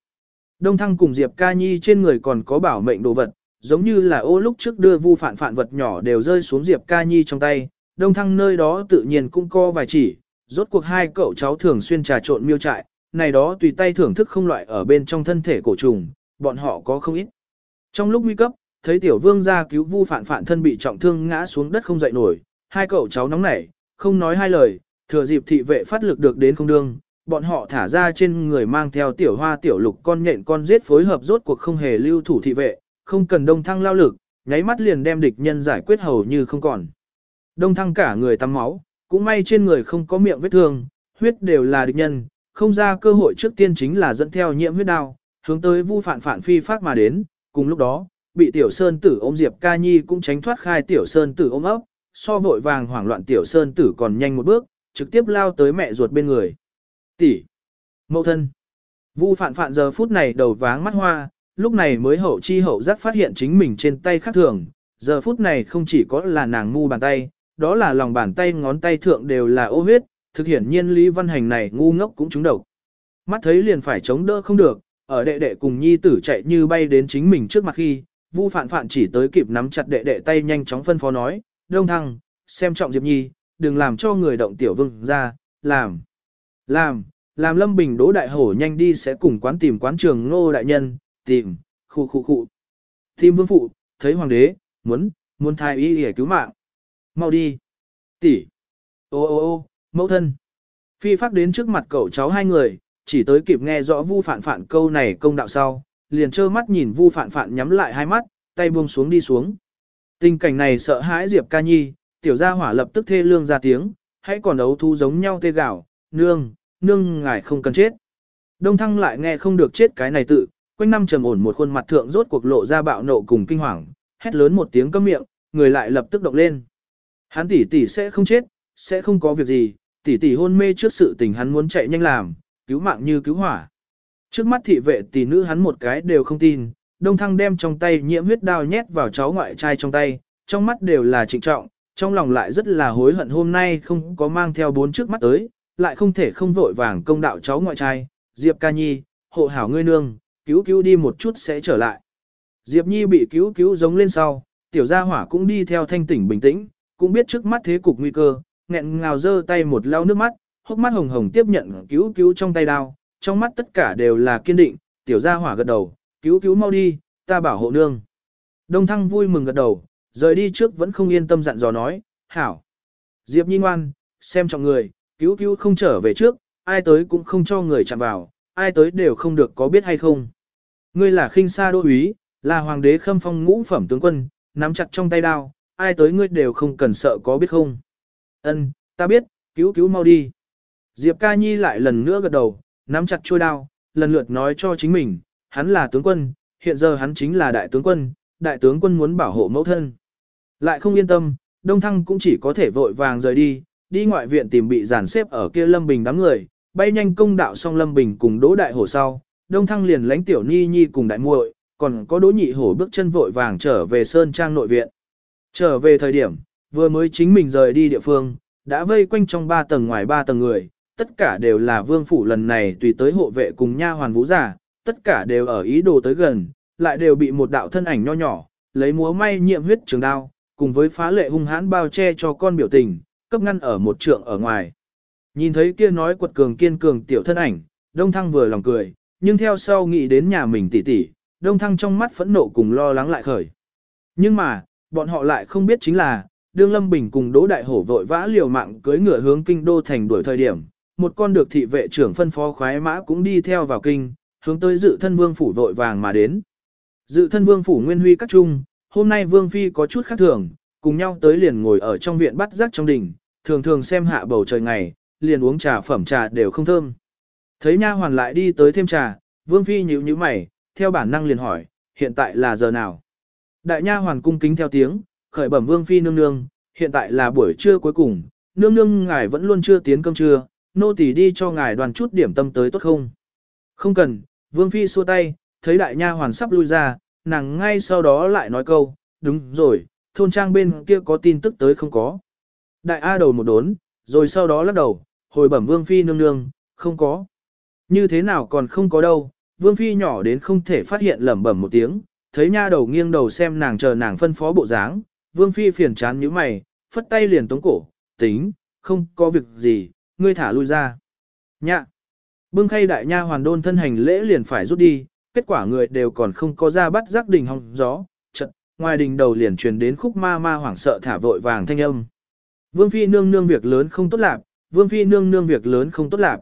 Đông Thăng cùng Diệp Ca Nhi trên người còn có bảo mệnh đồ vật, giống như là ô lúc trước đưa vu phản phản vật nhỏ đều rơi xuống Diệp Ca Nhi trong tay, Đông Thăng nơi đó tự nhiên cũng có vài chỉ, rốt cuộc hai cậu cháu thường xuyên trà trộn miêu trại, này đó tùy tay thưởng thức không loại ở bên trong thân thể cổ trùng, bọn họ có không ít. Trong lúc nguy cấp, thấy tiểu vương ra cứu vu phản phản thân bị trọng thương ngã xuống đất không dậy nổi, hai cậu cháu nóng nảy, không nói hai lời, thừa dịp thị vệ phát lực được đến không đương, bọn họ thả ra trên người mang theo tiểu hoa tiểu lục con nhện con giết phối hợp rốt cuộc không hề lưu thủ thị vệ, không cần đông thăng lao lực, nháy mắt liền đem địch nhân giải quyết hầu như không còn. Đông thăng cả người tắm máu, cũng may trên người không có miệng vết thương, huyết đều là địch nhân, không ra cơ hội trước tiên chính là dẫn theo nhiễm huyết đao, hướng tới vu phản phản phi phát mà đến, cùng lúc đó, bị tiểu sơn tử ôm Diệp ca nhi cũng tránh thoát khai tiểu sơn tử ôm ấp, so vội vàng hoảng loạn tiểu sơn tử còn nhanh một bước, trực tiếp lao tới mẹ ruột bên người. Tỷ, mẫu thân, vu phản phản giờ phút này đầu váng mắt hoa, lúc này mới hậu chi hậu giác phát hiện chính mình trên tay khác thường, giờ phút này không chỉ có là nàng ngu bàn tay, đó là lòng bàn tay ngón tay thượng đều là ô huyết, thực hiện nhiên Lý Văn Hành này ngu ngốc cũng trúng độc. Mắt thấy liền phải chống đỡ không được, ở đệ đệ cùng nhi tử chạy như bay đến chính mình trước mặt khi, Vu Phạn Phạn chỉ tới kịp nắm chặt đệ đệ tay nhanh chóng phân phó nói, "Đông Thăng, xem trọng Diệp Nhi, đừng làm cho người động tiểu vương ra, làm." "Làm." Làm Lâm Bình Đỗ đại hổ nhanh đi sẽ cùng quán tìm quán trường Ngô đại nhân, tìm, khu khu khu. Tìm vương phụ, thấy hoàng đế, muốn, muốn thai y để cứu mạng. Mau đi. Tỷ. Ô ô ô, mẫu thân. Phi phát đến trước mặt cậu cháu hai người, chỉ tới kịp nghe rõ vu phản phản câu này công đạo sau, liền trơ mắt nhìn vu phản phản nhắm lại hai mắt, tay buông xuống đi xuống. Tình cảnh này sợ hãi Diệp ca nhi, tiểu gia hỏa lập tức thê lương ra tiếng, hãy còn đấu thu giống nhau tê gạo, nương, nương ngài không cần chết. Đông thăng lại nghe không được chết cái này tự, quanh năm trầm ổn một khuôn mặt thượng rốt cuộc lộ ra bạo nộ cùng kinh hoàng, hét lớn một tiếng câm miệng, người lại lập tức động lên. Hắn tỷ tỷ sẽ không chết, sẽ không có việc gì, tỷ tỷ hôn mê trước sự tình hắn muốn chạy nhanh làm, cứu mạng như cứu hỏa. Trước mắt thị vệ tỷ nữ hắn một cái đều không tin, đông thăng đem trong tay nhiễm huyết đao nhét vào cháu ngoại trai trong tay, trong mắt đều là trịnh trọng, trong lòng lại rất là hối hận hôm nay không có mang theo bốn trước mắt tới, lại không thể không vội vàng công đạo cháu ngoại trai, Diệp ca nhi, hộ hảo ngươi nương, cứu cứu đi một chút sẽ trở lại. Diệp nhi bị cứu cứu giống lên sau, tiểu gia hỏa cũng đi theo thanh tỉnh bình tĩnh, cũng biết trước mắt thế cục nguy cơ, nghẹn ngào dơ tay một lau nước mắt, hốc mắt hồng hồng tiếp nhận cứu cứu trong tay đao, trong mắt tất cả đều là kiên định, tiểu gia hỏa gật đầu, cứu cứu mau đi, ta bảo hộ nương. Đông thăng vui mừng gật đầu, rời đi trước vẫn không yên tâm dặn dò nói, hảo. Diệp nhi ngoan, xem trọng người, cứu cứu không trở về trước, ai tới cũng không cho người chạm vào, ai tới đều không được có biết hay không. Ngươi là khinh sa đô úy, là hoàng đế khâm phong ngũ phẩm tướng quân, nắm chặt trong tay đao, ai tới ngươi đều không cần sợ có biết không. Ân, ta biết, cứu cứu mau đi. Diệp ca nhi lại lần nữa gật đầu, nắm chặt chuôi đao, lần lượt nói cho chính mình, hắn là tướng quân, hiện giờ hắn chính là đại tướng quân, đại tướng quân muốn bảo hộ mẫu thân. Lại không yên tâm, Đông Thăng cũng chỉ có thể vội vàng rời đi, đi ngoại viện tìm bị giàn xếp ở kia Lâm Bình đám người, bay nhanh công đạo xong Lâm Bình cùng Đỗ Đại Hổ sau, Đông Thăng liền lãnh tiểu Ni Nhi cùng đại muội, còn có Đỗ Nhị Hổ bước chân vội vàng trở về sơn trang nội viện. Trở về thời điểm, vừa mới chính mình rời đi địa phương, đã vây quanh trong ba tầng ngoài ba tầng người, tất cả đều là vương phủ lần này tùy tới hộ vệ cùng nha hoàn vũ giả, tất cả đều ở ý đồ tới gần, lại đều bị một đạo thân ảnh nho nhỏ, lấy múa may nhiệm huyết trường đao, cùng với phá lệ hung hãn bao che cho con biểu tình, cấp ngăn ở một trượng ở ngoài. Nhìn thấy kia nói quật cường kiên cường tiểu thân ảnh, Đông Thăng vừa lòng cười, nhưng theo sau nghĩ đến nhà mình tỉ tỉ, Đông Thăng trong mắt phẫn nộ cùng lo lắng lại khởi. Nhưng mà, bọn họ lại không biết chính là, đương Lâm Bình cùng Đỗ Đại Hổ vội vã liều mạng cưới ngựa hướng kinh đô thành đuổi thời điểm, một con được thị vệ trưởng phân phó khoái mã cũng đi theo vào kinh, hướng tới dự thân vương phủ vội vàng mà đến. Dự thân vương phủ nguyên huy các trung, hôm nay vương phi có chút khác thường, cùng nhau tới liền ngồi ở trong viện bắt giác trong đình, thường thường xem hạ bầu trời ngày, liền uống trà phẩm trà đều không thơm. Thấy nha hoàn lại đi tới thêm trà, vương phi nhíu nhíu mày, theo bản năng liền hỏi, hiện tại là giờ nào? Đại nha hoàn cung kính theo tiếng, khởi bẩm vương phi nương nương, hiện tại là buổi trưa cuối cùng, nương nương ngài vẫn luôn chưa tiến cơm trưa, nô tỳ đi cho ngài đoàn chút điểm tâm tới tốt không? Không cần, vương phi xua tay, thấy đại nha hoàn sắp lui ra, nàng ngay sau đó lại nói câu, đúng rồi, thôn trang bên kia có tin tức tới không có. Đại A đầu một đốn, rồi sau đó lắc đầu, hồi bẩm vương phi nương nương, không có. Như thế nào còn không có đâu, vương phi nhỏ đến không thể phát hiện lẩm bẩm một tiếng, thấy nha đầu nghiêng đầu xem nàng chờ nàng phân phó bộ dáng, vương phi phiền chán như mày, phất tay liền tống cổ, tính, không có việc gì, ngươi thả lui ra. Nhạ. Bưng khay đại nha hoàn đôn thân hành lễ liền phải rút đi, kết quả người đều còn không có ra bắt giác đình hong gió, trận, ngoài đình đầu liền truyền đến khúc ma ma hoảng sợ thả vội vàng thanh âm. Vương phi nương nương việc lớn không tốt lạc, vương phi nương nương việc lớn không tốt lạc.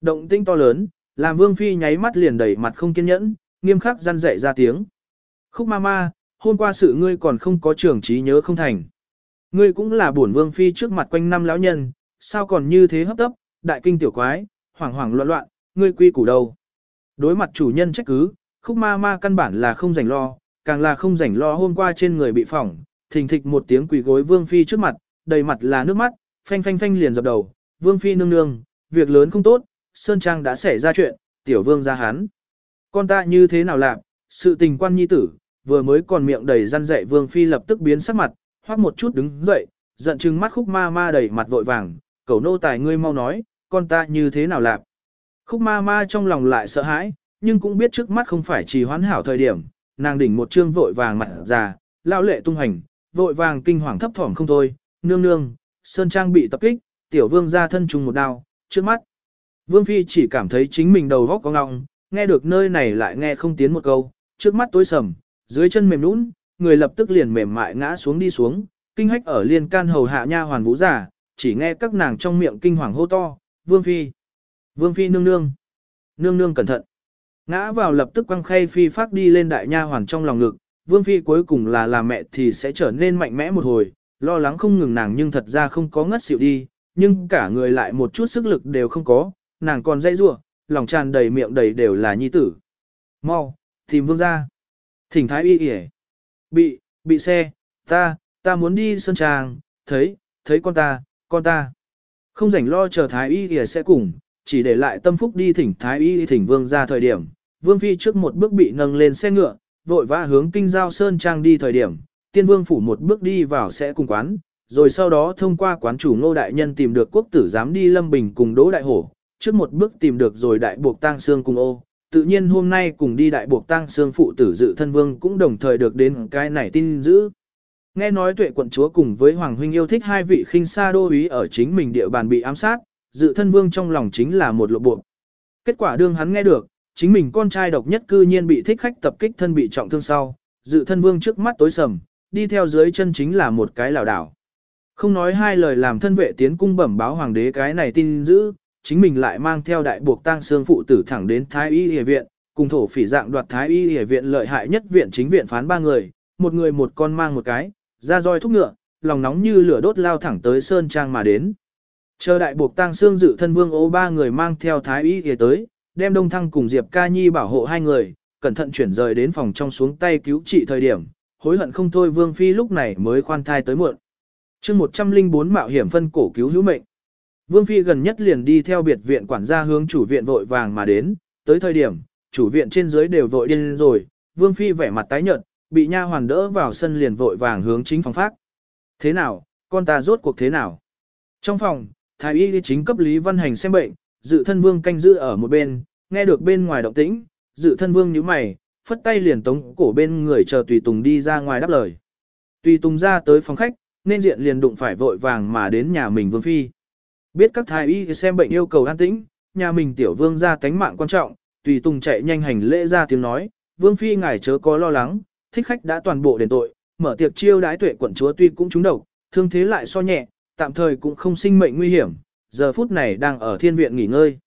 Động tinh to lớn, làm vương phi nháy mắt liền đẩy mặt không kiên nhẫn, nghiêm khắc răn dạy ra tiếng. Khúc ma ma, hôm qua sự ngươi còn không có trưởng trí nhớ không thành. Ngươi cũng là bổn vương phi trước mặt quanh năm lão nhân, sao còn như thế hấp tấp, đại kinh tiểu quái, hoảng hoảng loạn loạn, ngươi quy củ đâu. Đối mặt chủ nhân trách cứ, khúc ma ma căn bản là không rảnh lo, càng là không rảnh lo hôm qua trên người bị phỏng, thình thịch một tiếng quỳ gối vương phi trước mặt, đầy mặt là nước mắt, phanh phanh phanh liền dập đầu, vương phi nương nương, việc lớn không tốt, Sơn Trang đã xảy ra chuyện, tiểu vương ra hán. Con ta như thế nào làm, sự tình quan nhi tử, vừa mới còn miệng đầy răn dạy vương phi lập tức biến sắc mặt, hoác một chút đứng dậy, giận chừng mắt khúc ma ma đầy mặt vội vàng, cẩu nô tài ngươi mau nói, con ta như thế nào làm. Khúc ma ma trong lòng lại sợ hãi, nhưng cũng biết trước mắt không phải chỉ hoán hảo thời điểm, nàng đỉnh một trương vội vàng mặt già, lao lệ tung hành, vội vàng kinh hoàng thấp thỏm không thôi, nương nương, sơn trang bị tập kích, tiểu vương ra thân trùng một đao, trước mắt. Vương Phi chỉ cảm thấy chính mình đầu góc có ngọng, nghe được nơi này lại nghe không tiến một câu, trước mắt tối sầm, dưới chân mềm nũng, người lập tức liền mềm mại ngã xuống đi xuống, kinh hách ở liên can hầu hạ nha hoàn vũ giả, chỉ nghe các nàng trong miệng kinh hoàng hô to, Vương Phi. Vương Phi nương nương. Nương nương cẩn thận. Ngã vào lập tức quăng khay Phi phát đi lên đại nha hoàn trong lòng ngực, Vương Phi cuối cùng là làm mẹ thì sẽ trở nên mạnh mẽ một hồi, lo lắng không ngừng nàng nhưng thật ra không có ngất xỉu đi, nhưng cả người lại một chút sức lực đều không có, nàng còn dây rua, lòng tràn đầy miệng đầy đều là nhi tử. Mau, tìm vương ra. Thỉnh thái y kìa. Bị, bị xe, ta, ta muốn đi sơn tràng, thấy, thấy con ta, con ta. Không rảnh lo chờ thái y kìa sẽ cùng, chỉ để lại tâm phúc đi thỉnh thái y thỉnh vương ra thời điểm. Vương phi trước một bước bị nâng lên xe ngựa, vội vã hướng kinh giao sơn trang đi thời điểm. Tiên vương phủ một bước đi vào sẽ cùng quán, rồi sau đó thông qua quán chủ ngô đại nhân tìm được quốc tử giám đi lâm bình cùng đỗ đại hổ, trước một bước tìm được rồi đại buộc tang xương cùng ô. Tự nhiên hôm nay cùng đi đại buộc tang xương phụ tử dự thân vương cũng đồng thời được đến cái này tin giữ. Nghe nói tuệ quận chúa cùng với Hoàng huynh yêu thích hai vị khinh sa đô ý ở chính mình địa bàn bị ám sát, dự thân vương trong lòng chính là một lộ buộc. Kết quả đương hắn nghe được, chính mình con trai độc nhất cư nhiên bị thích khách tập kích thân bị trọng thương sau, dự thân vương trước mắt tối sầm, đi theo dưới chân chính là một cái lảo đảo. Không nói hai lời làm thân vệ tiến cung bẩm báo hoàng đế cái này tin giữ, chính mình lại mang theo đại buộc tang xương phụ tử thẳng đến Thái Y Y viện, cùng thổ phỉ dạng đoạt Thái Y Y viện lợi hại nhất viện chính viện phán ba người, một người một con mang một cái, ra roi thúc ngựa, lòng nóng như lửa đốt lao thẳng tới sơn trang mà đến. Chờ đại buộc tang xương dự thân vương ô ba người mang theo Thái Y kia tới, đem Đông Thăng cùng Diệp Ca Nhi bảo hộ hai người, cẩn thận chuyển rời đến phòng trong xuống tay cứu trị thời điểm, hối hận không thôi Vương Phi lúc này mới khoan thai tới muộn chương 104 mạo hiểm phân cổ cứu hữu mệnh. Vương Phi gần nhất liền đi theo biệt viện quản gia hướng chủ viện vội vàng mà đến, tới thời điểm, chủ viện trên dưới đều vội điên rồi, Vương Phi vẻ mặt tái nhợt, bị nha hoàn đỡ vào sân liền vội vàng hướng chính phòng phát. Thế nào, con ta rốt cuộc thế nào? Trong phòng, thái y chính cấp Lý Văn Hành xem bệnh, dự thân Vương canh giữ ở một bên, nghe được bên ngoài động tĩnh, dự thân vương nhíu mày, phất tay liền tống cổ bên người chờ tùy tùng đi ra ngoài đáp lời. Tùy tùng ra tới phòng khách, nên diện liền đụng phải vội vàng mà đến nhà mình vương phi. Biết các thái y xem bệnh yêu cầu an tĩnh, nhà mình tiểu vương ra tánh mạng quan trọng, tùy tùng chạy nhanh hành lễ ra tiếng nói, vương phi ngài chớ có lo lắng, thích khách đã toàn bộ đền tội, mở tiệc chiêu đái tuệ quận chúa tuy cũng trúng độc, thương thế lại so nhẹ, tạm thời cũng không sinh mệnh nguy hiểm, giờ phút này đang ở thiên viện nghỉ ngơi.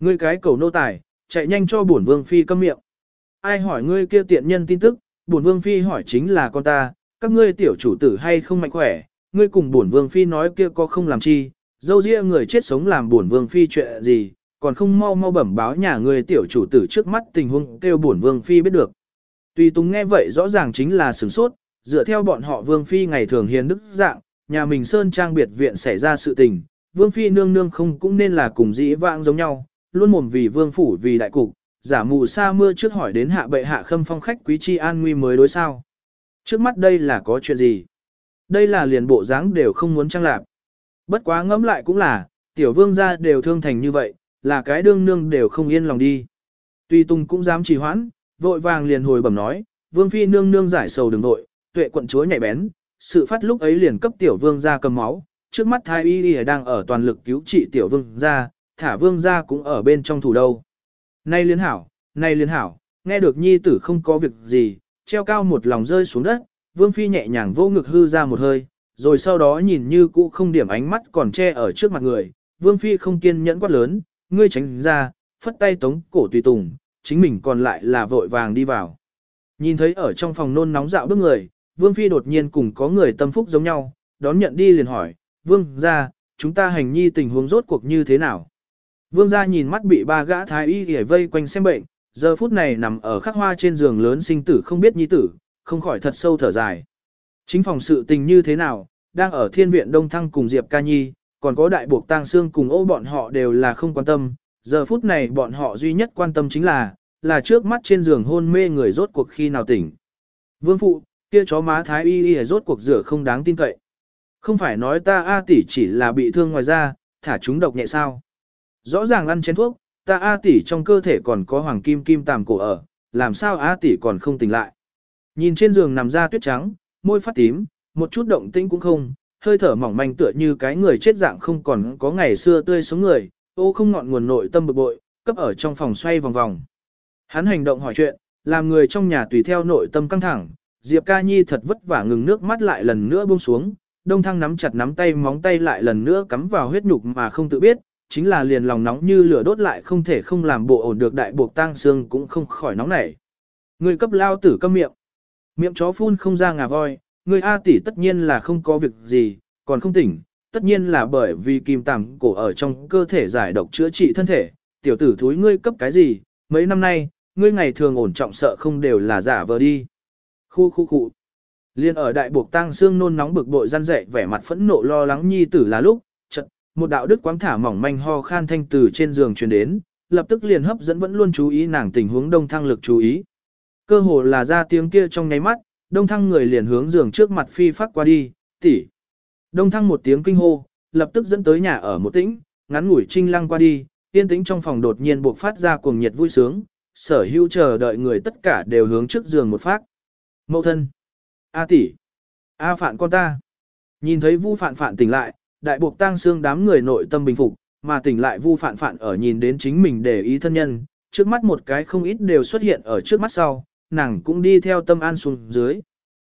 Ngươi cái cầu nô tài, chạy nhanh cho bổn vương phi câm miệng. Ai hỏi ngươi kia tiện nhân tin tức, bổn vương phi hỏi chính là con ta, các ngươi tiểu chủ tử hay không mạnh khỏe, ngươi cùng bổn vương phi nói kia có không làm chi, dâu ria người chết sống làm bổn vương phi chuyện gì, còn không mau mau bẩm báo nhà ngươi tiểu chủ tử trước mắt tình huống kêu bổn vương phi biết được. Tùy Tùng nghe vậy rõ ràng chính là sửng sốt, dựa theo bọn họ vương phi ngày thường hiền đức dạng, nhà mình sơn trang biệt viện xảy ra sự tình, vương phi nương nương không cũng nên là cùng dĩ vãng giống nhau, luôn mồm vì vương phủ vì đại cục, giả mù sa mưa trước hỏi đến hạ bệ hạ khâm phong khách quý chi an nguy mới đối sao. Trước mắt đây là có chuyện gì? Đây là liền bộ dáng đều không muốn trang lạp. Bất quá ngẫm lại cũng là, tiểu vương gia đều thương thành như vậy, là cái đương nương đều không yên lòng đi. Tuy Tùng cũng dám trì hoãn, vội vàng liền hồi bẩm nói, vương phi nương nương giải sầu đừng nội, tuệ quận chúa nhạy bén, sự phát lúc ấy liền cấp tiểu vương gia cầm máu, trước mắt thái y y đang ở toàn lực cứu trị tiểu vương gia, thả vương gia cũng ở bên trong thủ đâu. Nay liên hảo, nay liên hảo, nghe được nhi tử không có việc gì, treo cao một lòng rơi xuống đất, vương phi nhẹ nhàng vô ngực hư ra một hơi, rồi sau đó nhìn như cũ không điểm ánh mắt còn che ở trước mặt người, vương phi không kiên nhẫn quát lớn, ngươi tránh ra, phất tay tống cổ tùy tùng, chính mình còn lại là vội vàng đi vào. Nhìn thấy ở trong phòng nôn nóng dạo bước người, vương phi đột nhiên cùng có người tâm phúc giống nhau, đón nhận đi liền hỏi, vương ra, chúng ta hành nhi tình huống rốt cuộc như thế nào? Vương gia nhìn mắt bị ba gã thái y ghề vây quanh xem bệnh, giờ phút này nằm ở khắc hoa trên giường lớn sinh tử không biết nhi tử, không khỏi thật sâu thở dài. Chính phòng sự tình như thế nào, đang ở thiên viện Đông Thăng cùng Diệp Ca Nhi, còn có đại buộc tang xương cùng ô bọn họ đều là không quan tâm, giờ phút này bọn họ duy nhất quan tâm chính là, là trước mắt trên giường hôn mê người rốt cuộc khi nào tỉnh. Vương phụ, kia chó má thái y y rốt cuộc rửa không đáng tin cậy. Không phải nói ta A tỷ chỉ là bị thương ngoài da, thả chúng độc nhẹ sao. Rõ ràng ăn chén thuốc, ta A tỷ trong cơ thể còn có hoàng kim kim tàm cổ ở, làm sao A tỷ còn không tỉnh lại. Nhìn trên giường nằm ra tuyết trắng, môi phát tím, một chút động tĩnh cũng không, hơi thở mỏng manh tựa như cái người chết dạng không còn có ngày xưa tươi sống người, ô không ngọn nguồn nội tâm bực bội, cấp ở trong phòng xoay vòng vòng. Hắn hành động hỏi chuyện, làm người trong nhà tùy theo nội tâm căng thẳng, Diệp Ca Nhi thật vất vả ngừng nước mắt lại lần nữa buông xuống, đông thăng nắm chặt nắm tay móng tay lại lần nữa cắm vào huyết nhục mà không tự biết, chính là liền lòng nóng như lửa đốt lại không thể không làm bộ ổn được đại buộc tang xương cũng không khỏi nóng nảy. Người cấp lao tử câm miệng. Miệng chó phun không ra ngà voi, người A tỷ tất nhiên là không có việc gì, còn không tỉnh, tất nhiên là bởi vì kim tằm cổ ở trong cơ thể giải độc chữa trị thân thể, tiểu tử thúi ngươi cấp cái gì, mấy năm nay, ngươi ngày thường ổn trọng sợ không đều là giả vờ đi. Khu khu khu. Liên ở đại buộc tang xương nôn nóng bực bội gian dậy vẻ mặt phẫn nộ lo lắng nhi tử là lúc, chợt một đạo đức quáng thả mỏng manh ho khan thanh từ trên giường truyền đến, lập tức liền hấp dẫn vẫn luôn chú ý nàng tình huống đông thăng lực chú ý. Cơ hồ là ra tiếng kia trong nháy mắt, đông thăng người liền hướng giường trước mặt phi phát qua đi, tỷ. Đông thăng một tiếng kinh hô, lập tức dẫn tới nhà ở một tĩnh, ngắn ngủi trinh lăng qua đi, yên tĩnh trong phòng đột nhiên buộc phát ra cuồng nhiệt vui sướng, sở hữu chờ đợi người tất cả đều hướng trước giường một phát. Mậu thân. A tỷ. A phạn con ta. Nhìn thấy vu phạn phạn tỉnh lại, đại buộc tang xương đám người nội tâm bình phục, mà tỉnh lại vu phạn phạn ở nhìn đến chính mình để ý thân nhân, trước mắt một cái không ít đều xuất hiện ở trước mắt sau, nàng cũng đi theo tâm an xuống dưới.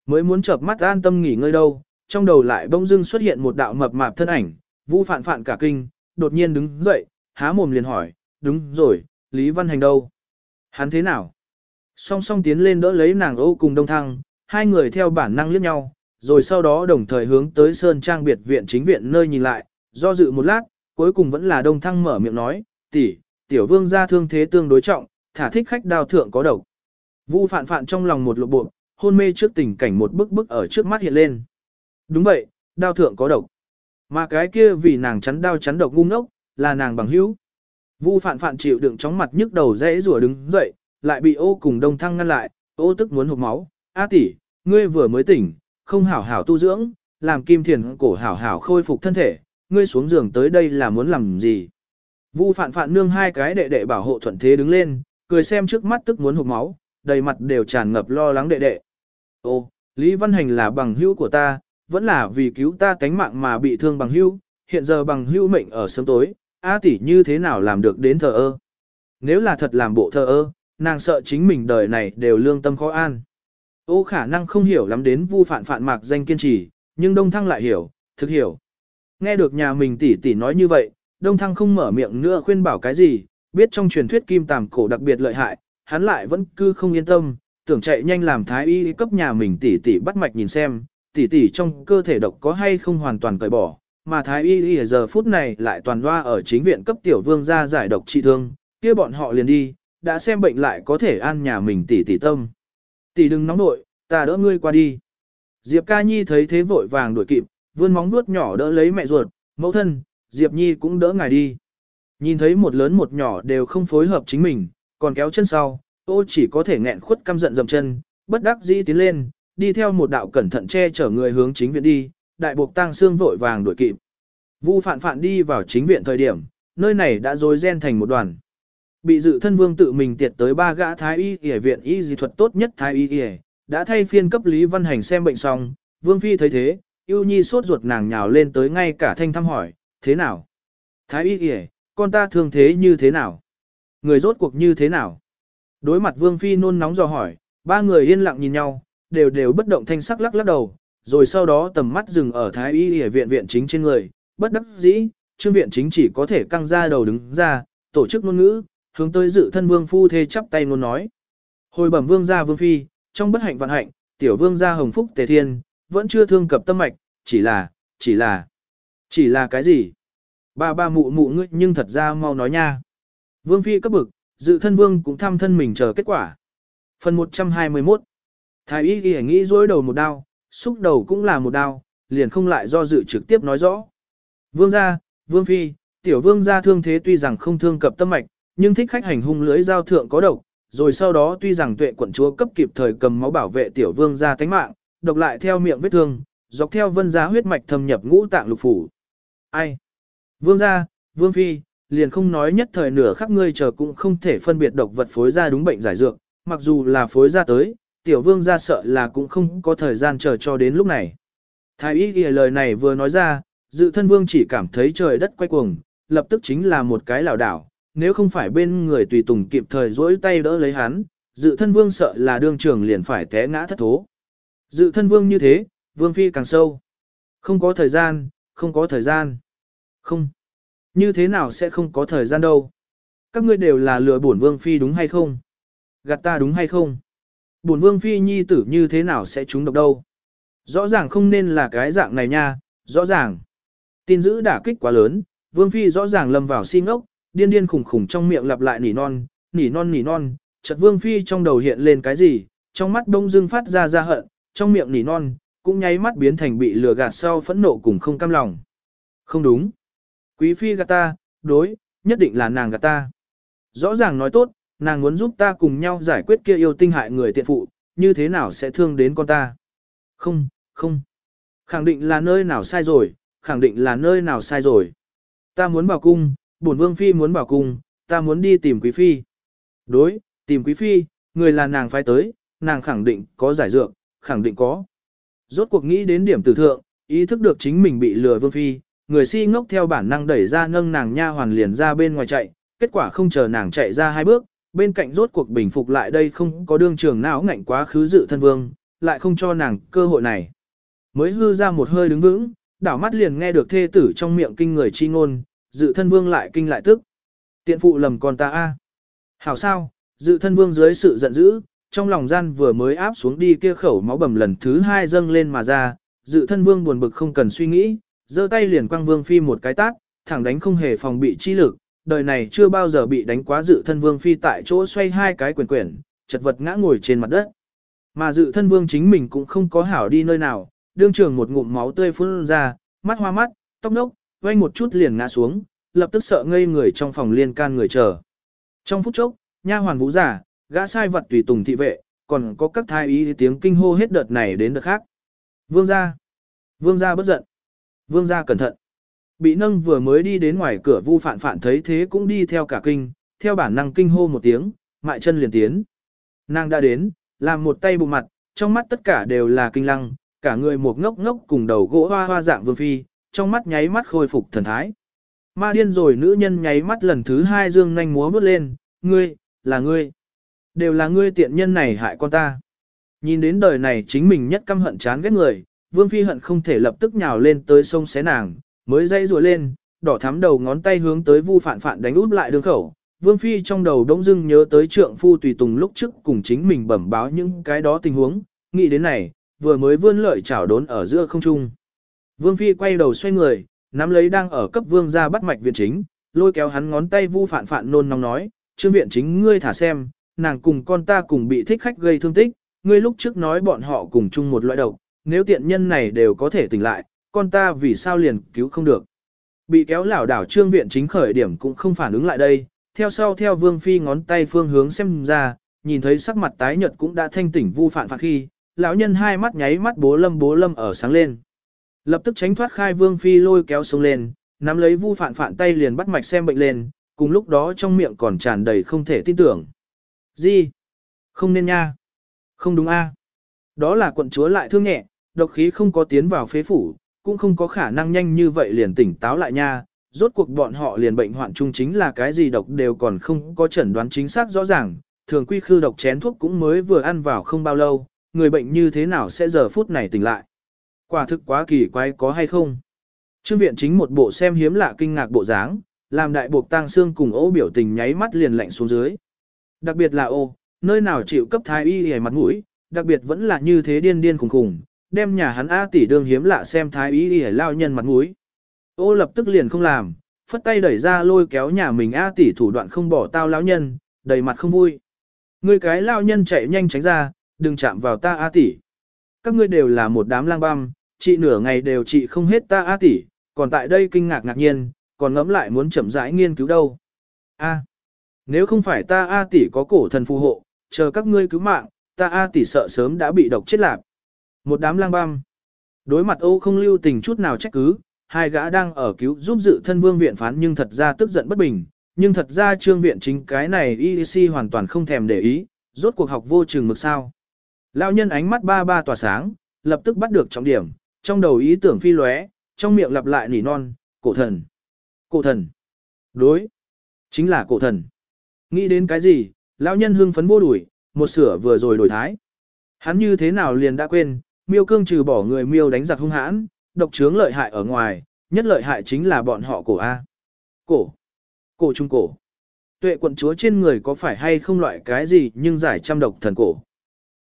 Mới muốn chợp mắt an tâm nghỉ ngơi đâu, trong đầu lại bỗng dưng xuất hiện một đạo mập mạp thân ảnh, vu phạn phạn cả kinh, đột nhiên đứng dậy, há mồm liền hỏi, đúng rồi, Lý Văn Hành đâu? Hắn thế nào? Song song tiến lên đỡ lấy nàng Âu cùng đông thăng, hai người theo bản năng liếc nhau, rồi sau đó đồng thời hướng tới Sơn Trang biệt viện chính viện nơi nhìn lại, do dự một lát, cuối cùng vẫn là đông thăng mở miệng nói, tỷ, tiểu vương gia thương thế tương đối trọng, thả thích khách đào thượng có độc. Vu phạn phạn trong lòng một lộ bộ, hôn mê trước tình cảnh một bức bức ở trước mắt hiện lên. Đúng vậy, đao thượng có độc. Mà cái kia vì nàng chắn đao chắn độc ngu ngốc, là nàng bằng hữu. Vu phạn phạn chịu đựng chóng mặt nhức đầu dễ rủa đứng dậy, lại bị ô cùng đông thăng ngăn lại, ô tức muốn hụt máu. A tỷ, ngươi vừa mới tỉnh, không hảo hảo tu dưỡng, làm kim thiền cổ hảo hảo khôi phục thân thể, ngươi xuống giường tới đây là muốn làm gì? Vu phạn phạn nương hai cái đệ đệ bảo hộ thuận thế đứng lên, cười xem trước mắt tức muốn hụt máu, đầy mặt đều tràn ngập lo lắng đệ đệ. Ô, Lý Văn Hành là bằng hữu của ta, vẫn là vì cứu ta cánh mạng mà bị thương bằng hưu, hiện giờ bằng hưu mệnh ở sớm tối, A tỷ như thế nào làm được đến thờ ơ. Nếu là thật làm bộ thờ ơ, nàng sợ chính mình đời này đều lương tâm khó an. Ô khả năng không hiểu lắm đến vu phản phản mạc danh kiên trì, nhưng Đông Thăng lại hiểu, thực hiểu. Nghe được nhà mình tỷ tỷ nói như vậy, Đông Thăng không mở miệng nữa khuyên bảo cái gì, biết trong truyền thuyết kim tàm cổ đặc biệt lợi hại, hắn lại vẫn cứ không yên tâm, tưởng chạy nhanh làm thái y cấp nhà mình tỷ tỷ bắt mạch nhìn xem, tỷ tỷ trong cơ thể độc có hay không hoàn toàn cởi bỏ, mà thái y y giờ phút này lại toàn loa ở chính viện cấp tiểu vương ra giải độc trị thương, kia bọn họ liền đi, đã xem bệnh lại có thể an nhà mình tỷ tỷ tâm. Tỷ đừng nóng nội, ta đỡ ngươi qua đi. Diệp ca nhi thấy thế vội vàng đuổi kịp, vươn móng vuốt nhỏ đỡ lấy mẹ ruột, mẫu thân, Diệp nhi cũng đỡ ngài đi. Nhìn thấy một lớn một nhỏ đều không phối hợp chính mình, còn kéo chân sau, ô chỉ có thể nghẹn khuất căm giận dầm chân, bất đắc dĩ tiến lên, đi theo một đạo cẩn thận che chở người hướng chính viện đi, đại buộc tang xương vội vàng đuổi kịp. Vu phạn phạn đi vào chính viện thời điểm, nơi này đã rối ren thành một đoàn. Bị dự thân vương tự mình tiệt tới ba gã thái y y viện y dị thuật tốt nhất thái y y, đã thay phiên cấp Lý Văn Hành xem bệnh xong, vương phi thấy thế, yêu nhi sốt ruột nàng nhào lên tới ngay cả thanh thăm hỏi, thế nào? Thái y y, con ta thương thế như thế nào? Người rốt cuộc như thế nào? Đối mặt vương phi nôn nóng dò hỏi, ba người yên lặng nhìn nhau, đều đều bất động thanh sắc lắc lắc đầu, rồi sau đó tầm mắt dừng ở thái y y viện viện chính trên người, bất đắc dĩ, trương viện chính chỉ có thể căng ra đầu đứng ra, tổ chức ngôn ngữ, hướng tới dự thân vương phu thê chắp tay luôn nói. Hồi bẩm vương gia vương phi, trong bất hạnh vạn hạnh, tiểu vương gia hồng phúc tề thiên, vẫn chưa thương cập tâm mạch, chỉ là, chỉ là, chỉ là cái gì? Ba ba mụ mụ ngươi nhưng thật ra mau nói nha. Vương phi cấp bực, dự thân vương cũng thăm thân mình chờ kết quả. Phần 121 Thái y ghi nghĩ dối đầu một đao, xúc đầu cũng là một đao, liền không lại do dự trực tiếp nói rõ. Vương gia, vương phi, tiểu vương gia thương thế tuy rằng không thương cập tâm mạch, nhưng thích khách hành hung lưới giao thượng có độc, rồi sau đó tuy rằng tuệ quận chúa cấp kịp thời cầm máu bảo vệ tiểu vương gia tánh mạng, độc lại theo miệng vết thương, dọc theo vân gia huyết mạch thâm nhập ngũ tạng lục phủ. Ai? Vương gia, vương phi, liền không nói nhất thời nửa khắc ngươi chờ cũng không thể phân biệt độc vật phối ra đúng bệnh giải dược, mặc dù là phối ra tới, tiểu vương ra sợ là cũng không có thời gian chờ cho đến lúc này. Thái y ghi lời này vừa nói ra, dự thân vương chỉ cảm thấy trời đất quay cuồng, lập tức chính là một cái lảo đảo, nếu không phải bên người tùy tùng kịp thời dỗi tay đỡ lấy hắn, dự thân vương sợ là đương trường liền phải té ngã thất thố. Dự thân vương như thế, vương phi càng sâu. Không có thời gian, không có thời gian. Không. Như thế nào sẽ không có thời gian đâu. Các ngươi đều là lừa bổn vương phi đúng hay không? Gạt ta đúng hay không? Bổn vương phi nhi tử như thế nào sẽ trúng độc đâu? Rõ ràng không nên là cái dạng này nha, rõ ràng. Tin giữ đả kích quá lớn, vương phi rõ ràng lâm vào si ngốc, điên điên khủng khủng trong miệng lặp lại nỉ non, nỉ non nỉ non, chợt vương phi trong đầu hiện lên cái gì, trong mắt đông dưng phát ra ra hận, trong miệng nỉ non, cũng nháy mắt biến thành bị lừa gạt sau phẫn nộ cùng không cam lòng. Không đúng. Quý phi gạt ta, đối, nhất định là nàng gạt ta. Rõ ràng nói tốt, nàng muốn giúp ta cùng nhau giải quyết kia yêu tinh hại người tiện phụ, như thế nào sẽ thương đến con ta. Không, không. Khẳng định là nơi nào sai rồi, khẳng định là nơi nào sai rồi. Ta muốn bảo cung, bổn vương phi muốn bảo cung, ta muốn đi tìm quý phi. Đối, tìm quý phi, người là nàng phải tới, nàng khẳng định có giải dược, khẳng định có. Rốt cuộc nghĩ đến điểm tử thượng, ý thức được chính mình bị lừa vương phi, người si ngốc theo bản năng đẩy ra nâng nàng nha hoàn liền ra bên ngoài chạy, kết quả không chờ nàng chạy ra hai bước, bên cạnh rốt cuộc bình phục lại đây không có đương trường não ngạnh quá khứ dự thân vương, lại không cho nàng cơ hội này. Mới hư ra một hơi đứng vững, đảo mắt liền nghe được thê tử trong miệng kinh người chi ngôn, dự thân vương lại kinh lại tức. Tiện phụ lầm con ta a. Hảo sao, dự thân vương dưới sự giận dữ, trong lòng gian vừa mới áp xuống đi kia khẩu máu bầm lần thứ hai dâng lên mà ra, dự thân vương buồn bực không cần suy nghĩ, giơ tay liền quăng vương phi một cái tát, thẳng đánh không hề phòng bị chi lực, đời này chưa bao giờ bị đánh quá dự thân vương phi tại chỗ xoay hai cái quyền quyển, chật vật ngã ngồi trên mặt đất. Mà dự thân vương chính mình cũng không có hảo đi nơi nào, đương trường một ngụm máu tươi phun ra, mắt hoa mắt, tóc nốc, quay một chút liền ngã xuống, lập tức sợ ngây người trong phòng liên can người chờ. Trong phút chốc, nha hoàn vũ giả, gã sai vật tùy tùng thị vệ, còn có các thái y tiếng kinh hô hết đợt này đến đợt khác. Vương gia, vương gia bất giận, vương gia cẩn thận. Bị nâng vừa mới đi đến ngoài cửa vu phản phản thấy thế cũng đi theo cả kinh, theo bản năng kinh hô một tiếng, mại chân liền tiến. Nàng đã đến, làm một tay bụng mặt, trong mắt tất cả đều là kinh lăng, cả người một ngốc ngốc cùng đầu gỗ hoa hoa dạng vương phi, trong mắt nháy mắt khôi phục thần thái. Ma điên rồi nữ nhân nháy mắt lần thứ hai dương nhanh múa bước lên, ngươi, là ngươi. Đều là ngươi tiện nhân này hại con ta. Nhìn đến đời này chính mình nhất căm hận chán ghét người, vương phi hận không thể lập tức nhào lên tới sông xé nàng, mới dây rùa lên, đỏ thắm đầu ngón tay hướng tới vu phản phản đánh út lại đường khẩu. Vương Phi trong đầu đống dưng nhớ tới trượng phu tùy tùng lúc trước cùng chính mình bẩm báo những cái đó tình huống, nghĩ đến này, vừa mới vươn lợi chảo đốn ở giữa không trung. Vương Phi quay đầu xoay người, nắm lấy đang ở cấp vương ra bắt mạch viện chính, lôi kéo hắn ngón tay vu phản phản nôn nóng nói, trương viện chính ngươi thả xem, nàng cùng con ta cùng bị thích khách gây thương tích, ngươi lúc trước nói bọn họ cùng chung một loại độc, nếu tiện nhân này đều có thể tỉnh lại, con ta vì sao liền cứu không được. Bị kéo lảo đảo trương viện chính khởi điểm cũng không phản ứng lại đây, theo sau theo vương phi ngón tay phương hướng xem ra, nhìn thấy sắc mặt tái nhợt cũng đã thanh tỉnh vu phản phạt khi, lão nhân hai mắt nháy mắt bố lâm bố lâm ở sáng lên. Lập tức tránh thoát khai vương phi lôi kéo xuống lên, nắm lấy vu phản phản tay liền bắt mạch xem bệnh lên, cùng lúc đó trong miệng còn tràn đầy không thể tin tưởng. Gì? Không nên nha. Không đúng a. Đó là quận chúa lại thương nhẹ, độc khí không có tiến vào phế phủ, cũng không có khả năng nhanh như vậy liền tỉnh táo lại nha. Rốt cuộc bọn họ liền bệnh hoạn chung chính là cái gì độc đều còn không có chẩn đoán chính xác rõ ràng, thường quy khư độc chén thuốc cũng mới vừa ăn vào không bao lâu, người bệnh như thế nào sẽ giờ phút này tỉnh lại. Quả thực quá kỳ quái có hay không? Trương viện chính một bộ xem hiếm lạ kinh ngạc bộ dáng, làm đại buộc tang xương cùng ô biểu tình nháy mắt liền lạnh xuống dưới. Đặc biệt là ô, nơi nào chịu cấp thái y hề mặt mũi, đặc biệt vẫn là như thế điên điên khủng khủng đem nhà hắn A tỷ đương hiếm lạ xem thái y hề lao nhân mặt mũi. Ô lập tức liền không làm, phất tay đẩy ra lôi kéo nhà mình A tỷ thủ đoạn không bỏ tao lão nhân, đầy mặt không vui. Người cái lao nhân chạy nhanh tránh ra, đừng chạm vào ta A tỷ. Các ngươi đều là một đám lang băm, chị nửa ngày đều chị không hết ta A tỷ, còn tại đây kinh ngạc ngạc nhiên, còn ngẫm lại muốn chậm rãi nghiên cứu đâu. A. Nếu không phải ta A tỷ có cổ thần phù hộ, chờ các ngươi cứu mạng, ta A tỷ sợ sớm đã bị độc chết lạc. Một đám lang băm. Đối mặt Âu không lưu tình chút nào trách cứ, hai gã đang ở cứu giúp dự thân vương viện phán nhưng thật ra tức giận bất bình, nhưng thật ra trương viện chính cái này EEC hoàn toàn không thèm để ý, rốt cuộc học vô trường mực sao. Lão nhân ánh mắt ba ba tỏa sáng, lập tức bắt được trọng điểm, trong đầu ý tưởng phi lóe, trong miệng lặp lại nỉ non, cổ thần. Cổ thần. Đối. Chính là cổ thần. Nghĩ đến cái gì, lão nhân hưng phấn vô đuổi, một sửa vừa rồi đổi thái. Hắn như thế nào liền đã quên, miêu cương trừ bỏ người miêu đánh giặc hung hãn, độc trướng lợi hại ở ngoài, nhất lợi hại chính là bọn họ cổ A. Cổ. Cổ trung cổ. Tuệ quận chúa trên người có phải hay không loại cái gì nhưng giải trăm độc thần cổ.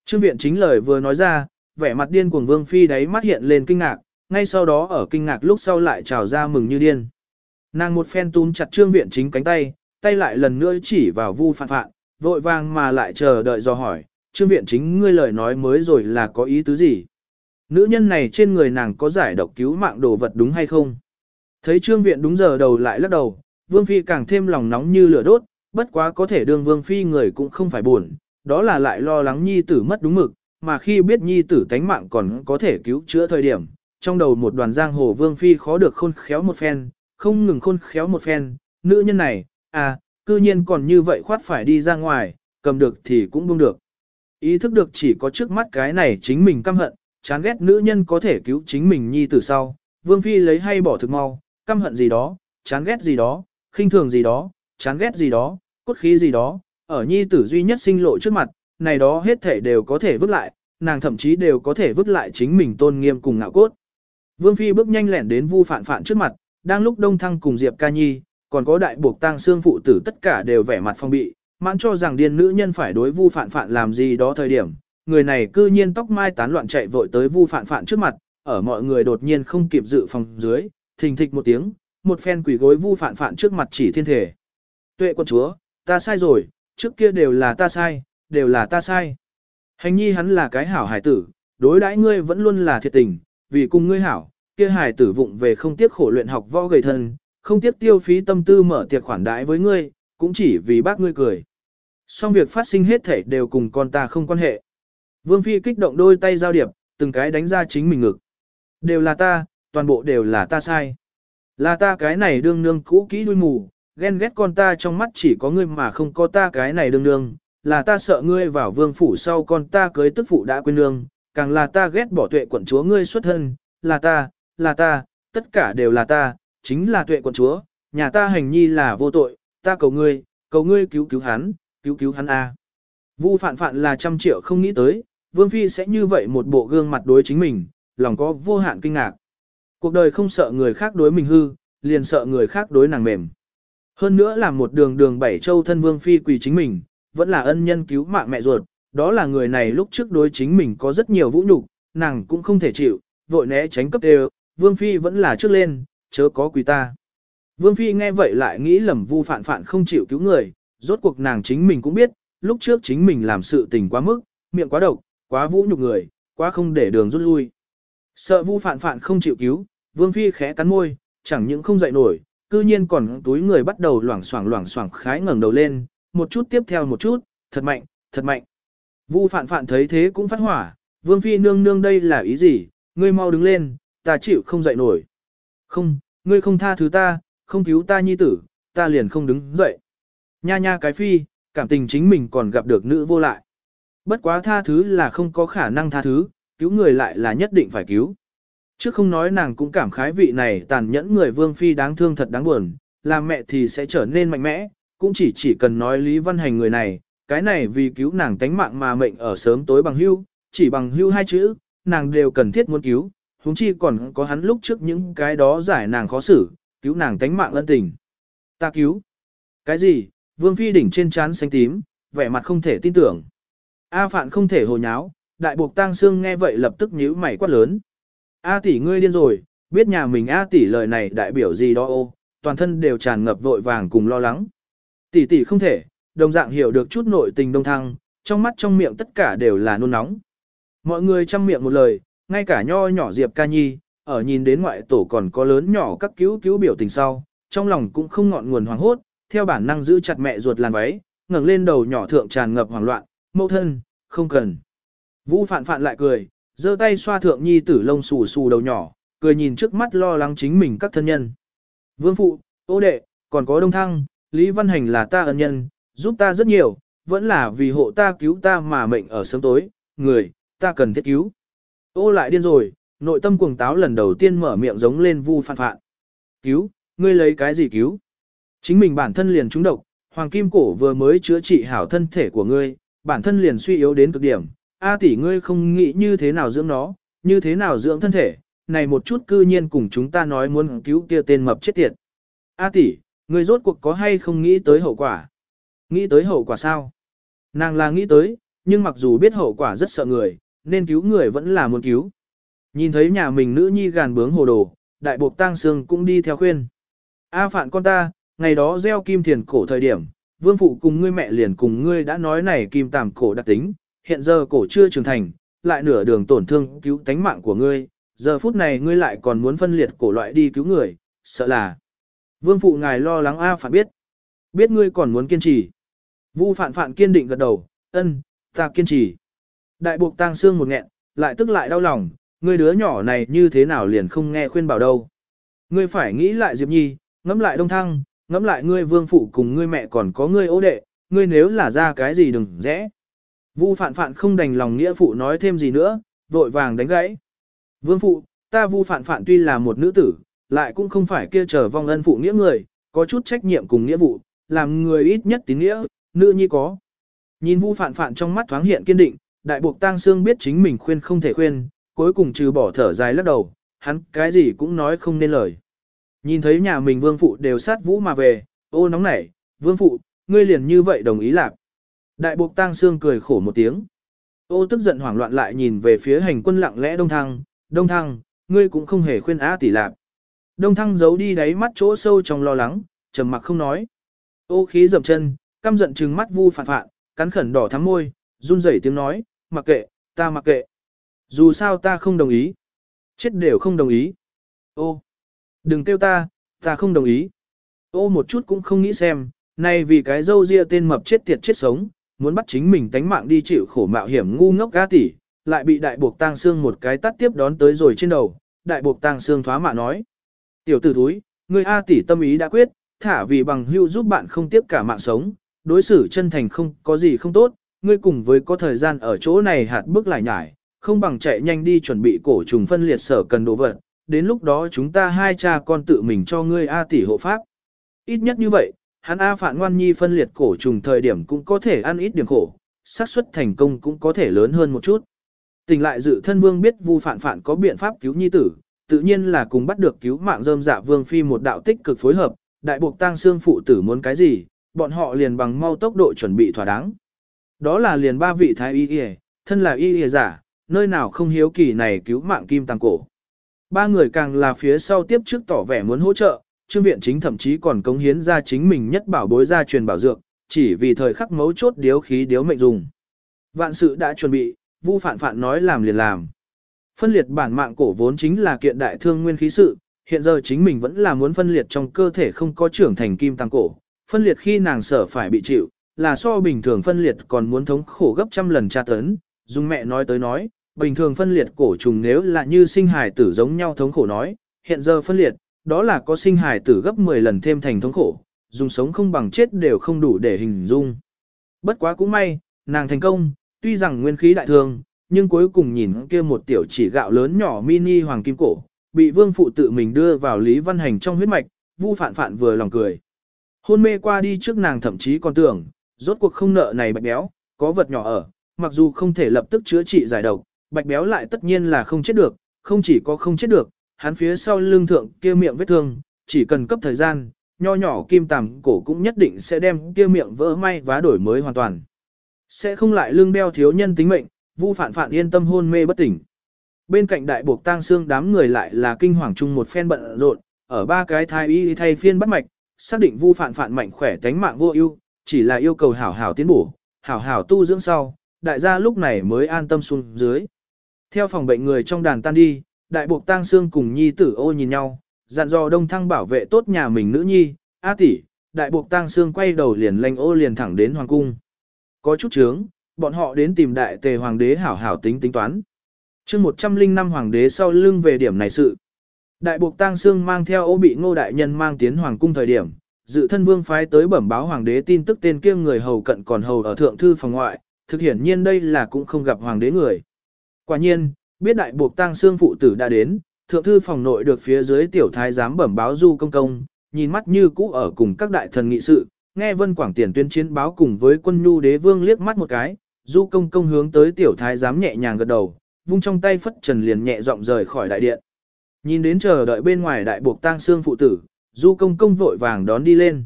Trương viện chính lời vừa nói ra, vẻ mặt điên cuồng vương phi đáy mắt hiện lên kinh ngạc, ngay sau đó ở kinh ngạc lúc sau lại trào ra mừng như điên. Nàng một phen túm chặt trương viện chính cánh tay, tay lại lần nữa chỉ vào vu phạn phạn, vội vàng mà lại chờ đợi do hỏi, trương viện chính ngươi lời nói mới rồi là có ý tứ gì? Nữ nhân này trên người nàng có giải độc cứu mạng đồ vật đúng hay không? Thấy trương viện đúng giờ đầu lại lắc đầu, vương phi càng thêm lòng nóng như lửa đốt, bất quá có thể đương vương phi người cũng không phải buồn, đó là lại lo lắng nhi tử mất đúng mực, mà khi biết nhi tử tánh mạng còn có thể cứu chữa thời điểm, trong đầu một đoàn giang hồ vương phi khó được khôn khéo một phen, không ngừng khôn khéo một phen, nữ nhân này, à, cư nhiên còn như vậy khoát phải đi ra ngoài, cầm được thì cũng buông được. Ý thức được chỉ có trước mắt cái này chính mình căm hận, chán ghét nữ nhân có thể cứu chính mình nhi từ sau, vương phi lấy hay bỏ thực mau, căm hận gì đó, chán ghét gì đó, khinh thường gì đó, chán ghét gì đó, cốt khí gì đó, ở nhi tử duy nhất sinh lộ trước mặt, này đó hết thể đều có thể vứt lại, nàng thậm chí đều có thể vứt lại chính mình tôn nghiêm cùng ngạo cốt. Vương Phi bước nhanh lẻn đến Vu Phạn Phạn trước mặt, đang lúc Đông Thăng cùng Diệp Ca Nhi, còn có đại buộc tang xương phụ tử tất cả đều vẻ mặt phong bị, mãn cho rằng điên nữ nhân phải đối Vu Phạn Phạn làm gì đó thời điểm, người này cư nhiên tóc mai tán loạn chạy vội tới Vu Phạn Phạn trước mặt, ở mọi người đột nhiên không kịp dự phòng dưới, thình thịch một tiếng, một phen quỷ gối Vu Phạn Phạn trước mặt chỉ thiên thể. Tuệ quân chúa, ta sai rồi, trước kia đều là ta sai, đều là ta sai. Hành nhi hắn là cái hảo hải tử, đối đãi ngươi vẫn luôn là thiệt tình, vì cùng ngươi hảo, kia hải tử vụng về không tiếc khổ luyện học võ gầy thân, không tiếc tiêu phí tâm tư mở tiệc khoản đãi với ngươi, cũng chỉ vì bác ngươi cười. Song việc phát sinh hết thể đều cùng con ta không quan hệ. Vương Phi kích động đôi tay giao điệp, từng cái đánh ra chính mình ngực. Đều là ta, toàn bộ đều là ta sai. Là ta cái này đương nương cũ kỹ đuôi mù, ghen ghét con ta trong mắt chỉ có ngươi mà không có ta cái này đương nương, là ta sợ ngươi vào vương phủ sau con ta cưới tức phụ đã quên nương, càng là ta ghét bỏ tuệ quận chúa ngươi xuất thân, là ta, là ta, tất cả đều là ta, chính là tuệ quận chúa, nhà ta hành nhi là vô tội, ta cầu ngươi, cầu ngươi cứu cứu hắn, cứu cứu hắn a. Vu phạn phạn là trăm triệu không nghĩ tới, Vương Phi sẽ như vậy một bộ gương mặt đối chính mình, lòng có vô hạn kinh ngạc. Cuộc đời không sợ người khác đối mình hư, liền sợ người khác đối nàng mềm. Hơn nữa là một đường đường bảy châu thân Vương Phi quỳ chính mình, vẫn là ân nhân cứu mạng mẹ ruột, đó là người này lúc trước đối chính mình có rất nhiều vũ nhục, nàng cũng không thể chịu, vội né tránh cấp đều, Vương Phi vẫn là trước lên, chớ có quỳ ta. Vương Phi nghe vậy lại nghĩ lầm vu phản phản không chịu cứu người, rốt cuộc nàng chính mình cũng biết, lúc trước chính mình làm sự tình quá mức, miệng quá độc, quá vũ nhục người, quá không để đường rút lui. Sợ vu phạn phạn không chịu cứu, Vương Phi khẽ cắn môi, chẳng những không dậy nổi, cư nhiên còn túi người bắt đầu loảng xoảng loảng xoảng khái ngẩng đầu lên, một chút tiếp theo một chút, thật mạnh, thật mạnh. Vu phạn phạn thấy thế cũng phát hỏa, Vương Phi nương nương đây là ý gì, ngươi mau đứng lên, ta chịu không dậy nổi. Không, ngươi không tha thứ ta, không cứu ta nhi tử, ta liền không đứng dậy. Nha nha cái Phi, cảm tình chính mình còn gặp được nữ vô lại. Bất quá tha thứ là không có khả năng tha thứ, cứu người lại là nhất định phải cứu. Chứ không nói nàng cũng cảm khái vị này tàn nhẫn người Vương Phi đáng thương thật đáng buồn, làm mẹ thì sẽ trở nên mạnh mẽ, cũng chỉ chỉ cần nói Lý Văn Hành người này, cái này vì cứu nàng tánh mạng mà mệnh ở sớm tối bằng hưu, chỉ bằng hưu hai chữ, nàng đều cần thiết muốn cứu, huống chi còn có hắn lúc trước những cái đó giải nàng khó xử, cứu nàng tánh mạng ân tình. Ta cứu. Cái gì? Vương Phi đỉnh trên trán xanh tím, vẻ mặt không thể tin tưởng. A Phạn không thể hồ nháo, đại buộc tang xương nghe vậy lập tức nhíu mày quát lớn. A tỷ ngươi điên rồi, biết nhà mình A tỷ lời này đại biểu gì đó ô, toàn thân đều tràn ngập vội vàng cùng lo lắng. Tỷ tỷ không thể, đồng dạng hiểu được chút nội tình đông thăng, trong mắt trong miệng tất cả đều là nôn nóng. Mọi người chăm miệng một lời, ngay cả nho nhỏ Diệp Ca Nhi, ở nhìn đến ngoại tổ còn có lớn nhỏ các cứu cứu biểu tình sau, trong lòng cũng không ngọn nguồn hoảng hốt, theo bản năng giữ chặt mẹ ruột làn váy, ngẩng lên đầu nhỏ thượng tràn ngập hoảng loạn, mẫu thân, không cần. Vũ phạn phạn lại cười, giơ tay xoa thượng nhi tử lông xù xù đầu nhỏ, cười nhìn trước mắt lo lắng chính mình các thân nhân. Vương phụ, ô đệ, còn có đông thăng, Lý Văn Hành là ta ân nhân, giúp ta rất nhiều, vẫn là vì hộ ta cứu ta mà mệnh ở sớm tối, người, ta cần thiết cứu. Ô lại điên rồi, nội tâm cuồng táo lần đầu tiên mở miệng giống lên vu phạn phạn. Cứu, ngươi lấy cái gì cứu? Chính mình bản thân liền trúng độc, hoàng kim cổ vừa mới chữa trị hảo thân thể của ngươi, bản thân liền suy yếu đến cực điểm. A tỷ ngươi không nghĩ như thế nào dưỡng nó, như thế nào dưỡng thân thể, này một chút cư nhiên cùng chúng ta nói muốn cứu kia tên mập chết tiệt. A tỷ, ngươi rốt cuộc có hay không nghĩ tới hậu quả? Nghĩ tới hậu quả sao? Nàng là nghĩ tới, nhưng mặc dù biết hậu quả rất sợ người, nên cứu người vẫn là muốn cứu. Nhìn thấy nhà mình nữ nhi gàn bướng hồ đồ, đại bộc tang sương cũng đi theo khuyên. A phạn con ta, ngày đó gieo kim thiền cổ thời điểm, vương phụ cùng ngươi mẹ liền cùng ngươi đã nói này kim tàm cổ đặc tính, hiện giờ cổ chưa trưởng thành, lại nửa đường tổn thương cứu tánh mạng của ngươi, giờ phút này ngươi lại còn muốn phân liệt cổ loại đi cứu người, sợ là. Vương phụ ngài lo lắng A phản biết. Biết ngươi còn muốn kiên trì. Vu phản phản kiên định gật đầu, ân, ta kiên trì. Đại buộc tang xương một nghẹn, lại tức lại đau lòng, ngươi đứa nhỏ này như thế nào liền không nghe khuyên bảo đâu. Ngươi phải nghĩ lại Diệp Nhi, ngẫm lại Đông Thăng, ngẫm lại ngươi vương phụ cùng ngươi mẹ còn có ngươi ố đệ, ngươi nếu là ra cái gì đừng rẽ. Vu phạn phạn không đành lòng nghĩa phụ nói thêm gì nữa, vội vàng đánh gãy. Vương phụ, ta vu phạn phạn tuy là một nữ tử, lại cũng không phải kia trở vong ân phụ nghĩa người, có chút trách nhiệm cùng nghĩa vụ, làm người ít nhất tín nghĩa, nữ nhi có. Nhìn vu phạn phạn trong mắt thoáng hiện kiên định, đại buộc tang xương biết chính mình khuyên không thể khuyên, cuối cùng trừ bỏ thở dài lắc đầu, hắn cái gì cũng nói không nên lời. Nhìn thấy nhà mình vương phụ đều sát vũ mà về, ô nóng nảy, vương phụ, ngươi liền như vậy đồng ý lạc. Đại buộc tang xương cười khổ một tiếng. Ô tức giận hoảng loạn lại nhìn về phía hành quân lặng lẽ đông thăng, đông thăng, ngươi cũng không hề khuyên á tỷ lạc. Đông thăng giấu đi đáy mắt chỗ sâu trong lo lắng, trầm mặc không nói. Ô khí dậm chân, căm giận trừng mắt vu phản phạn, cắn khẩn đỏ thắm môi, run rẩy tiếng nói, mặc kệ, ta mặc kệ. Dù sao ta không đồng ý. Chết đều không đồng ý. Ô, đừng kêu ta, ta không đồng ý. Ô một chút cũng không nghĩ xem, nay vì cái dâu ria tên mập chết tiệt chết sống, muốn bắt chính mình tánh mạng đi chịu khổ mạo hiểm ngu ngốc gã tỉ, lại bị đại buộc tang xương một cái tắt tiếp đón tới rồi trên đầu, đại buộc tang xương thoá mạ nói. Tiểu tử thúi, người A tỷ tâm ý đã quyết, thả vì bằng hưu giúp bạn không tiếp cả mạng sống, đối xử chân thành không có gì không tốt, ngươi cùng với có thời gian ở chỗ này hạt bước lại nhải, không bằng chạy nhanh đi chuẩn bị cổ trùng phân liệt sở cần đồ vật, đến lúc đó chúng ta hai cha con tự mình cho ngươi A tỷ hộ pháp. Ít nhất như vậy, hắn A phạn ngoan nhi phân liệt cổ trùng thời điểm cũng có thể ăn ít điểm khổ, xác suất thành công cũng có thể lớn hơn một chút. Tình lại dự thân vương biết vu phạn phạn có biện pháp cứu nhi tử, tự nhiên là cùng bắt được cứu mạng rơm dạ vương phi một đạo tích cực phối hợp, đại buộc tang xương phụ tử muốn cái gì, bọn họ liền bằng mau tốc độ chuẩn bị thỏa đáng. Đó là liền ba vị thái y y, thân là y y giả, nơi nào không hiếu kỳ này cứu mạng kim tăng cổ. Ba người càng là phía sau tiếp trước tỏ vẻ muốn hỗ trợ, trương viện chính thậm chí còn cống hiến ra chính mình nhất bảo bối ra truyền bảo dược, chỉ vì thời khắc mấu chốt điếu khí điếu mệnh dùng. Vạn sự đã chuẩn bị, Vu Phạn Phạn nói làm liền làm. Phân liệt bản mạng cổ vốn chính là kiện đại thương nguyên khí sự, hiện giờ chính mình vẫn là muốn phân liệt trong cơ thể không có trưởng thành kim tăng cổ. Phân liệt khi nàng sở phải bị chịu, là so bình thường phân liệt còn muốn thống khổ gấp trăm lần tra tấn. dùng mẹ nói tới nói, bình thường phân liệt cổ trùng nếu là như sinh hài tử giống nhau thống khổ nói, hiện giờ phân liệt, đó là có sinh hài tử gấp 10 lần thêm thành thống khổ, dùng sống không bằng chết đều không đủ để hình dung. Bất quá cũng may, nàng thành công, tuy rằng nguyên khí đại thương, nhưng cuối cùng nhìn kia một tiểu chỉ gạo lớn nhỏ mini hoàng kim cổ, bị vương phụ tự mình đưa vào Lý Văn Hành trong huyết mạch, vu phản phản vừa lòng cười. Hôn mê qua đi trước nàng thậm chí còn tưởng, rốt cuộc không nợ này bạch béo, có vật nhỏ ở, mặc dù không thể lập tức chữa trị giải độc, bạch béo lại tất nhiên là không chết được, không chỉ có không chết được, hắn phía sau lưng thượng kia miệng vết thương, chỉ cần cấp thời gian, nho nhỏ kim tằm cổ cũng nhất định sẽ đem kia miệng vỡ may vá đổi mới hoàn toàn. Sẽ không lại lưng đeo thiếu nhân tính mệnh, Vu Phạn Phạn yên tâm hôn mê bất tỉnh. Bên cạnh đại buộc tang xương đám người lại là kinh hoàng chung một phen bận rộn, ở ba cái thai y thay phiên bắt mạch, xác định Vu Phạn Phạn mạnh khỏe tánh mạng vô ưu, chỉ là yêu cầu hảo hảo tiến bổ, hảo hảo tu dưỡng sau, đại gia lúc này mới an tâm xuống dưới. Theo phòng bệnh người trong đàn tan đi, đại buộc tang xương cùng nhi tử ô nhìn nhau, dặn dò đông thăng bảo vệ tốt nhà mình nữ nhi, a tỷ, đại buộc tang xương quay đầu liền lanh ô liền thẳng đến hoàng cung. Có chút chướng, bọn họ đến tìm đại tề hoàng đế hảo hảo tính tính toán. chương 105 hoàng đế sau lưng về điểm này sự. Đại buộc tang xương mang theo ô bị ngô đại nhân mang tiến hoàng cung thời điểm, dự thân vương phái tới bẩm báo hoàng đế tin tức tên kia người hầu cận còn hầu ở thượng thư phòng ngoại, thực hiển nhiên đây là cũng không gặp hoàng đế người. Quả nhiên, biết đại buộc tang xương phụ tử đã đến, thượng thư phòng nội được phía dưới tiểu thái giám bẩm báo du công công, nhìn mắt như cũ ở cùng các đại thần nghị sự, nghe vân quảng tiền tuyên chiến báo cùng với quân nhu đế vương liếc mắt một cái, du công công hướng tới tiểu thái giám nhẹ nhàng gật đầu, vung trong tay phất trần liền nhẹ giọng rời khỏi đại điện. Nhìn đến chờ đợi bên ngoài đại buộc tang xương phụ tử, du công công vội vàng đón đi lên.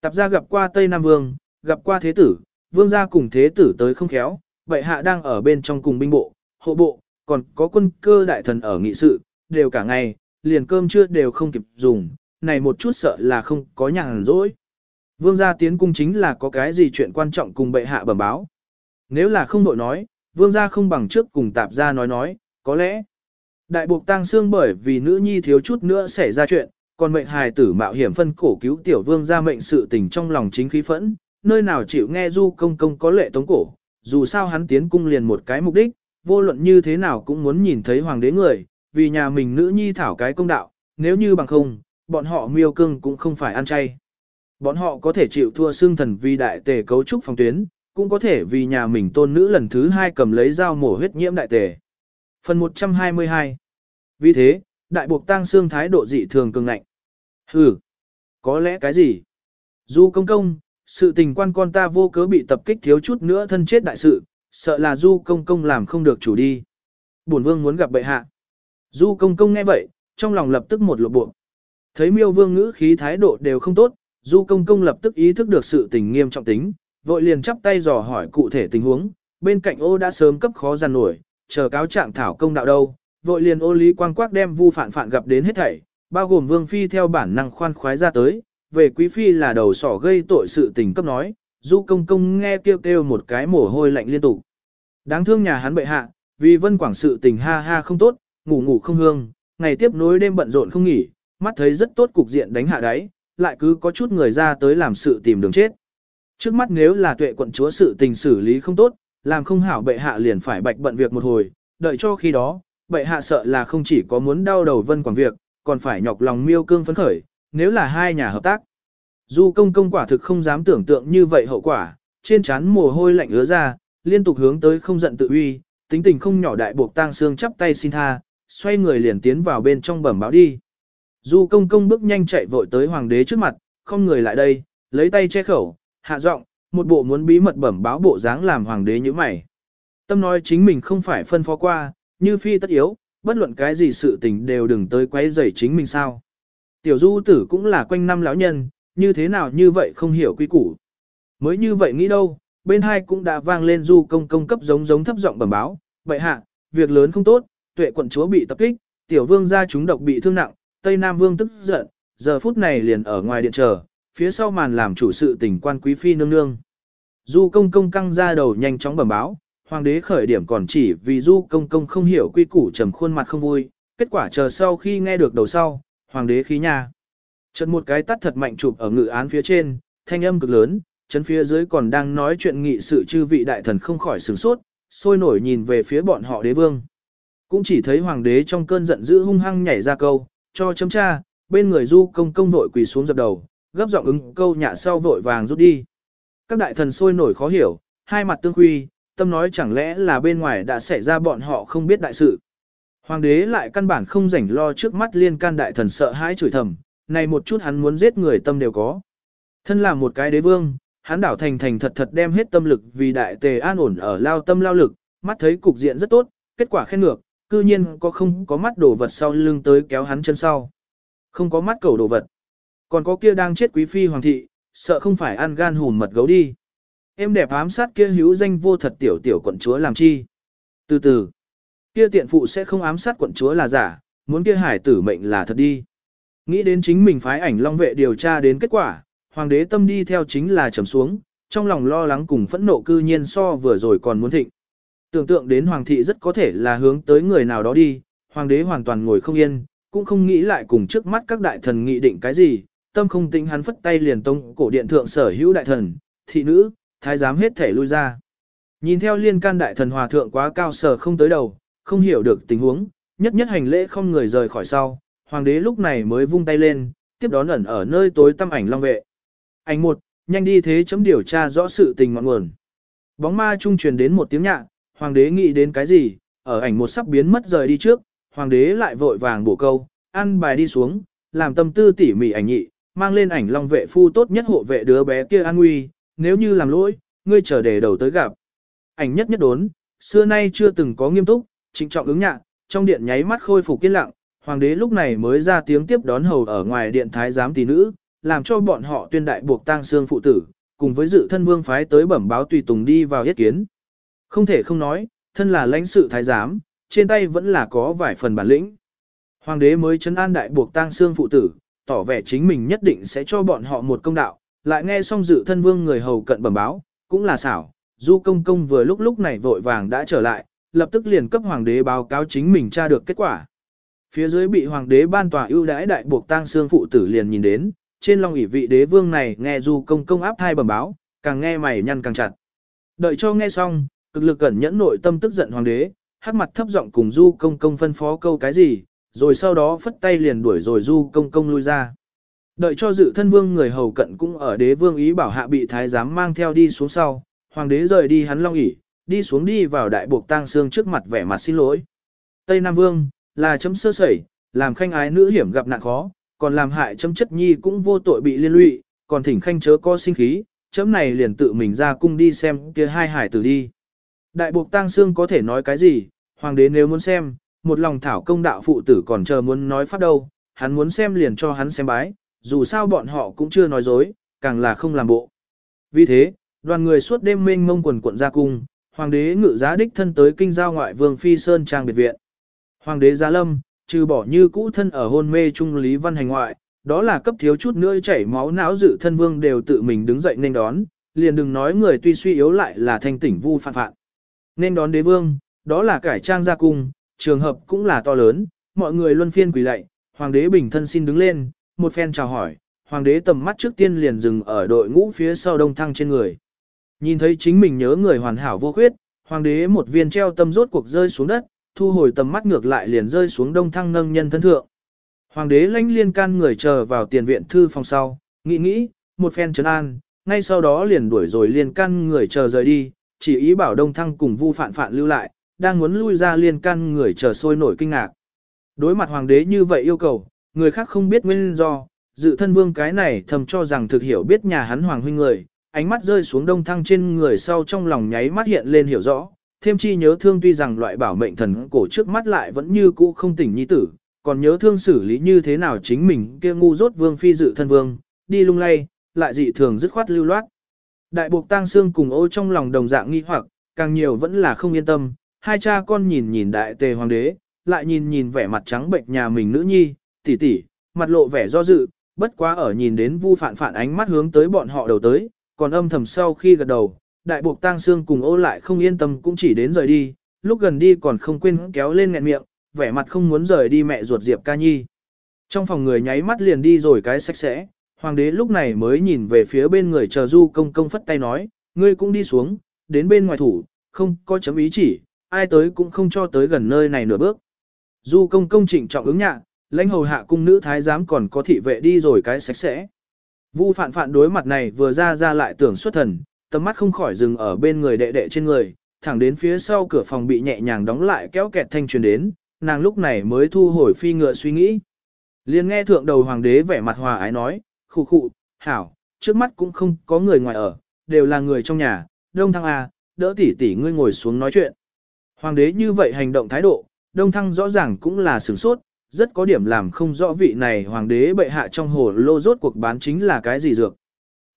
Tập gia gặp qua Tây Nam Vương, gặp qua Thế Tử, Vương gia cùng Thế Tử tới không khéo, vậy hạ đang ở bên trong cùng binh bộ, hộ bộ, còn có quân cơ đại thần ở nghị sự, đều cả ngày, liền cơm trưa đều không kịp dùng, này một chút sợ là không có nhàn rỗi. Vương gia tiến cung chính là có cái gì chuyện quan trọng cùng bệ hạ bẩm báo. Nếu là không đội nói, vương gia không bằng trước cùng tạp gia nói nói, có lẽ. Đại buộc tang xương bởi vì nữ nhi thiếu chút nữa xảy ra chuyện, còn mệnh hài tử mạo hiểm phân cổ cứu tiểu vương gia mệnh sự tình trong lòng chính khí phẫn, nơi nào chịu nghe du công công có lệ tống cổ, dù sao hắn tiến cung liền một cái mục đích, vô luận như thế nào cũng muốn nhìn thấy hoàng đế người, vì nhà mình nữ nhi thảo cái công đạo, nếu như bằng không, bọn họ miêu cưng cũng không phải ăn chay. Bọn họ có thể chịu thua xương thần vì đại tề cấu trúc phòng tuyến, cũng có thể vì nhà mình tôn nữ lần thứ hai cầm lấy dao mổ huyết nhiễm đại tề. Phần 122 Vì thế, đại buộc tăng xương thái độ dị thường cường ngạnh. Hừ, có lẽ cái gì? Du công công, sự tình quan con ta vô cớ bị tập kích thiếu chút nữa thân chết đại sự, sợ là du công công làm không được chủ đi. Bổn vương muốn gặp bệ hạ. Du công công nghe vậy, trong lòng lập tức một lộ buộc. Thấy miêu vương ngữ khí thái độ đều không tốt, du công công lập tức ý thức được sự tình nghiêm trọng tính, vội liền chắp tay dò hỏi cụ thể tình huống, bên cạnh ô đã sớm cấp khó giàn nổi, chờ cáo trạng thảo công đạo đâu, vội liền ô lý quang Quác đem vu phản phản gặp đến hết thảy, bao gồm vương phi theo bản năng khoan khoái ra tới, về quý phi là đầu sỏ gây tội sự tình cấp nói, du công công nghe kêu kêu một cái mồ hôi lạnh liên tục. Đáng thương nhà hắn bệ hạ, vì vân quảng sự tình ha ha không tốt, ngủ ngủ không hương, ngày tiếp nối đêm bận rộn không nghỉ, mắt thấy rất tốt cục diện đánh hạ đáy, lại cứ có chút người ra tới làm sự tìm đường chết. Trước mắt nếu là tuệ quận chúa sự tình xử lý không tốt, làm không hảo bệ hạ liền phải bạch bận việc một hồi, đợi cho khi đó, bệ hạ sợ là không chỉ có muốn đau đầu vân quảng việc, còn phải nhọc lòng miêu cương phấn khởi, nếu là hai nhà hợp tác. Du công công quả thực không dám tưởng tượng như vậy hậu quả, trên trán mồ hôi lạnh ứa ra, liên tục hướng tới không giận tự uy, tính tình không nhỏ đại buộc tang xương chắp tay xin tha, xoay người liền tiến vào bên trong bẩm báo đi. Du công công bước nhanh chạy vội tới hoàng đế trước mặt, không người lại đây, lấy tay che khẩu, hạ giọng, một bộ muốn bí mật bẩm báo bộ dáng làm hoàng đế như mày. Tâm nói chính mình không phải phân phó qua, như phi tất yếu, bất luận cái gì sự tình đều đừng tới quấy rầy chính mình sao. Tiểu du tử cũng là quanh năm lão nhân, như thế nào như vậy không hiểu quy củ. Mới như vậy nghĩ đâu, bên hai cũng đã vang lên du công công cấp giống giống thấp giọng bẩm báo, vậy hạ, việc lớn không tốt, tuệ quận chúa bị tập kích, tiểu vương gia chúng độc bị thương nặng, Tây Nam vương tức giận, giờ phút này liền ở ngoài điện chờ, phía sau màn làm chủ sự tình quan quý phi nương nương. Du công công căng ra đầu nhanh chóng bẩm báo, hoàng đế khởi điểm còn chỉ vì du công công không hiểu quy củ trầm khuôn mặt không vui, kết quả chờ sau khi nghe được đầu sau, hoàng đế khí nha. Chợt một cái tắt thật mạnh chụp ở ngự án phía trên, thanh âm cực lớn, chấn phía dưới còn đang nói chuyện nghị sự chư vị đại thần không khỏi sửng sốt, sôi nổi nhìn về phía bọn họ đế vương. Cũng chỉ thấy hoàng đế trong cơn giận dữ hung hăng nhảy ra câu, cho chấm cha, bên người du công công vội quỳ xuống dập đầu, gấp giọng ứng câu nhạ sau vội vàng rút đi. Các đại thần sôi nổi khó hiểu, hai mặt tương quy tâm nói chẳng lẽ là bên ngoài đã xảy ra bọn họ không biết đại sự. Hoàng đế lại căn bản không rảnh lo trước mắt liên can đại thần sợ hãi chửi thầm, này một chút hắn muốn giết người tâm đều có. Thân là một cái đế vương, hắn đảo thành thành thật thật đem hết tâm lực vì đại tề an ổn ở lao tâm lao lực, mắt thấy cục diện rất tốt, kết quả khen ngược, cư nhiên có không có mắt đổ vật sau lưng tới kéo hắn chân sau. Không có mắt cầu đổ vật. Còn có kia đang chết quý phi hoàng thị, sợ không phải ăn gan hùn mật gấu đi. Em đẹp ám sát kia hữu danh vô thật tiểu tiểu quận chúa làm chi. Từ từ, kia tiện phụ sẽ không ám sát quận chúa là giả, muốn kia hải tử mệnh là thật đi. Nghĩ đến chính mình phái ảnh long vệ điều tra đến kết quả, hoàng đế tâm đi theo chính là trầm xuống, trong lòng lo lắng cùng phẫn nộ cư nhiên so vừa rồi còn muốn thịnh. Tưởng tượng đến hoàng thị rất có thể là hướng tới người nào đó đi, hoàng đế hoàn toàn ngồi không yên, cũng không nghĩ lại cùng trước mắt các đại thần nghị định cái gì, tâm không tính hắn phất tay liền tông cổ điện thượng sở hữu đại thần, thị nữ, thái giám hết thể lui ra. Nhìn theo liên can đại thần hòa thượng quá cao sở không tới đầu, không hiểu được tình huống, nhất nhất hành lễ không người rời khỏi sau, hoàng đế lúc này mới vung tay lên, tiếp đón ẩn ở nơi tối tăm ảnh long vệ. Ảnh một, nhanh đi thế chấm điều tra rõ sự tình ngọn nguồn. Bóng ma trung truyền đến một tiếng nhạ, hoàng đế nghĩ đến cái gì, ở ảnh một sắp biến mất rời đi trước, hoàng đế lại vội vàng bổ câu, ăn bài đi xuống, làm tâm tư tỉ mỉ ảnh nhị, mang lên ảnh long vệ phu tốt nhất hộ vệ đứa bé kia an nguy, nếu như làm lỗi, ngươi chờ để đầu tới gặp. Ảnh nhất nhất đốn, xưa nay chưa từng có nghiêm túc, trịnh trọng ứng nhạc, trong điện nháy mắt khôi phục yên lặng, hoàng đế lúc này mới ra tiếng tiếp đón hầu ở ngoài điện thái giám tỷ nữ, làm cho bọn họ tuyên đại buộc tang xương phụ tử, cùng với dự thân vương phái tới bẩm báo tùy tùng đi vào yết kiến. Không thể không nói, thân là lãnh sự thái giám, trên tay vẫn là có vài phần bản lĩnh. Hoàng đế mới chấn an đại buộc tang xương phụ tử, tỏ vẻ chính mình nhất định sẽ cho bọn họ một công đạo, lại nghe xong dự thân vương người hầu cận bẩm báo, cũng là xảo, du công công vừa lúc lúc này vội vàng đã trở lại, lập tức liền cấp hoàng đế báo cáo chính mình tra được kết quả. Phía dưới bị hoàng đế ban tòa ưu đãi đại buộc tang xương phụ tử liền nhìn đến, trên long ủy vị đế vương này nghe du công công áp thai bẩm báo, càng nghe mày nhăn càng chặt. Đợi cho nghe xong, cực lực cẩn nhẫn nội tâm tức giận hoàng đế, hắc mặt thấp giọng cùng du công công phân phó câu cái gì, rồi sau đó phất tay liền đuổi rồi du công công lui ra. Đợi cho dự thân vương người hầu cận cũng ở đế vương ý bảo hạ bị thái giám mang theo đi xuống sau, hoàng đế rời đi hắn long ủy đi xuống đi vào đại buộc tang xương trước mặt vẻ mặt xin lỗi. Tây Nam Vương, là chấm sơ sẩy, làm khanh ái nữ hiểm gặp nạn khó, còn làm hại chấm chất nhi cũng vô tội bị liên lụy, còn thỉnh khanh chớ có sinh khí, chấm này liền tự mình ra cung đi xem kia hai hải tử đi. Đại buộc tang xương có thể nói cái gì, hoàng đế nếu muốn xem, một lòng thảo công đạo phụ tử còn chờ muốn nói pháp đâu, hắn muốn xem liền cho hắn xem bái, dù sao bọn họ cũng chưa nói dối, càng là không làm bộ. Vì thế, đoàn người suốt đêm mênh mông quần quận ra cung, hoàng đế ngự giá đích thân tới kinh giao ngoại vương phi sơn trang biệt viện. Hoàng đế giá lâm, trừ bỏ như cũ thân ở hôn mê trung lý văn hành ngoại, đó là cấp thiếu chút nữa chảy máu não dự thân vương đều tự mình đứng dậy nên đón, liền đừng nói người tuy suy yếu lại là thanh tỉnh vu phạn phạn. Nên đón đế vương, đó là cải trang ra cung, trường hợp cũng là to lớn, mọi người luân phiên quỳ lạy, hoàng đế bình thân xin đứng lên, một phen chào hỏi, hoàng đế tầm mắt trước tiên liền dừng ở đội ngũ phía sau đông thăng trên người. Nhìn thấy chính mình nhớ người hoàn hảo vô khuyết, hoàng đế một viên treo tâm rốt cuộc rơi xuống đất, thu hồi tầm mắt ngược lại liền rơi xuống đông thăng nâng nhân thân thượng. Hoàng đế lãnh liên can người chờ vào tiền viện thư phòng sau, nghĩ nghĩ, một phen trấn an, ngay sau đó liền đuổi rồi liên Can người chờ rời đi, chỉ ý bảo Đông Thăng cùng Vu Phạn Phạn lưu lại, đang muốn lui ra liên Can người chờ sôi nổi kinh ngạc. Đối mặt hoàng đế như vậy yêu cầu, người khác không biết nguyên do, dự thân vương cái này thầm cho rằng thực hiểu biết nhà hắn hoàng huynh người, ánh mắt rơi xuống đông thăng trên người sau trong lòng nháy mắt hiện lên hiểu rõ, thêm chi nhớ thương tuy rằng loại bảo mệnh thần cổ trước mắt lại vẫn như cũ không tỉnh nhi tử, còn nhớ thương xử lý như thế nào chính mình kia ngu rốt vương phi dự thân vương, đi lung lay, lại dị thường dứt khoát lưu loát. Đại buộc tang xương cùng ô trong lòng đồng dạng nghi hoặc, càng nhiều vẫn là không yên tâm, hai cha con nhìn nhìn đại tề hoàng đế, lại nhìn nhìn vẻ mặt trắng bệnh nhà mình nữ nhi, tỷ tỷ, mặt lộ vẻ do dự, bất quá ở nhìn đến vu phản phản ánh mắt hướng tới bọn họ đầu tới, còn âm thầm sau khi gật đầu, đại buộc tang xương cùng ô lại không yên tâm cũng chỉ đến rời đi, lúc gần đi còn không quên kéo lên nghẹn miệng, vẻ mặt không muốn rời đi mẹ ruột Diệp ca nhi. Trong phòng người nháy mắt liền đi rồi cái sạch sẽ, hoàng đế lúc này mới nhìn về phía bên người chờ du công công phất tay nói, ngươi cũng đi xuống, đến bên ngoài thủ, không có chấm ý chỉ, ai tới cũng không cho tới gần nơi này nửa bước. Du công công trịnh trọng ứng nhạ, lãnh hầu hạ cung nữ thái giám còn có thị vệ đi rồi cái sạch sẽ. Vu phạn phạn đối mặt này vừa ra ra lại tưởng xuất thần, tầm mắt không khỏi dừng ở bên người đệ đệ trên người, thẳng đến phía sau cửa phòng bị nhẹ nhàng đóng lại kéo kẹt thanh truyền đến, nàng lúc này mới thu hồi phi ngựa suy nghĩ. liền nghe thượng đầu hoàng đế vẻ mặt hòa ái nói, khụ khụ, hảo, trước mắt cũng không có người ngoài ở, đều là người trong nhà, đông thăng à, đỡ tỷ tỷ ngươi ngồi xuống nói chuyện. Hoàng đế như vậy hành động thái độ, đông thăng rõ ràng cũng là sửng sốt, rất có điểm làm không rõ vị này hoàng đế bệ hạ trong hồ lô rốt cuộc bán chính là cái gì dược.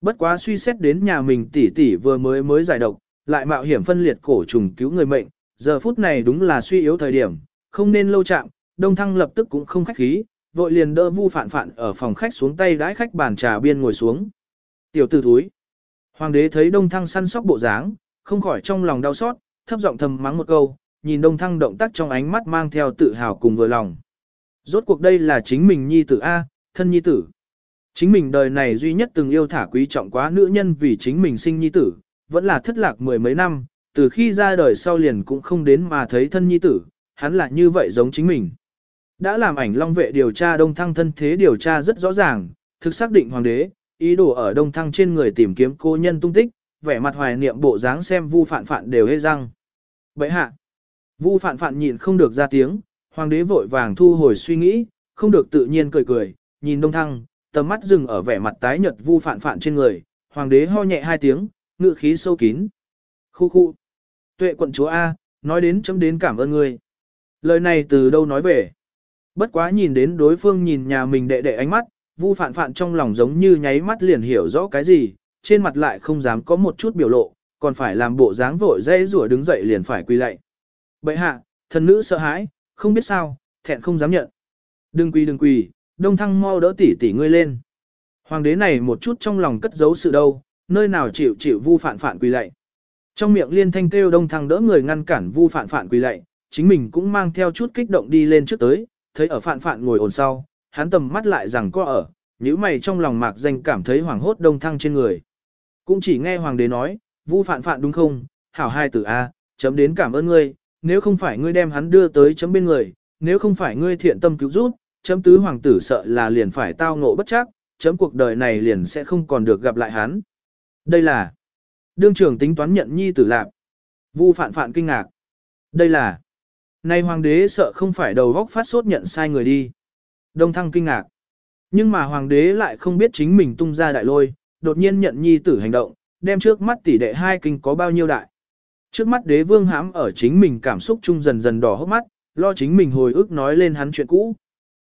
Bất quá suy xét đến nhà mình tỷ tỷ vừa mới mới giải độc, lại mạo hiểm phân liệt cổ trùng cứu người mệnh, giờ phút này đúng là suy yếu thời điểm, không nên lâu chạm, đông thăng lập tức cũng không khách khí, vội liền đỡ vu phản phản ở phòng khách xuống tay đãi khách bàn trà biên ngồi xuống. Tiểu tử thúi. Hoàng đế thấy đông thăng săn sóc bộ dáng, không khỏi trong lòng đau xót, thấp giọng thầm mắng một câu, nhìn đông thăng động tác trong ánh mắt mang theo tự hào cùng vừa lòng. Rốt cuộc đây là chính mình nhi tử A, thân nhi tử. Chính mình đời này duy nhất từng yêu thả quý trọng quá nữ nhân vì chính mình sinh nhi tử, vẫn là thất lạc mười mấy năm, từ khi ra đời sau liền cũng không đến mà thấy thân nhi tử, hắn là như vậy giống chính mình. Đã làm ảnh long vệ điều tra đông thăng thân thế điều tra rất rõ ràng, thực xác định hoàng đế, ý đồ ở đông thăng trên người tìm kiếm cô nhân tung tích, vẻ mặt hoài niệm bộ dáng xem vu phạn phạn đều hê răng. Vậy hạ, vu phạn phạn nhịn không được ra tiếng, hoàng đế vội vàng thu hồi suy nghĩ, không được tự nhiên cười cười, nhìn đông thăng, tầm mắt dừng ở vẻ mặt tái nhợt vu phạn phạn trên người, hoàng đế ho nhẹ hai tiếng, ngự khí sâu kín. Khu khu. Tuệ quận chúa A, nói đến chấm đến cảm ơn ngươi. Lời này từ đâu nói về? Bất quá nhìn đến đối phương nhìn nhà mình đệ đệ ánh mắt, vu phạn phạn trong lòng giống như nháy mắt liền hiểu rõ cái gì, trên mặt lại không dám có một chút biểu lộ, còn phải làm bộ dáng vội dây rủa đứng dậy liền phải quỳ lạy. Bệ hạ, thần nữ sợ hãi, không biết sao, thẹn không dám nhận. Đừng quỳ đừng quỳ, đông thăng mau đỡ tỷ tỷ ngươi lên. Hoàng đế này một chút trong lòng cất giấu sự đâu, nơi nào chịu chịu vu phản phản quỳ lạy. Trong miệng liên thanh kêu đông thăng đỡ người ngăn cản vu phản phản quỳ lạy, chính mình cũng mang theo chút kích động đi lên trước tới, thấy ở phản phản ngồi ổn sau, hắn tầm mắt lại rằng có ở, những mày trong lòng mạc danh cảm thấy hoàng hốt đông thăng trên người. Cũng chỉ nghe hoàng đế nói, vu phản phản đúng không, hảo hai tử A, chấm đến cảm ơn ngươi, nếu không phải ngươi đem hắn đưa tới chấm bên người, nếu không phải ngươi thiện tâm cứu giúp, chấm tứ hoàng tử sợ là liền phải tao ngộ bất chắc, chấm cuộc đời này liền sẽ không còn được gặp lại hắn. Đây là đương trưởng tính toán nhận nhi tử lạc. Vu phạn phạn kinh ngạc. Đây là nay hoàng đế sợ không phải đầu góc phát sốt nhận sai người đi. Đông thăng kinh ngạc. Nhưng mà hoàng đế lại không biết chính mình tung ra đại lôi, đột nhiên nhận nhi tử hành động, đem trước mắt tỷ đệ hai kinh có bao nhiêu đại. Trước mắt đế vương hãm ở chính mình cảm xúc chung dần dần đỏ hốc mắt, lo chính mình hồi ức nói lên hắn chuyện cũ.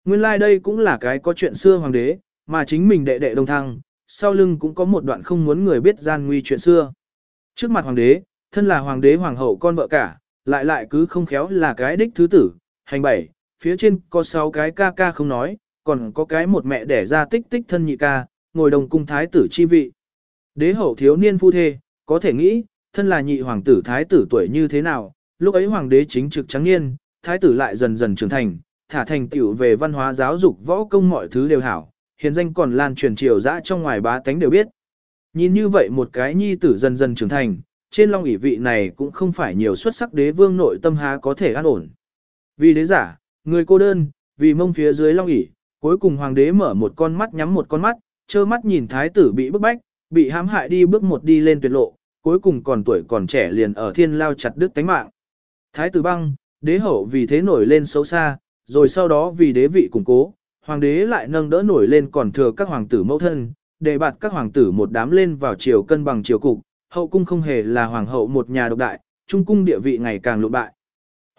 Nguyên lai like đây cũng là cái có chuyện xưa hoàng đế, mà chính mình đệ đệ đồng thăng, sau lưng cũng có một đoạn không muốn người biết gian nguy chuyện xưa. Trước mặt hoàng đế, thân là hoàng đế hoàng hậu con vợ cả, lại lại cứ không khéo là cái đích thứ tử, hành bảy, phía trên có sáu cái ca ca không nói, còn có cái một mẹ đẻ ra tích tích thân nhị ca, ngồi đồng cung thái tử chi vị. Đế hậu thiếu niên phu thê, có thể nghĩ, thân là nhị hoàng tử thái tử tuổi như thế nào, lúc ấy hoàng đế chính trực trắng niên, thái tử lại dần dần trưởng thành, thả thành tiểu về văn hóa giáo dục võ công mọi thứ đều hảo, hiền danh còn lan truyền triều dã trong ngoài bá tánh đều biết. Nhìn như vậy một cái nhi tử dần dần trưởng thành, trên long ỷ vị này cũng không phải nhiều xuất sắc đế vương nội tâm há có thể an ổn. Vì đế giả, người cô đơn, vì mông phía dưới long ỷ, cuối cùng hoàng đế mở một con mắt nhắm một con mắt, trơ mắt nhìn thái tử bị bức bách, bị hãm hại đi bước một đi lên tuyệt lộ, cuối cùng còn tuổi còn trẻ liền ở thiên lao chặt đứt tánh mạng. Thái tử băng, đế hậu vì thế nổi lên xấu xa, rồi sau đó vì đế vị củng cố, hoàng đế lại nâng đỡ nổi lên còn thừa các hoàng tử mẫu thân, đề bạt các hoàng tử một đám lên vào triều cân bằng triều cục, hậu cung không hề là hoàng hậu một nhà độc đại, trung cung địa vị ngày càng lụ bại.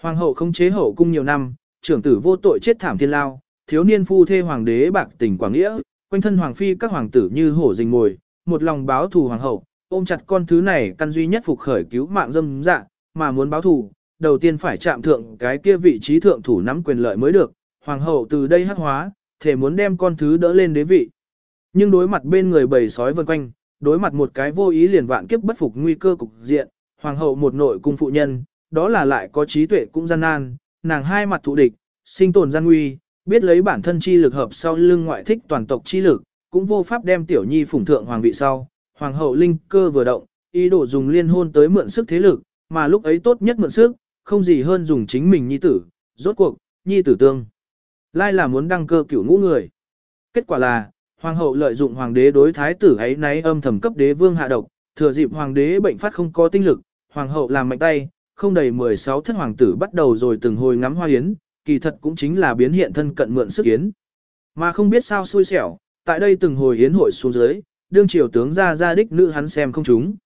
Hoàng hậu không chế hậu cung nhiều năm, trưởng tử vô tội chết thảm thiên lao, thiếu niên phu thê hoàng đế bạc tình quảng nghĩa, quanh thân hoàng phi các hoàng tử như hổ rình mồi, một lòng báo thù hoàng hậu, ôm chặt con thứ này căn duy nhất phục khởi cứu mạng dâm dạ, mà muốn báo thù, đầu tiên phải chạm thượng cái kia vị trí thượng thủ nắm quyền lợi mới được, hoàng hậu từ đây hắc hóa, thể muốn đem con thứ đỡ lên đế vị. Nhưng đối mặt bên người bầy sói vần quanh, đối mặt một cái vô ý liền vạn kiếp bất phục nguy cơ cục diện, hoàng hậu một nội cung phụ nhân, đó là lại có trí tuệ cũng gian nan, nàng hai mặt thụ địch, sinh tồn gian nguy, biết lấy bản thân chi lực hợp sau lưng ngoại thích toàn tộc chi lực, cũng vô pháp đem tiểu nhi phủng thượng hoàng vị sau. Hoàng hậu linh cơ vừa động, ý đồ dùng liên hôn tới mượn sức thế lực, mà lúc ấy tốt nhất mượn sức, không gì hơn dùng chính mình nhi tử, rốt cuộc, nhi tử tương. Lai là muốn đăng cơ cửu ngũ người. Kết quả là, hoàng hậu lợi dụng hoàng đế đối thái tử ấy náy âm thầm cấp đế vương hạ độc, thừa dịp hoàng đế bệnh phát không có tinh lực, hoàng hậu làm mạnh tay, không đầy 16 thất hoàng tử bắt đầu rồi từng hồi ngắm hoa yến, kỳ thật cũng chính là biến hiện thân cận mượn sức yến. Mà không biết sao xui xẻo, tại đây từng hồi yến hội xuống dưới, đương triều tướng ra ra đích nữ hắn xem không chúng.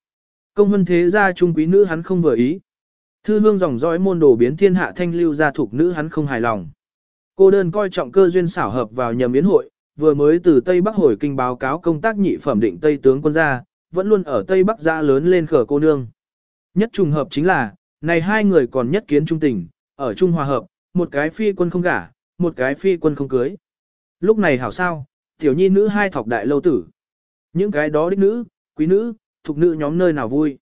Công vân thế gia trung quý nữ hắn không vừa ý. Thư hương dòng dõi môn đồ biến thiên hạ thanh lưu gia thuộc nữ hắn không hài lòng. Cô đơn coi trọng cơ duyên xảo hợp vào nhầm biến hội, vừa mới từ Tây Bắc hồi kinh báo cáo công tác nhị phẩm định Tây tướng quân gia, vẫn luôn ở Tây Bắc gia lớn lên khở cô nương. Nhất trùng hợp chính là, này hai người còn nhất kiến trung tình, ở Trung Hòa Hợp, một cái phi quân không gả, một cái phi quân không cưới. Lúc này hảo sao, tiểu nhi nữ hai thọc đại lâu tử. Những cái đó đích nữ, quý nữ, thuộc nữ nhóm nơi nào vui.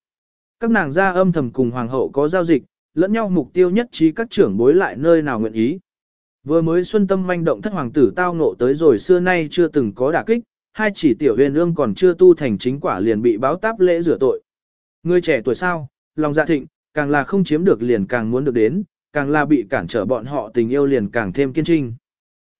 Các nàng ra âm thầm cùng hoàng hậu có giao dịch, lẫn nhau mục tiêu nhất trí các trưởng bối lại nơi nào nguyện ý. Vừa mới xuân tâm manh động thất hoàng tử tao ngộ tới rồi xưa nay chưa từng có đả kích, hai chỉ tiểu huyền ương còn chưa tu thành chính quả liền bị báo táp lễ rửa tội. Người trẻ tuổi sao, lòng dạ thịnh, càng là không chiếm được liền càng muốn được đến, càng là bị cản trở bọn họ tình yêu liền càng thêm kiên trinh.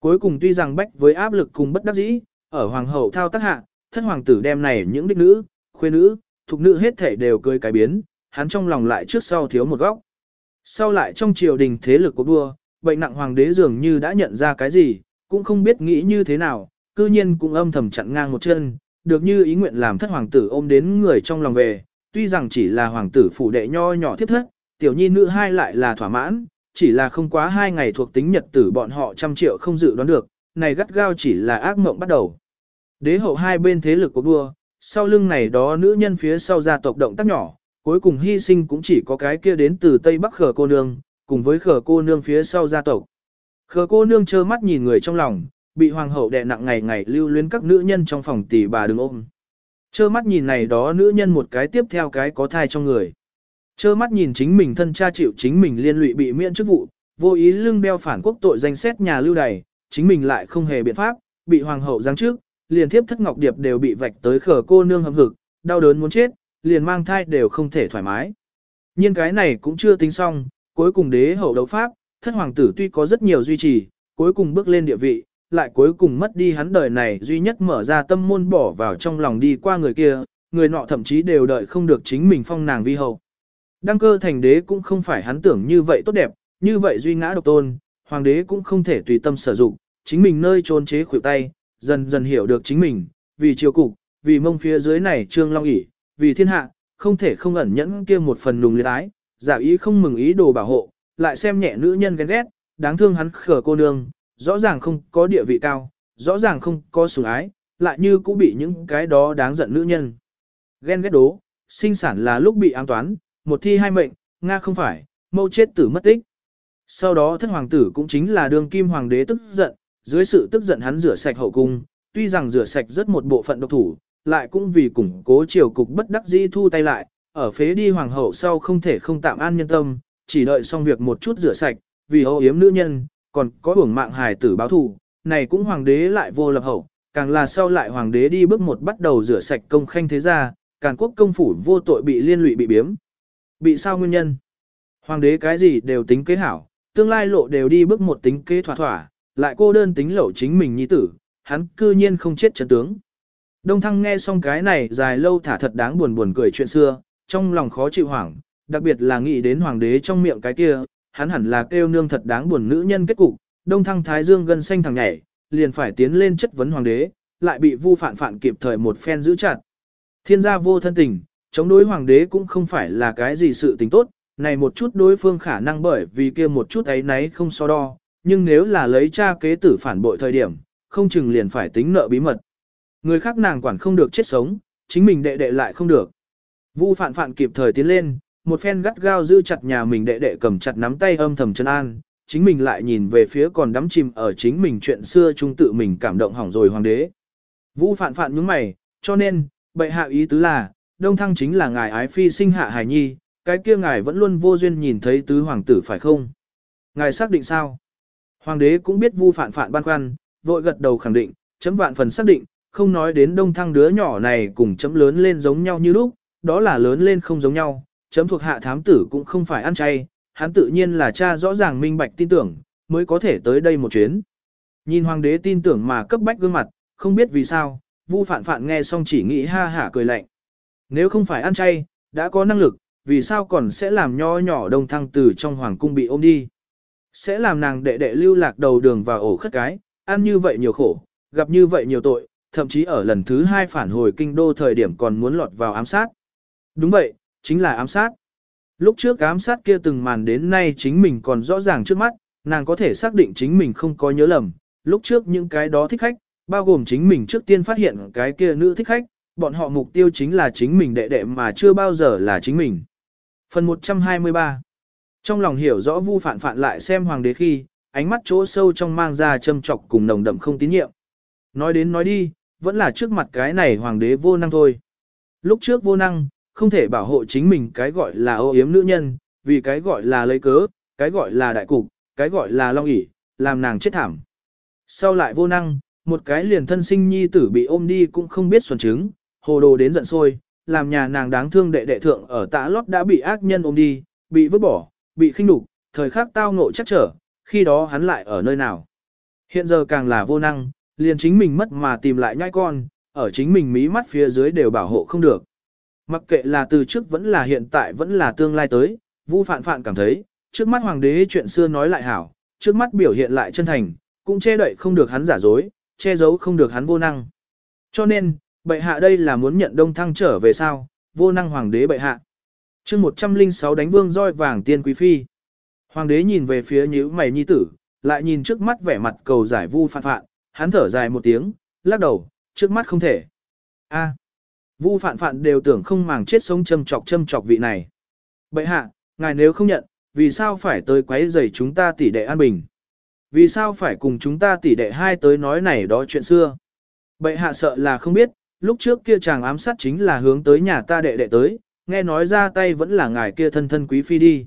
Cuối cùng tuy rằng bách với áp lực cùng bất đắc dĩ, ở hoàng hậu thao tác hạ, thất hoàng tử đem này những đích nữ, khuê nữ, thuộc nữ hết thể đều cười cái biến, hắn trong lòng lại trước sau thiếu một góc. Sau lại trong triều đình thế lực của đua, bệnh nặng hoàng đế dường như đã nhận ra cái gì, cũng không biết nghĩ như thế nào, cư nhiên cũng âm thầm chặn ngang một chân, được như ý nguyện làm thất hoàng tử ôm đến người trong lòng về, tuy rằng chỉ là hoàng tử phủ đệ nho nhỏ thiết thất, tiểu nhi nữ hai lại là thỏa mãn, chỉ là không quá hai ngày thuộc tính nhật tử bọn họ trăm triệu không dự đoán được, này gắt gao chỉ là ác mộng bắt đầu. Đế hậu hai bên thế lực của đua, sau lưng này đó nữ nhân phía sau gia tộc động tác nhỏ, cuối cùng hy sinh cũng chỉ có cái kia đến từ Tây Bắc khờ cô nương, cùng với khờ cô nương phía sau gia tộc. Khờ cô nương trơ mắt nhìn người trong lòng, bị hoàng hậu đè nặng ngày ngày lưu luyến các nữ nhân trong phòng tỷ bà đừng ôm. Trơ mắt nhìn này đó nữ nhân một cái tiếp theo cái có thai trong người. Trơ mắt nhìn chính mình thân cha chịu chính mình liên lụy bị miễn chức vụ, vô ý lưng đeo phản quốc tội danh xét nhà lưu đày, chính mình lại không hề biện pháp, bị hoàng hậu giáng trước, liền thiếp thất ngọc điệp đều bị vạch tới khở cô nương hầm hực, đau đớn muốn chết, liền mang thai đều không thể thoải mái. Nhưng cái này cũng chưa tính xong, cuối cùng đế hậu đấu pháp, thất hoàng tử tuy có rất nhiều duy trì, cuối cùng bước lên địa vị, lại cuối cùng mất đi hắn đời này duy nhất mở ra tâm môn bỏ vào trong lòng đi qua người kia, người nọ thậm chí đều đợi không được chính mình phong nàng vi hậu. Đăng cơ thành đế cũng không phải hắn tưởng như vậy tốt đẹp, như vậy duy ngã độc tôn, hoàng đế cũng không thể tùy tâm sử dụng, chính mình nơi trốn chế khuỷu tay, dần dần hiểu được chính mình, vì triều cục, vì mông phía dưới này trương long ỉ, vì thiên hạ, không thể không ẩn nhẫn kia một phần nùng liệt ái, giả ý không mừng ý đồ bảo hộ, lại xem nhẹ nữ nhân ghen ghét, đáng thương hắn khở cô nương, rõ ràng không có địa vị cao, rõ ràng không có sủng ái, lại như cũng bị những cái đó đáng giận nữ nhân. Ghen ghét đố, sinh sản là lúc bị an toán, một thi hai mệnh, Nga không phải, mâu chết tử mất tích. Sau đó thất hoàng tử cũng chính là đường kim hoàng đế tức giận, dưới sự tức giận hắn rửa sạch hậu cung, tuy rằng rửa sạch rất một bộ phận độc thủ, lại cũng vì củng cố triều cục bất đắc dĩ thu tay lại, ở phế đi hoàng hậu sau không thể không tạm an nhân tâm, chỉ đợi xong việc một chút rửa sạch, vì hậu yếm nữ nhân, còn có hưởng mạng hài tử báo thù, này cũng hoàng đế lại vô lập hậu, càng là sau lại hoàng đế đi bước một bắt đầu rửa sạch công khanh thế gia, càn quốc công phủ vô tội bị liên lụy bị biếm. Bị sao nguyên nhân? Hoàng đế cái gì đều tính kế hảo, tương lai lộ đều đi bước một tính kế thỏa thỏa, lại cô đơn tính lẩu chính mình nhi tử, hắn cư nhiên không chết chân tướng. Đông Thăng nghe xong cái này dài lâu thả thật đáng buồn buồn cười chuyện xưa, trong lòng khó chịu hoảng, đặc biệt là nghĩ đến hoàng đế trong miệng cái kia, hắn hẳn là kêu nương thật đáng buồn nữ nhân kết cục, Đông Thăng Thái Dương gân xanh thằng nhảy, liền phải tiến lên chất vấn hoàng đế, lại bị Vu phản phản kịp thời một phen giữ chặt. Thiên gia vô thân tình, chống đối hoàng đế cũng không phải là cái gì sự tình tốt, này một chút đối phương khả năng bởi vì kia một chút ấy nấy không so đo, nhưng nếu là lấy cha kế tử phản bội thời điểm, không chừng liền phải tính nợ bí mật. Người khác nàng quản không được chết sống, chính mình đệ đệ lại không được. Vu phạn phạn kịp thời tiến lên, một phen gắt gao giữ chặt nhà mình đệ đệ cầm chặt nắm tay âm thầm chân an, chính mình lại nhìn về phía còn đắm chìm ở chính mình chuyện xưa trung tự mình cảm động hỏng rồi hoàng đế. Vu phạn phạn nhướng mày, cho nên, bệ hạ ý tứ là, đông thăng chính là ngài ái phi sinh hạ hài nhi, cái kia ngài vẫn luôn vô duyên nhìn thấy tứ hoàng tử phải không? Ngài xác định sao? Hoàng đế cũng biết vu phạn phạn ban khoăn, vội gật đầu khẳng định, chấm vạn phần xác định, không nói đến đông thăng đứa nhỏ này cùng chấm lớn lên giống nhau như lúc, đó là lớn lên không giống nhau, chấm thuộc hạ thám tử cũng không phải ăn chay, hắn tự nhiên là cha rõ ràng minh bạch tin tưởng, mới có thể tới đây một chuyến. Nhìn hoàng đế tin tưởng mà cấp bách gương mặt, không biết vì sao, vu phạn phạn nghe xong chỉ nghĩ ha hả cười lạnh. Nếu không phải ăn chay, đã có năng lực, vì sao còn sẽ làm nho nhỏ đông thăng từ trong hoàng cung bị ôm đi. Sẽ làm nàng đệ đệ lưu lạc đầu đường và ổ khất cái, ăn như vậy nhiều khổ, gặp như vậy nhiều tội, thậm chí ở lần thứ hai phản hồi kinh đô thời điểm còn muốn lọt vào ám sát. Đúng vậy, chính là ám sát. Lúc trước ám sát kia từng màn đến nay chính mình còn rõ ràng trước mắt, nàng có thể xác định chính mình không có nhớ lầm. Lúc trước những cái đó thích khách, bao gồm chính mình trước tiên phát hiện cái kia nữ thích khách, bọn họ mục tiêu chính là chính mình đệ đệ mà chưa bao giờ là chính mình. Phần 123 trong lòng hiểu rõ vu phản phản lại xem hoàng đế khi, ánh mắt chỗ sâu trong mang ra châm chọc cùng nồng đậm không tín nhiệm. Nói đến nói đi, vẫn là trước mặt cái này hoàng đế vô năng thôi. Lúc trước vô năng, không thể bảo hộ chính mình cái gọi là ô yếm nữ nhân, vì cái gọi là lấy cớ, cái gọi là đại cục, cái gọi là long ỷ, làm nàng chết thảm. Sau lại vô năng, một cái liền thân sinh nhi tử bị ôm đi cũng không biết xuẩn chứng, hồ đồ đến giận sôi, làm nhà nàng đáng thương đệ đệ thượng ở tạ lót đã bị ác nhân ôm đi, bị vứt bỏ, bị khinh đục, thời khắc tao ngộ chắc trở, khi đó hắn lại ở nơi nào. Hiện giờ càng là vô năng, liền chính mình mất mà tìm lại nhai con, ở chính mình mí mắt phía dưới đều bảo hộ không được. Mặc kệ là từ trước vẫn là hiện tại vẫn là tương lai tới, Vu Phạn Phạn cảm thấy, trước mắt hoàng đế chuyện xưa nói lại hảo, trước mắt biểu hiện lại chân thành, cũng che đậy không được hắn giả dối, che giấu không được hắn vô năng. Cho nên, bệ hạ đây là muốn nhận đông thăng trở về sao, vô năng hoàng đế bệ hạ chương 106 đánh vương roi vàng tiên quý phi. Hoàng đế nhìn về phía nhíu mày nhi tử, lại nhìn trước mắt vẻ mặt cầu giải vu phạn phạn, hắn thở dài một tiếng, lắc đầu, trước mắt không thể. A. Vu phạn phạn đều tưởng không màng chết sống châm chọc châm chọc vị này. Bệ hạ, ngài nếu không nhận, vì sao phải tới quấy rầy chúng ta tỷ đệ an bình? Vì sao phải cùng chúng ta tỷ đệ hai tới nói này đó chuyện xưa? Bệ hạ sợ là không biết, lúc trước kia chàng ám sát chính là hướng tới nhà ta đệ đệ tới, nghe nói ra tay vẫn là ngài kia thân thân quý phi đi.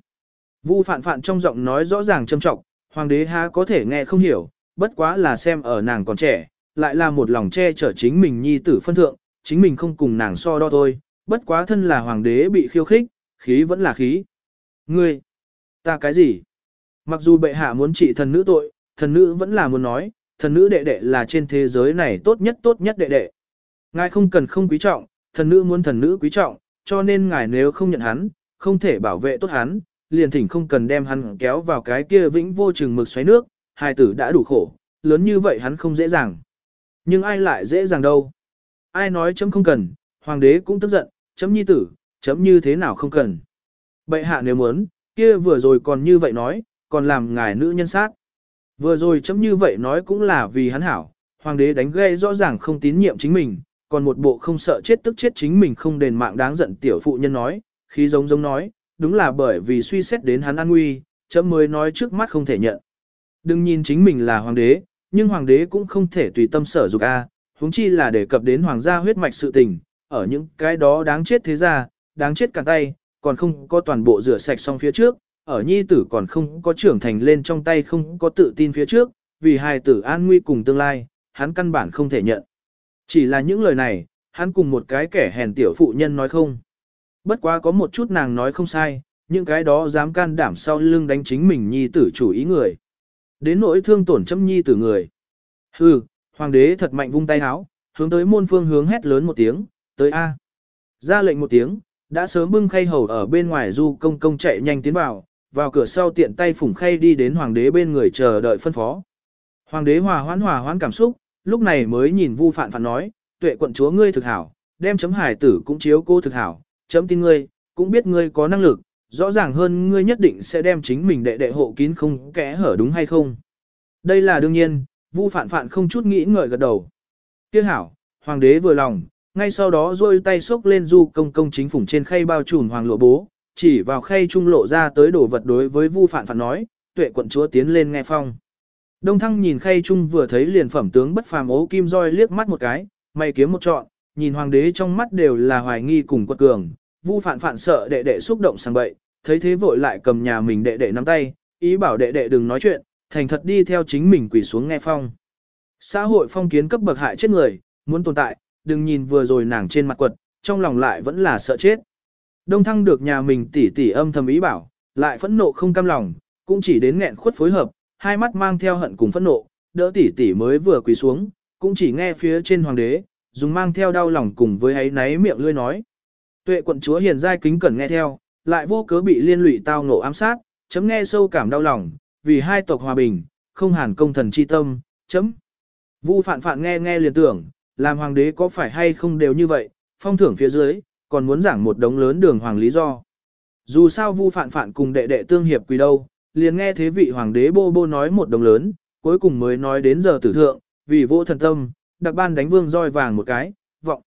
Vu phạn phạn trong giọng nói rõ ràng châm trọng, hoàng đế há có thể nghe không hiểu, bất quá là xem ở nàng còn trẻ, lại là một lòng che chở chính mình nhi tử phân thượng, chính mình không cùng nàng so đo thôi, bất quá thân là hoàng đế bị khiêu khích, khí vẫn là khí. Ngươi, ta cái gì? Mặc dù bệ hạ muốn trị thần nữ tội, thần nữ vẫn là muốn nói, thần nữ đệ đệ là trên thế giới này tốt nhất tốt nhất đệ đệ. Ngài không cần không quý trọng, thần nữ muốn thần nữ quý trọng, cho nên ngài nếu không nhận hắn, không thể bảo vệ tốt hắn, liền thỉnh không cần đem hắn kéo vào cái kia vĩnh vô chừng mực xoáy nước, hai tử đã đủ khổ, lớn như vậy hắn không dễ dàng. Nhưng ai lại dễ dàng đâu? Ai nói chấm không cần, hoàng đế cũng tức giận, chấm nhi tử, chấm như thế nào không cần. Bệ hạ nếu muốn, kia vừa rồi còn như vậy nói, còn làm ngài nữ nhân sát. Vừa rồi chấm như vậy nói cũng là vì hắn hảo, hoàng đế đánh gây rõ ràng không tín nhiệm chính mình, còn một bộ không sợ chết tức chết chính mình không đền mạng đáng giận tiểu phụ nhân nói, khí giống giống nói, đúng là bởi vì suy xét đến hắn an nguy, chấm mới nói trước mắt không thể nhận. Đừng nhìn chính mình là hoàng đế, nhưng hoàng đế cũng không thể tùy tâm sở dục a, huống chi là đề cập đến hoàng gia huyết mạch sự tình, ở những cái đó đáng chết thế ra, đáng chết cả tay, còn không có toàn bộ rửa sạch xong phía trước, ở nhi tử còn không có trưởng thành lên trong tay không có tự tin phía trước, vì hài tử an nguy cùng tương lai, hắn căn bản không thể nhận. Chỉ là những lời này, hắn cùng một cái kẻ hèn tiểu phụ nhân nói không. Bất quá có một chút nàng nói không sai, những cái đó dám can đảm sau lưng đánh chính mình nhi tử chủ ý người. Đến nỗi thương tổn châm nhi tử người. Hừ, hoàng đế thật mạnh vung tay háo, hướng tới môn phương hướng hét lớn một tiếng, tới A. Ra lệnh một tiếng, đã sớm bưng khay hầu ở bên ngoài du công công chạy nhanh tiến vào, vào cửa sau tiện tay phủng khay đi đến hoàng đế bên người chờ đợi phân phó. Hoàng đế hòa hoãn hòa hoãn cảm xúc, lúc này mới nhìn vu phạn phạn nói, tuệ quận chúa ngươi thực hảo, đem chấm hải tử cũng chiếu cô thực hảo, chấm tin ngươi, cũng biết ngươi có năng lực, rõ ràng hơn ngươi nhất định sẽ đem chính mình đệ đệ hộ kín không kẽ hở đúng hay không. Đây là đương nhiên, vu phạn phạn không chút nghĩ ngợi gật đầu. Tiếc hảo, hoàng đế vừa lòng, ngay sau đó rôi tay xốc lên du công công chính phủng trên khay bao trùm hoàng lụa bố, chỉ vào khay trung lộ ra tới đổ vật đối với vu phạn phạn nói, tuệ quận chúa tiến lên nghe phong. Đông thăng nhìn khay trung vừa thấy liền phẩm tướng bất phàm ố kim roi liếc mắt một cái, mày kiếm một trọn, nhìn hoàng đế trong mắt đều là hoài nghi cùng quật cường, vu phạn phạn sợ đệ đệ xúc động sang bậy, thấy thế vội lại cầm nhà mình đệ đệ nắm tay, ý bảo đệ đệ đừng nói chuyện, thành thật đi theo chính mình quỳ xuống nghe phong. Xã hội phong kiến cấp bậc hại chết người, muốn tồn tại, đừng nhìn vừa rồi nàng trên mặt quật, trong lòng lại vẫn là sợ chết. Đông thăng được nhà mình tỉ tỉ âm thầm ý bảo, lại phẫn nộ không cam lòng, cũng chỉ đến nghẹn khuất phối hợp, hai mắt mang theo hận cùng phẫn nộ, đỡ tỷ tỷ mới vừa quỳ xuống, cũng chỉ nghe phía trên hoàng đế, dùng mang theo đau lòng cùng với ấy náy miệng lươi nói. Tuệ quận chúa hiền giai kính cẩn nghe theo, lại vô cớ bị liên lụy tao ngộ ám sát, chấm nghe sâu cảm đau lòng, vì hai tộc hòa bình, không hàn công thần chi tâm, chấm. Vu phạn phạn nghe nghe liền tưởng, làm hoàng đế có phải hay không đều như vậy, phong thưởng phía dưới, còn muốn giảng một đống lớn đường hoàng lý do. Dù sao vu phạn phạn cùng đệ đệ tương hiệp quỳ đâu, liền nghe thế vị hoàng đế bô bô nói một đồng lớn, cuối cùng mới nói đến giờ tử thượng, vì vô thần tâm, đặc ban đánh vương roi vàng một cái, vọng.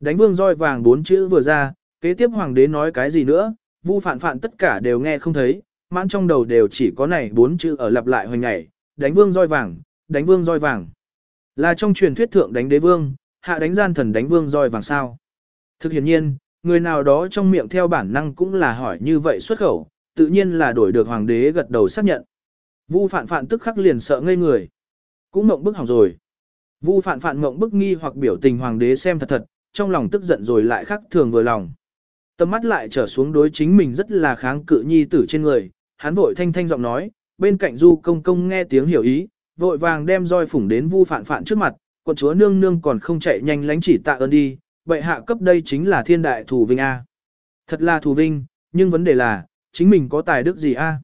Đánh vương roi vàng bốn chữ vừa ra, kế tiếp hoàng đế nói cái gì nữa, vu phản phản tất cả đều nghe không thấy, mãn trong đầu đều chỉ có này bốn chữ ở lặp lại hoành nhảy, đánh vương roi vàng, đánh vương roi vàng. Là trong truyền thuyết thượng đánh đế vương, hạ đánh gian thần đánh vương roi vàng sao. Thực hiện nhiên, người nào đó trong miệng theo bản năng cũng là hỏi như vậy xuất khẩu, tự nhiên là đổi được hoàng đế gật đầu xác nhận. Vu phạn phạn tức khắc liền sợ ngây người. Cũng mộng bức hỏng rồi. Vu phạn phạn mộng bức nghi hoặc biểu tình hoàng đế xem thật thật, trong lòng tức giận rồi lại khắc thường vừa lòng. Tầm mắt lại trở xuống đối chính mình rất là kháng cự nhi tử trên người, hắn vội thanh thanh giọng nói, bên cạnh du công công nghe tiếng hiểu ý, vội vàng đem roi phủng đến vu phạn phạn trước mặt, quận chúa nương nương còn không chạy nhanh lánh chỉ tạ ơn đi, vậy hạ cấp đây chính là thiên đại thù vinh A. Thật là thù vinh, nhưng vấn đề là, chính mình có tài đức gì A.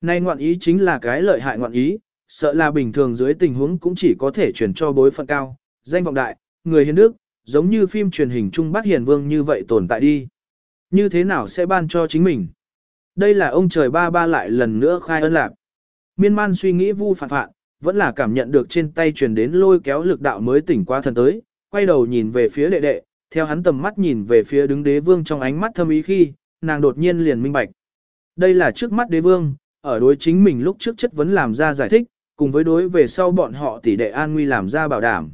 Nay ngoạn ý chính là cái lợi hại ngoạn ý, sợ là bình thường dưới tình huống cũng chỉ có thể chuyển cho bối phận cao, danh vọng đại, người hiền đức, giống như phim truyền hình Trung Bắc Hiền Vương như vậy tồn tại đi. Như thế nào sẽ ban cho chính mình? Đây là ông trời ba ba lại lần nữa khai ân lạc. Miên man suy nghĩ vu phản phạn, vẫn là cảm nhận được trên tay truyền đến lôi kéo lực đạo mới tỉnh qua thần tới, quay đầu nhìn về phía đệ đệ, theo hắn tầm mắt nhìn về phía đứng đế vương trong ánh mắt thâm ý khi, nàng đột nhiên liền minh bạch. Đây là trước mắt đế vương, ở đối chính mình lúc trước chất vấn làm ra giải thích, cùng với đối về sau bọn họ tỷ đệ an nguy làm ra bảo đảm.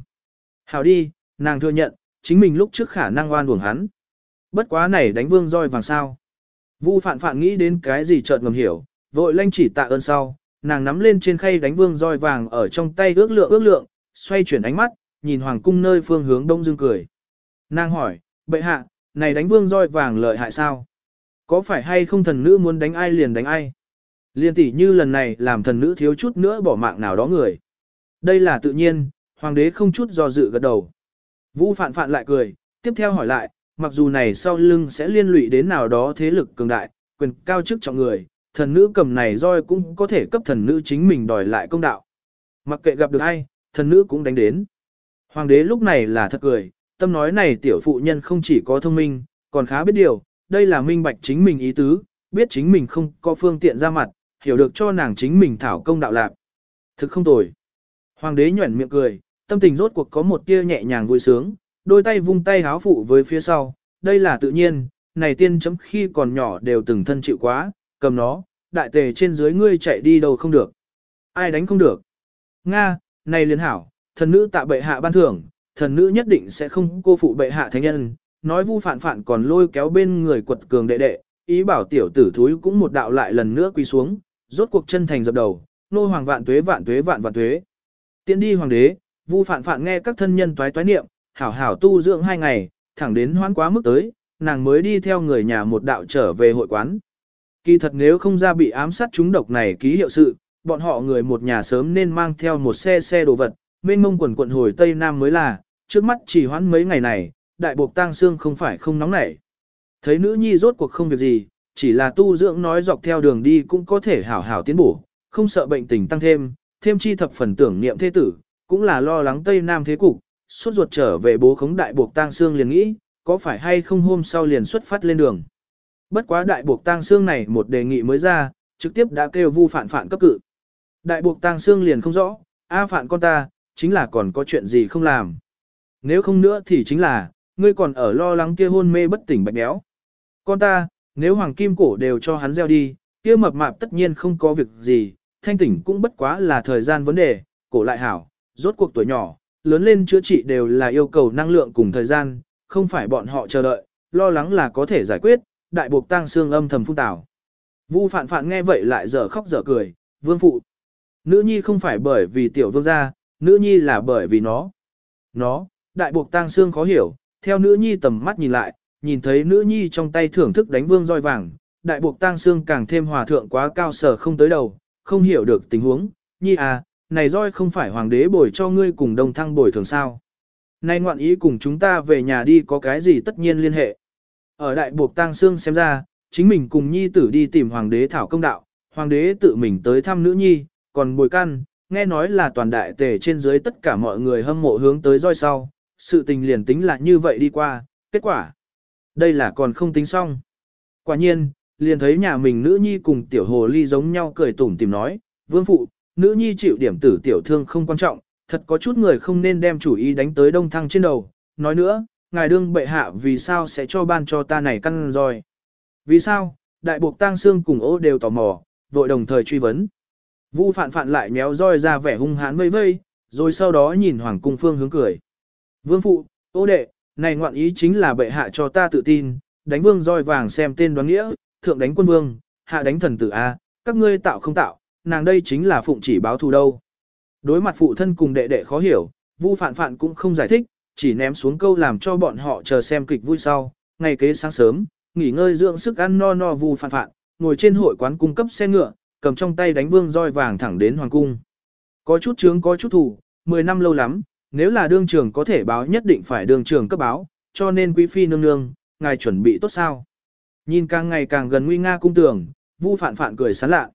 Hảo đi, nàng thừa nhận, chính mình lúc trước khả năng oan uổng hắn. Bất quá này đánh vương roi vàng sao. Vu phạn phạn nghĩ đến cái gì chợt ngầm hiểu, vội lanh chỉ tạ ơn sau, nàng nắm lên trên khay đánh vương roi vàng ở trong tay ước lượng ước lượng, xoay chuyển ánh mắt, nhìn hoàng cung nơi phương hướng đông dương cười. Nàng hỏi, bệ hạ, này đánh vương roi vàng lợi hại sao? Có phải hay không thần nữ muốn đánh ai liền đánh ai? Liên tỷ như lần này làm thần nữ thiếu chút nữa bỏ mạng nào đó người. Đây là tự nhiên, hoàng đế không chút do dự gật đầu. Vũ phạn phạn lại cười, tiếp theo hỏi lại, mặc dù này sau lưng sẽ liên lụy đến nào đó thế lực cường đại, quyền cao chức trọng người, thần nữ cầm này roi cũng có thể cấp thần nữ chính mình đòi lại công đạo. Mặc kệ gặp được ai, thần nữ cũng đánh đến. Hoàng đế lúc này là thật cười, tâm nói này tiểu phụ nhân không chỉ có thông minh, còn khá biết điều, đây là minh bạch chính mình ý tứ, biết chính mình không có phương tiện ra mặt, hiểu được cho nàng chính mình thảo công đạo lạc. Thực không tồi. Hoàng đế nhuẩn miệng cười, tâm tình rốt cuộc có một tia nhẹ nhàng vui sướng, đôi tay vung tay háo phụ với phía sau, đây là tự nhiên, này tiên chấm khi còn nhỏ đều từng thân chịu quá, cầm nó, đại tề trên dưới ngươi chạy đi đâu không được. Ai đánh không được. Nga, này liên hảo, thần nữ tạ bệ hạ ban thưởng, thần nữ nhất định sẽ không cô phụ bệ hạ thánh nhân, nói vu phản phản còn lôi kéo bên người quật cường đệ đệ, ý bảo tiểu tử thúi cũng một đạo lại lần nữa quỳ xuống, rốt cuộc chân thành dập đầu, nô hoàng vạn tuế vạn tuế vạn vạn tuế. Tiến đi hoàng đế, vu phản phản nghe các thân nhân toái toái niệm, hảo hảo tu dưỡng hai ngày, thẳng đến hoãn quá mức tới, nàng mới đi theo người nhà một đạo trở về hội quán. Kỳ thật nếu không ra bị ám sát chúng độc này ký hiệu sự, bọn họ người một nhà sớm nên mang theo một xe xe đồ vật, mênh mông quần quận hồi Tây Nam mới là, trước mắt chỉ hoãn mấy ngày này, đại buộc tang xương không phải không nóng nảy. Thấy nữ nhi rốt cuộc không việc gì, chỉ là tu dưỡng nói dọc theo đường đi cũng có thể hảo hảo tiến bổ, không sợ bệnh tình tăng thêm, thêm chi thập phần tưởng niệm thế tử, cũng là lo lắng Tây Nam thế cục, suốt ruột trở về bố khống đại buộc tang xương liền nghĩ, có phải hay không hôm sau liền xuất phát lên đường. Bất quá đại buộc tang xương này một đề nghị mới ra, trực tiếp đã kêu vu phản phản cấp cự. Đại buộc tang xương liền không rõ, a phản con ta, chính là còn có chuyện gì không làm. Nếu không nữa thì chính là, ngươi còn ở lo lắng kia hôn mê bất tỉnh bạch béo. Con ta, nếu hoàng kim cổ đều cho hắn gieo đi, kia mập mạp tất nhiên không có việc gì, thanh tỉnh cũng bất quá là thời gian vấn đề, cổ lại hảo, rốt cuộc tuổi nhỏ, lớn lên chữa trị đều là yêu cầu năng lượng cùng thời gian, không phải bọn họ chờ đợi, lo lắng là có thể giải quyết, đại buộc tăng xương âm thầm phung tảo. Vu phạn phạn nghe vậy lại dở khóc dở cười, vương phụ. Nữ nhi không phải bởi vì tiểu vương gia, nữ nhi là bởi vì nó. Nó, đại buộc tăng xương khó hiểu, theo nữ nhi tầm mắt nhìn lại, nhìn thấy nữ nhi trong tay thưởng thức đánh vương roi vàng, đại buộc tang xương càng thêm hòa thượng quá cao sở không tới đầu, không hiểu được tình huống, nhi à, này roi không phải hoàng đế bồi cho ngươi cùng đồng thăng bồi thường sao. Nay ngoạn ý cùng chúng ta về nhà đi có cái gì tất nhiên liên hệ. Ở đại buộc tang xương xem ra, chính mình cùng nhi tử đi tìm hoàng đế thảo công đạo, hoàng đế tự mình tới thăm nữ nhi, còn bồi căn, nghe nói là toàn đại tề trên dưới tất cả mọi người hâm mộ hướng tới roi sau, sự tình liền tính là như vậy đi qua, kết quả. Đây là còn không tính xong. Quả nhiên, liền thấy nhà mình nữ nhi cùng tiểu hồ ly giống nhau cười tủm tìm nói, vương phụ, nữ nhi chịu điểm tử tiểu thương không quan trọng, thật có chút người không nên đem chủ ý đánh tới đông thăng trên đầu. Nói nữa, ngài đương bệ hạ vì sao sẽ cho ban cho ta này căn rồi. Vì sao, đại buộc tang xương cùng ô đều tò mò, vội đồng thời truy vấn. Vu phạn phạn lại méo roi ra vẻ hung hãn vây vây, rồi sau đó nhìn hoàng cung phương hướng cười. Vương phụ, ô đệ, này ngoạn ý chính là bệ hạ cho ta tự tin, đánh vương roi vàng xem tên đoán nghĩa, thượng đánh quân vương, hạ đánh thần tử A, các ngươi tạo không tạo, nàng đây chính là phụng chỉ báo thù đâu. Đối mặt phụ thân cùng đệ đệ khó hiểu, Vu Phạn Phạn cũng không giải thích, chỉ ném xuống câu làm cho bọn họ chờ xem kịch vui sau. Ngày kế sáng sớm, nghỉ ngơi dưỡng sức ăn no no Vu Phạn Phạn, ngồi trên hội quán cung cấp xe ngựa, cầm trong tay đánh vương roi vàng thẳng đến hoàng cung. Có chút chướng có chút thủ, 10 năm lâu lắm, nếu là đương trưởng có thể báo nhất định phải đương trưởng cấp báo, cho nên quý phi nương nương, ngài chuẩn bị tốt sao. Nhìn càng ngày càng gần nguy nga cung tường, Vu Phạn Phạn cười sán lạ.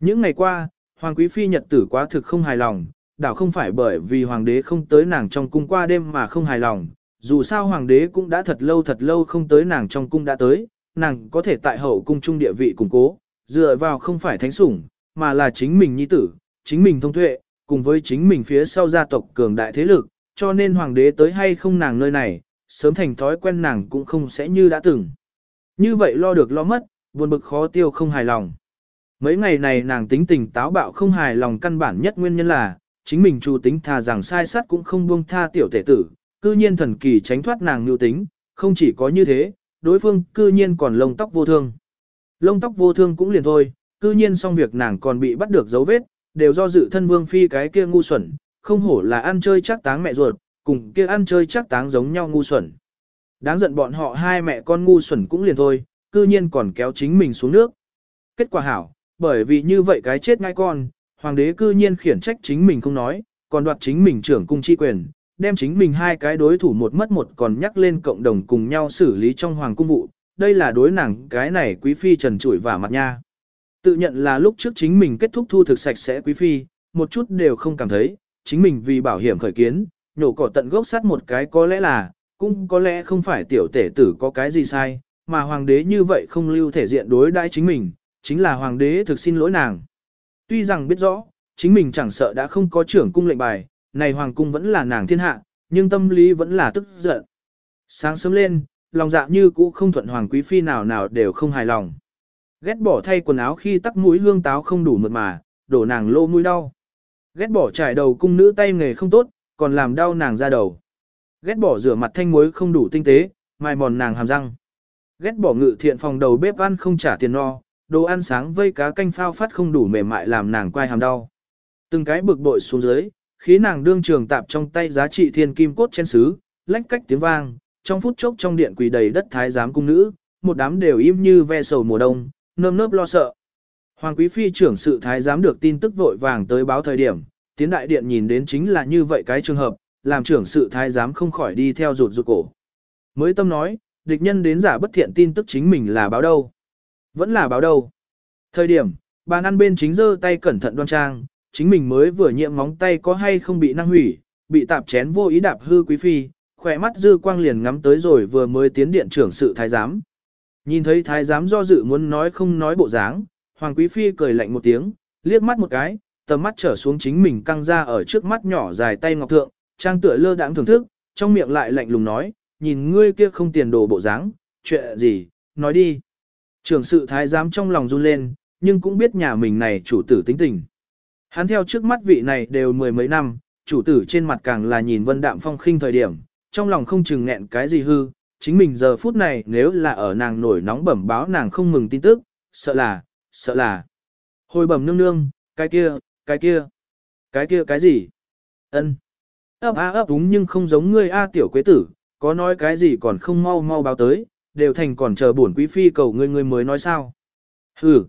Những ngày qua, Hoàng Quý Phi nhật tử quá thực không hài lòng, đảo không phải bởi vì Hoàng đế không tới nàng trong cung qua đêm mà không hài lòng, dù sao Hoàng đế cũng đã thật lâu thật lâu không tới nàng trong cung đã tới, nàng có thể tại hậu cung trung địa vị củng cố, dựa vào không phải thánh sủng, mà là chính mình nhi tử, chính mình thông tuệ, cùng với chính mình phía sau gia tộc cường đại thế lực, cho nên Hoàng đế tới hay không nàng nơi này, sớm thành thói quen nàng cũng không sẽ như đã từng. Như vậy lo được lo mất, buồn bực khó tiêu không hài lòng. Mấy ngày này nàng tính tình táo bạo không hài lòng căn bản nhất nguyên nhân là, chính mình chủ tính thà rằng sai sát cũng không buông tha tiểu tể tử, cư nhiên thần kỳ tránh thoát nàng nhu tính, không chỉ có như thế, đối phương cư nhiên còn lông tóc vô thương. Lông tóc vô thương cũng liền thôi, cư nhiên xong việc nàng còn bị bắt được dấu vết, đều do dự thân vương phi cái kia ngu xuẩn, không hổ là ăn chơi chắc táng mẹ ruột, cùng kia ăn chơi chắc táng giống nhau ngu xuẩn. Đáng giận bọn họ hai mẹ con ngu xuẩn cũng liền thôi, cư nhiên còn kéo chính mình xuống nước. Kết quả hảo, bởi vì như vậy cái chết ngay con, hoàng đế cư nhiên khiển trách chính mình không nói, còn đoạt chính mình trưởng cung chi quyền, đem chính mình hai cái đối thủ một mất một còn nhắc lên cộng đồng cùng nhau xử lý trong hoàng cung vụ, đây là đối nàng cái này quý phi trần trụi và mặt nha. Tự nhận là lúc trước chính mình kết thúc thu thực sạch sẽ quý phi, một chút đều không cảm thấy, chính mình vì bảo hiểm khởi kiến, nhổ cỏ tận gốc sát một cái có lẽ là, cũng có lẽ không phải tiểu tể tử có cái gì sai, mà hoàng đế như vậy không lưu thể diện đối đãi chính mình, chính là hoàng đế thực xin lỗi nàng. Tuy rằng biết rõ, chính mình chẳng sợ đã không có trưởng cung lệnh bài, này hoàng cung vẫn là nàng thiên hạ, nhưng tâm lý vẫn là tức giận. Sáng sớm lên, lòng dạ như cũ không thuận hoàng quý phi nào nào đều không hài lòng. Ghét bỏ thay quần áo khi tắc mũi hương táo không đủ mượt mà, đổ nàng lô mũi đau. Ghét bỏ trải đầu cung nữ tay nghề không tốt, còn làm đau nàng ra đầu. Ghét bỏ rửa mặt thanh muối không đủ tinh tế, mài mòn nàng hàm răng. Ghét bỏ ngự thiện phòng đầu bếp ăn không trả tiền no, đồ ăn sáng vây cá canh phao phát không đủ mềm mại làm nàng quay hàm đau. Từng cái bực bội xuống dưới, khí nàng đương trường tạp trong tay giá trị thiên kim cốt trên sứ, lách cách tiếng vang, trong phút chốc trong điện quỳ đầy đất thái giám cung nữ, một đám đều im như ve sầu mùa đông, nơm nớp lo sợ. Hoàng quý phi trưởng sự thái giám được tin tức vội vàng tới báo thời điểm, tiến đại điện nhìn đến chính là như vậy cái trường hợp, làm trưởng sự thái giám không khỏi đi theo rụt rụt cổ. Mới tâm nói, địch nhân đến giả bất thiện tin tức chính mình là báo đâu. Vẫn là báo đâu. Thời điểm, bàn ăn bên chính giơ tay cẩn thận đoan trang, chính mình mới vừa nhiễm móng tay có hay không bị năng hủy, bị tạp chén vô ý đạp hư quý phi, khỏe mắt dư quang liền ngắm tới rồi vừa mới tiến điện trưởng sự thái giám. Nhìn thấy thái giám do dự muốn nói không nói bộ dáng, hoàng quý phi cười lạnh một tiếng, liếc mắt một cái, tầm mắt trở xuống chính mình căng ra ở trước mắt nhỏ dài tay ngọc thượng, trang tựa lơ đãng thưởng thức, trong miệng lại lạnh lùng nói, nhìn ngươi kia không tiền đồ bộ dáng, chuyện gì, nói đi. Trưởng sự thái giám trong lòng run lên, nhưng cũng biết nhà mình này chủ tử tính tình. Hắn theo trước mắt vị này đều mười mấy năm, chủ tử trên mặt càng là nhìn vân đạm phong khinh thời điểm, trong lòng không chừng nghẹn cái gì hư, chính mình giờ phút này nếu là ở nàng nổi nóng bẩm báo nàng không mừng tin tức, sợ là, sợ là. Hồi bẩm nương nương, cái kia, cái kia, cái kia cái gì? ân ấp a ấp đúng nhưng không giống ngươi a tiểu quế tử, có nói cái gì còn không mau mau báo tới, đều thành còn chờ bổn quý phi cầu ngươi ngươi mới nói sao. Hừ,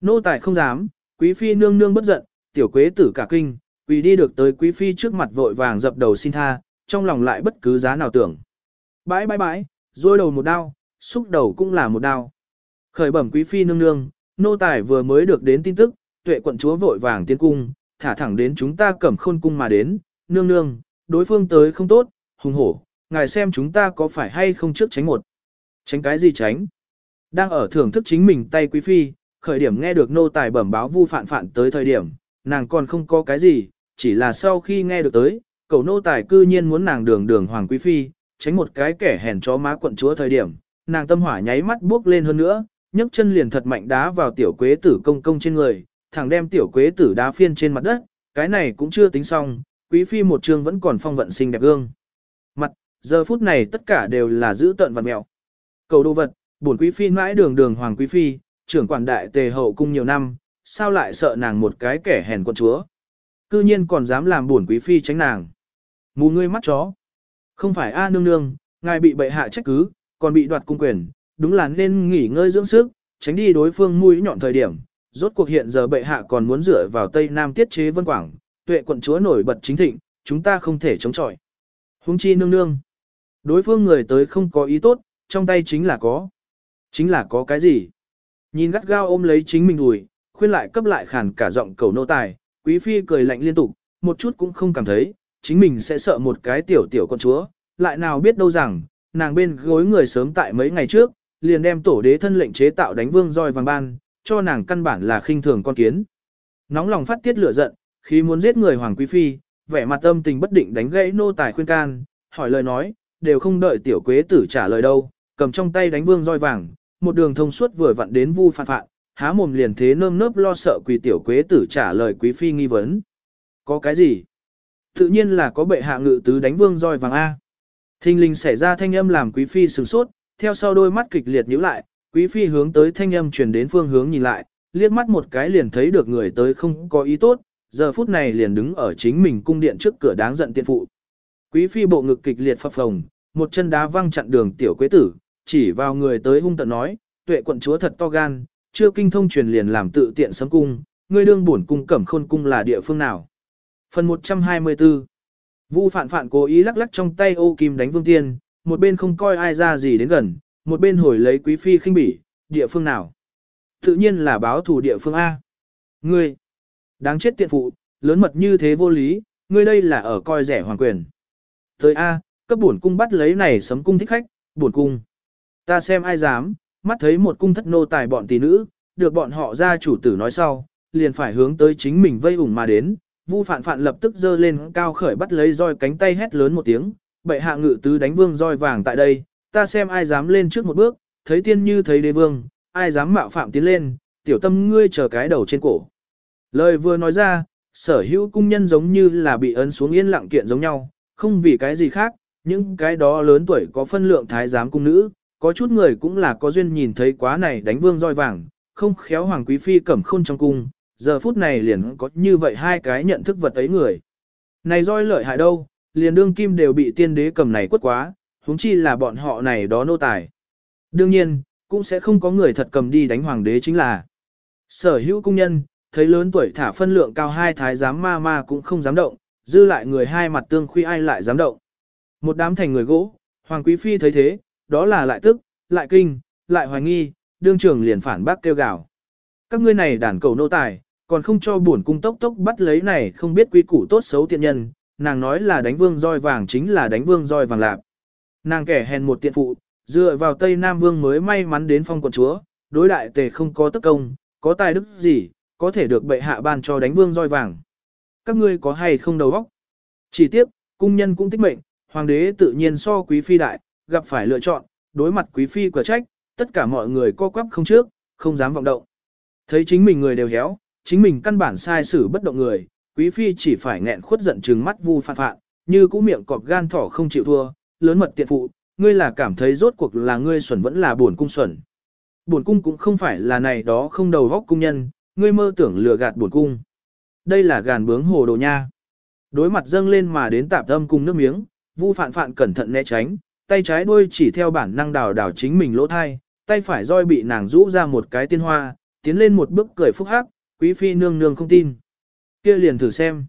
nô tài không dám, quý phi nương nương bất giận, tiểu quế tử cả kinh, vì đi được tới quý phi trước mặt vội vàng dập đầu xin tha, trong lòng lại bất cứ giá nào tưởng. Bãi bãi bãi, rôi đầu một đao, xúc đầu cũng là một đao. Khởi bẩm quý phi nương nương, nô tài vừa mới được đến tin tức, tuệ quận chúa vội vàng tiến cung, thả thẳng đến chúng ta cẩm khôn cung mà đến, nương nương, đối phương tới không tốt, hùng hổ, ngài xem chúng ta có phải hay không trước tránh một. Tránh cái gì tránh? Đang ở thưởng thức chính mình tay quý phi, khởi điểm nghe được nô tài bẩm báo vu phản phản tới thời điểm, nàng còn không có cái gì, chỉ là sau khi nghe được tới, cậu nô tài cư nhiên muốn nàng đường đường hoàng quý phi, tránh một cái kẻ hèn chó má quận chúa thời điểm, nàng tâm hỏa nháy mắt bước lên hơn nữa, nhấc chân liền thật mạnh đá vào tiểu quế tử công công trên người, thẳng đem tiểu quế tử đá phiên trên mặt đất, cái này cũng chưa tính xong, quý phi một trường vẫn còn phong vận xinh đẹp gương. Mặt, giờ phút này tất cả đều là giữ tận vật mẹo. Cầu đồ vật, bổn quý phi mãi đường đường hoàng quý phi, trưởng quản đại tề hậu cung nhiều năm, sao lại sợ nàng một cái kẻ hèn quận chúa. Cư nhiên còn dám làm bổn quý phi tránh nàng. Mù ngươi mắt chó. Không phải A nương nương, ngài bị bệ hạ trách cứ, còn bị đoạt cung quyền, đúng là nên nghỉ ngơi dưỡng sức, tránh đi đối phương mũi nhọn thời điểm. Rốt cuộc hiện giờ bệ hạ còn muốn dựa vào Tây Nam tiết chế vân quảng, tuệ quận chúa nổi bật chính thịnh, chúng ta không thể chống chọi. Hung chi nương nương. Đối phương người tới không có ý tốt, trong tay chính là có. Chính là có cái gì? Nhìn gắt gao ôm lấy chính mình đùi, khuyên lại cấp lại khàn cả giọng cầu nô tài, quý phi cười lạnh liên tục, một chút cũng không cảm thấy, chính mình sẽ sợ một cái tiểu tiểu con chúa, lại nào biết đâu rằng, nàng bên gối người sớm tại mấy ngày trước, liền đem tổ đế thân lệnh chế tạo đánh vương roi vàng ban, cho nàng căn bản là khinh thường con kiến. Nóng lòng phát tiết lửa giận, khi muốn giết người hoàng quý phi, vẻ mặt âm tình bất định đánh gãy nô tài khuyên can, hỏi lời nói, đều không đợi tiểu quế tử trả lời đâu, cầm trong tay đánh vương roi vàng, một đường thông suốt vừa vặn đến vu phạn phạn, há mồm liền thế nơm nớp lo sợ quỳ tiểu quế tử trả lời quý phi nghi vấn. Có cái gì? Tự nhiên là có bệ hạ ngự tứ đánh vương roi vàng A. Thình linh xảy ra thanh âm làm quý phi sửng sốt, theo sau đôi mắt kịch liệt nhíu lại, quý phi hướng tới thanh âm truyền đến phương hướng nhìn lại, liếc mắt một cái liền thấy được người tới không có ý tốt, giờ phút này liền đứng ở chính mình cung điện trước cửa đáng giận tiện phụ. Quý phi bộ ngực kịch liệt phập phồng, một chân đá văng chặn đường tiểu quế tử, chỉ vào người tới hung tận nói, tuệ quận chúa thật to gan, chưa kinh thông truyền liền làm tự tiện sấm cung, ngươi đương bổn cung cẩm khôn cung là địa phương nào. Phần 124 Vu phản phản cố ý lắc lắc trong tay ô kim đánh vương tiên, một bên không coi ai ra gì đến gần, một bên hồi lấy quý phi khinh bỉ, địa phương nào. Tự nhiên là báo thủ địa phương A. Ngươi, đáng chết tiện phụ, lớn mật như thế vô lý, ngươi đây là ở coi rẻ hoàng quyền. Tới A, cấp bổn cung bắt lấy này sấm cung thích khách, bổn cung. Ta xem ai dám, mắt thấy một cung thất nô tài bọn tỷ nữ, được bọn họ ra chủ tử nói sau, liền phải hướng tới chính mình vây ủng mà đến. Vu phạn phạn lập tức giơ lên cao khởi bắt lấy roi cánh tay hét lớn một tiếng, bệ hạ ngự tứ đánh vương roi vàng tại đây, ta xem ai dám lên trước một bước, thấy tiên như thấy đế vương, ai dám mạo phạm tiến lên, tiểu tâm ngươi chờ cái đầu trên cổ. Lời vừa nói ra, sở hữu cung nhân giống như là bị ấn xuống yên lặng kiện giống nhau, không vì cái gì khác, những cái đó lớn tuổi có phân lượng thái giám cung nữ, có chút người cũng là có duyên nhìn thấy quá này đánh vương roi vàng, không khéo hoàng quý phi cẩm khôn trong cung, giờ phút này liền có như vậy hai cái nhận thức vật ấy người. Này roi lợi hại đâu, liền đương kim đều bị tiên đế cầm này quất quá, huống chi là bọn họ này đó nô tài. Đương nhiên, cũng sẽ không có người thật cầm đi đánh hoàng đế chính là. Sở hữu cung nhân, thấy lớn tuổi thả phân lượng cao hai thái giám ma ma cũng không dám động, dư lại người hai mặt tương khuy ai lại dám động. Một đám thành người gỗ, Hoàng Quý Phi thấy thế, đó là lại tức, lại kinh, lại hoài nghi, đương trưởng liền phản bác kêu gào. Các ngươi này đàn cầu nô tài, còn không cho buồn cung tốc tốc bắt lấy này không biết quy củ tốt xấu tiện nhân, nàng nói là đánh vương roi vàng chính là đánh vương roi vàng lạp. Nàng kẻ hèn một tiện phụ, dựa vào Tây Nam Vương mới may mắn đến phong quận chúa, đối đại tề không có tất công, có tài đức gì, có thể được bệ hạ ban cho đánh vương roi vàng. Các ngươi có hay không đầu óc? Chỉ tiếc, cung nhân cũng tích mệnh, hoàng đế tự nhiên so quý phi đại, gặp phải lựa chọn, đối mặt quý phi quả trách, tất cả mọi người co quắp không trước, không dám vọng động. Thấy chính mình người đều héo, chính mình căn bản sai xử bất động người, quý phi chỉ phải nghẹn khuất giận trừng mắt vu phạn phạn, như cũ miệng cọp gan thỏ không chịu thua, lớn mật tiện phụ, ngươi là cảm thấy rốt cuộc là ngươi xuẩn vẫn là buồn cung xuẩn. Buồn cung cũng không phải là này đó không đầu góc cung nhân, ngươi mơ tưởng lừa gạt buồn cung. Đây là gàn bướng hồ đồ nha. Đối mặt dâng lên mà đến tạp âm cung nước miếng, Vu Phạn Phạn cẩn thận né tránh, tay trái đuôi chỉ theo bản năng đào đào chính mình lỗ thai, tay phải roi bị nàng rũ ra một cái tiên hoa, tiến lên một bước cười phúc hắc, quý phi nương nương không tin. Kia liền thử xem.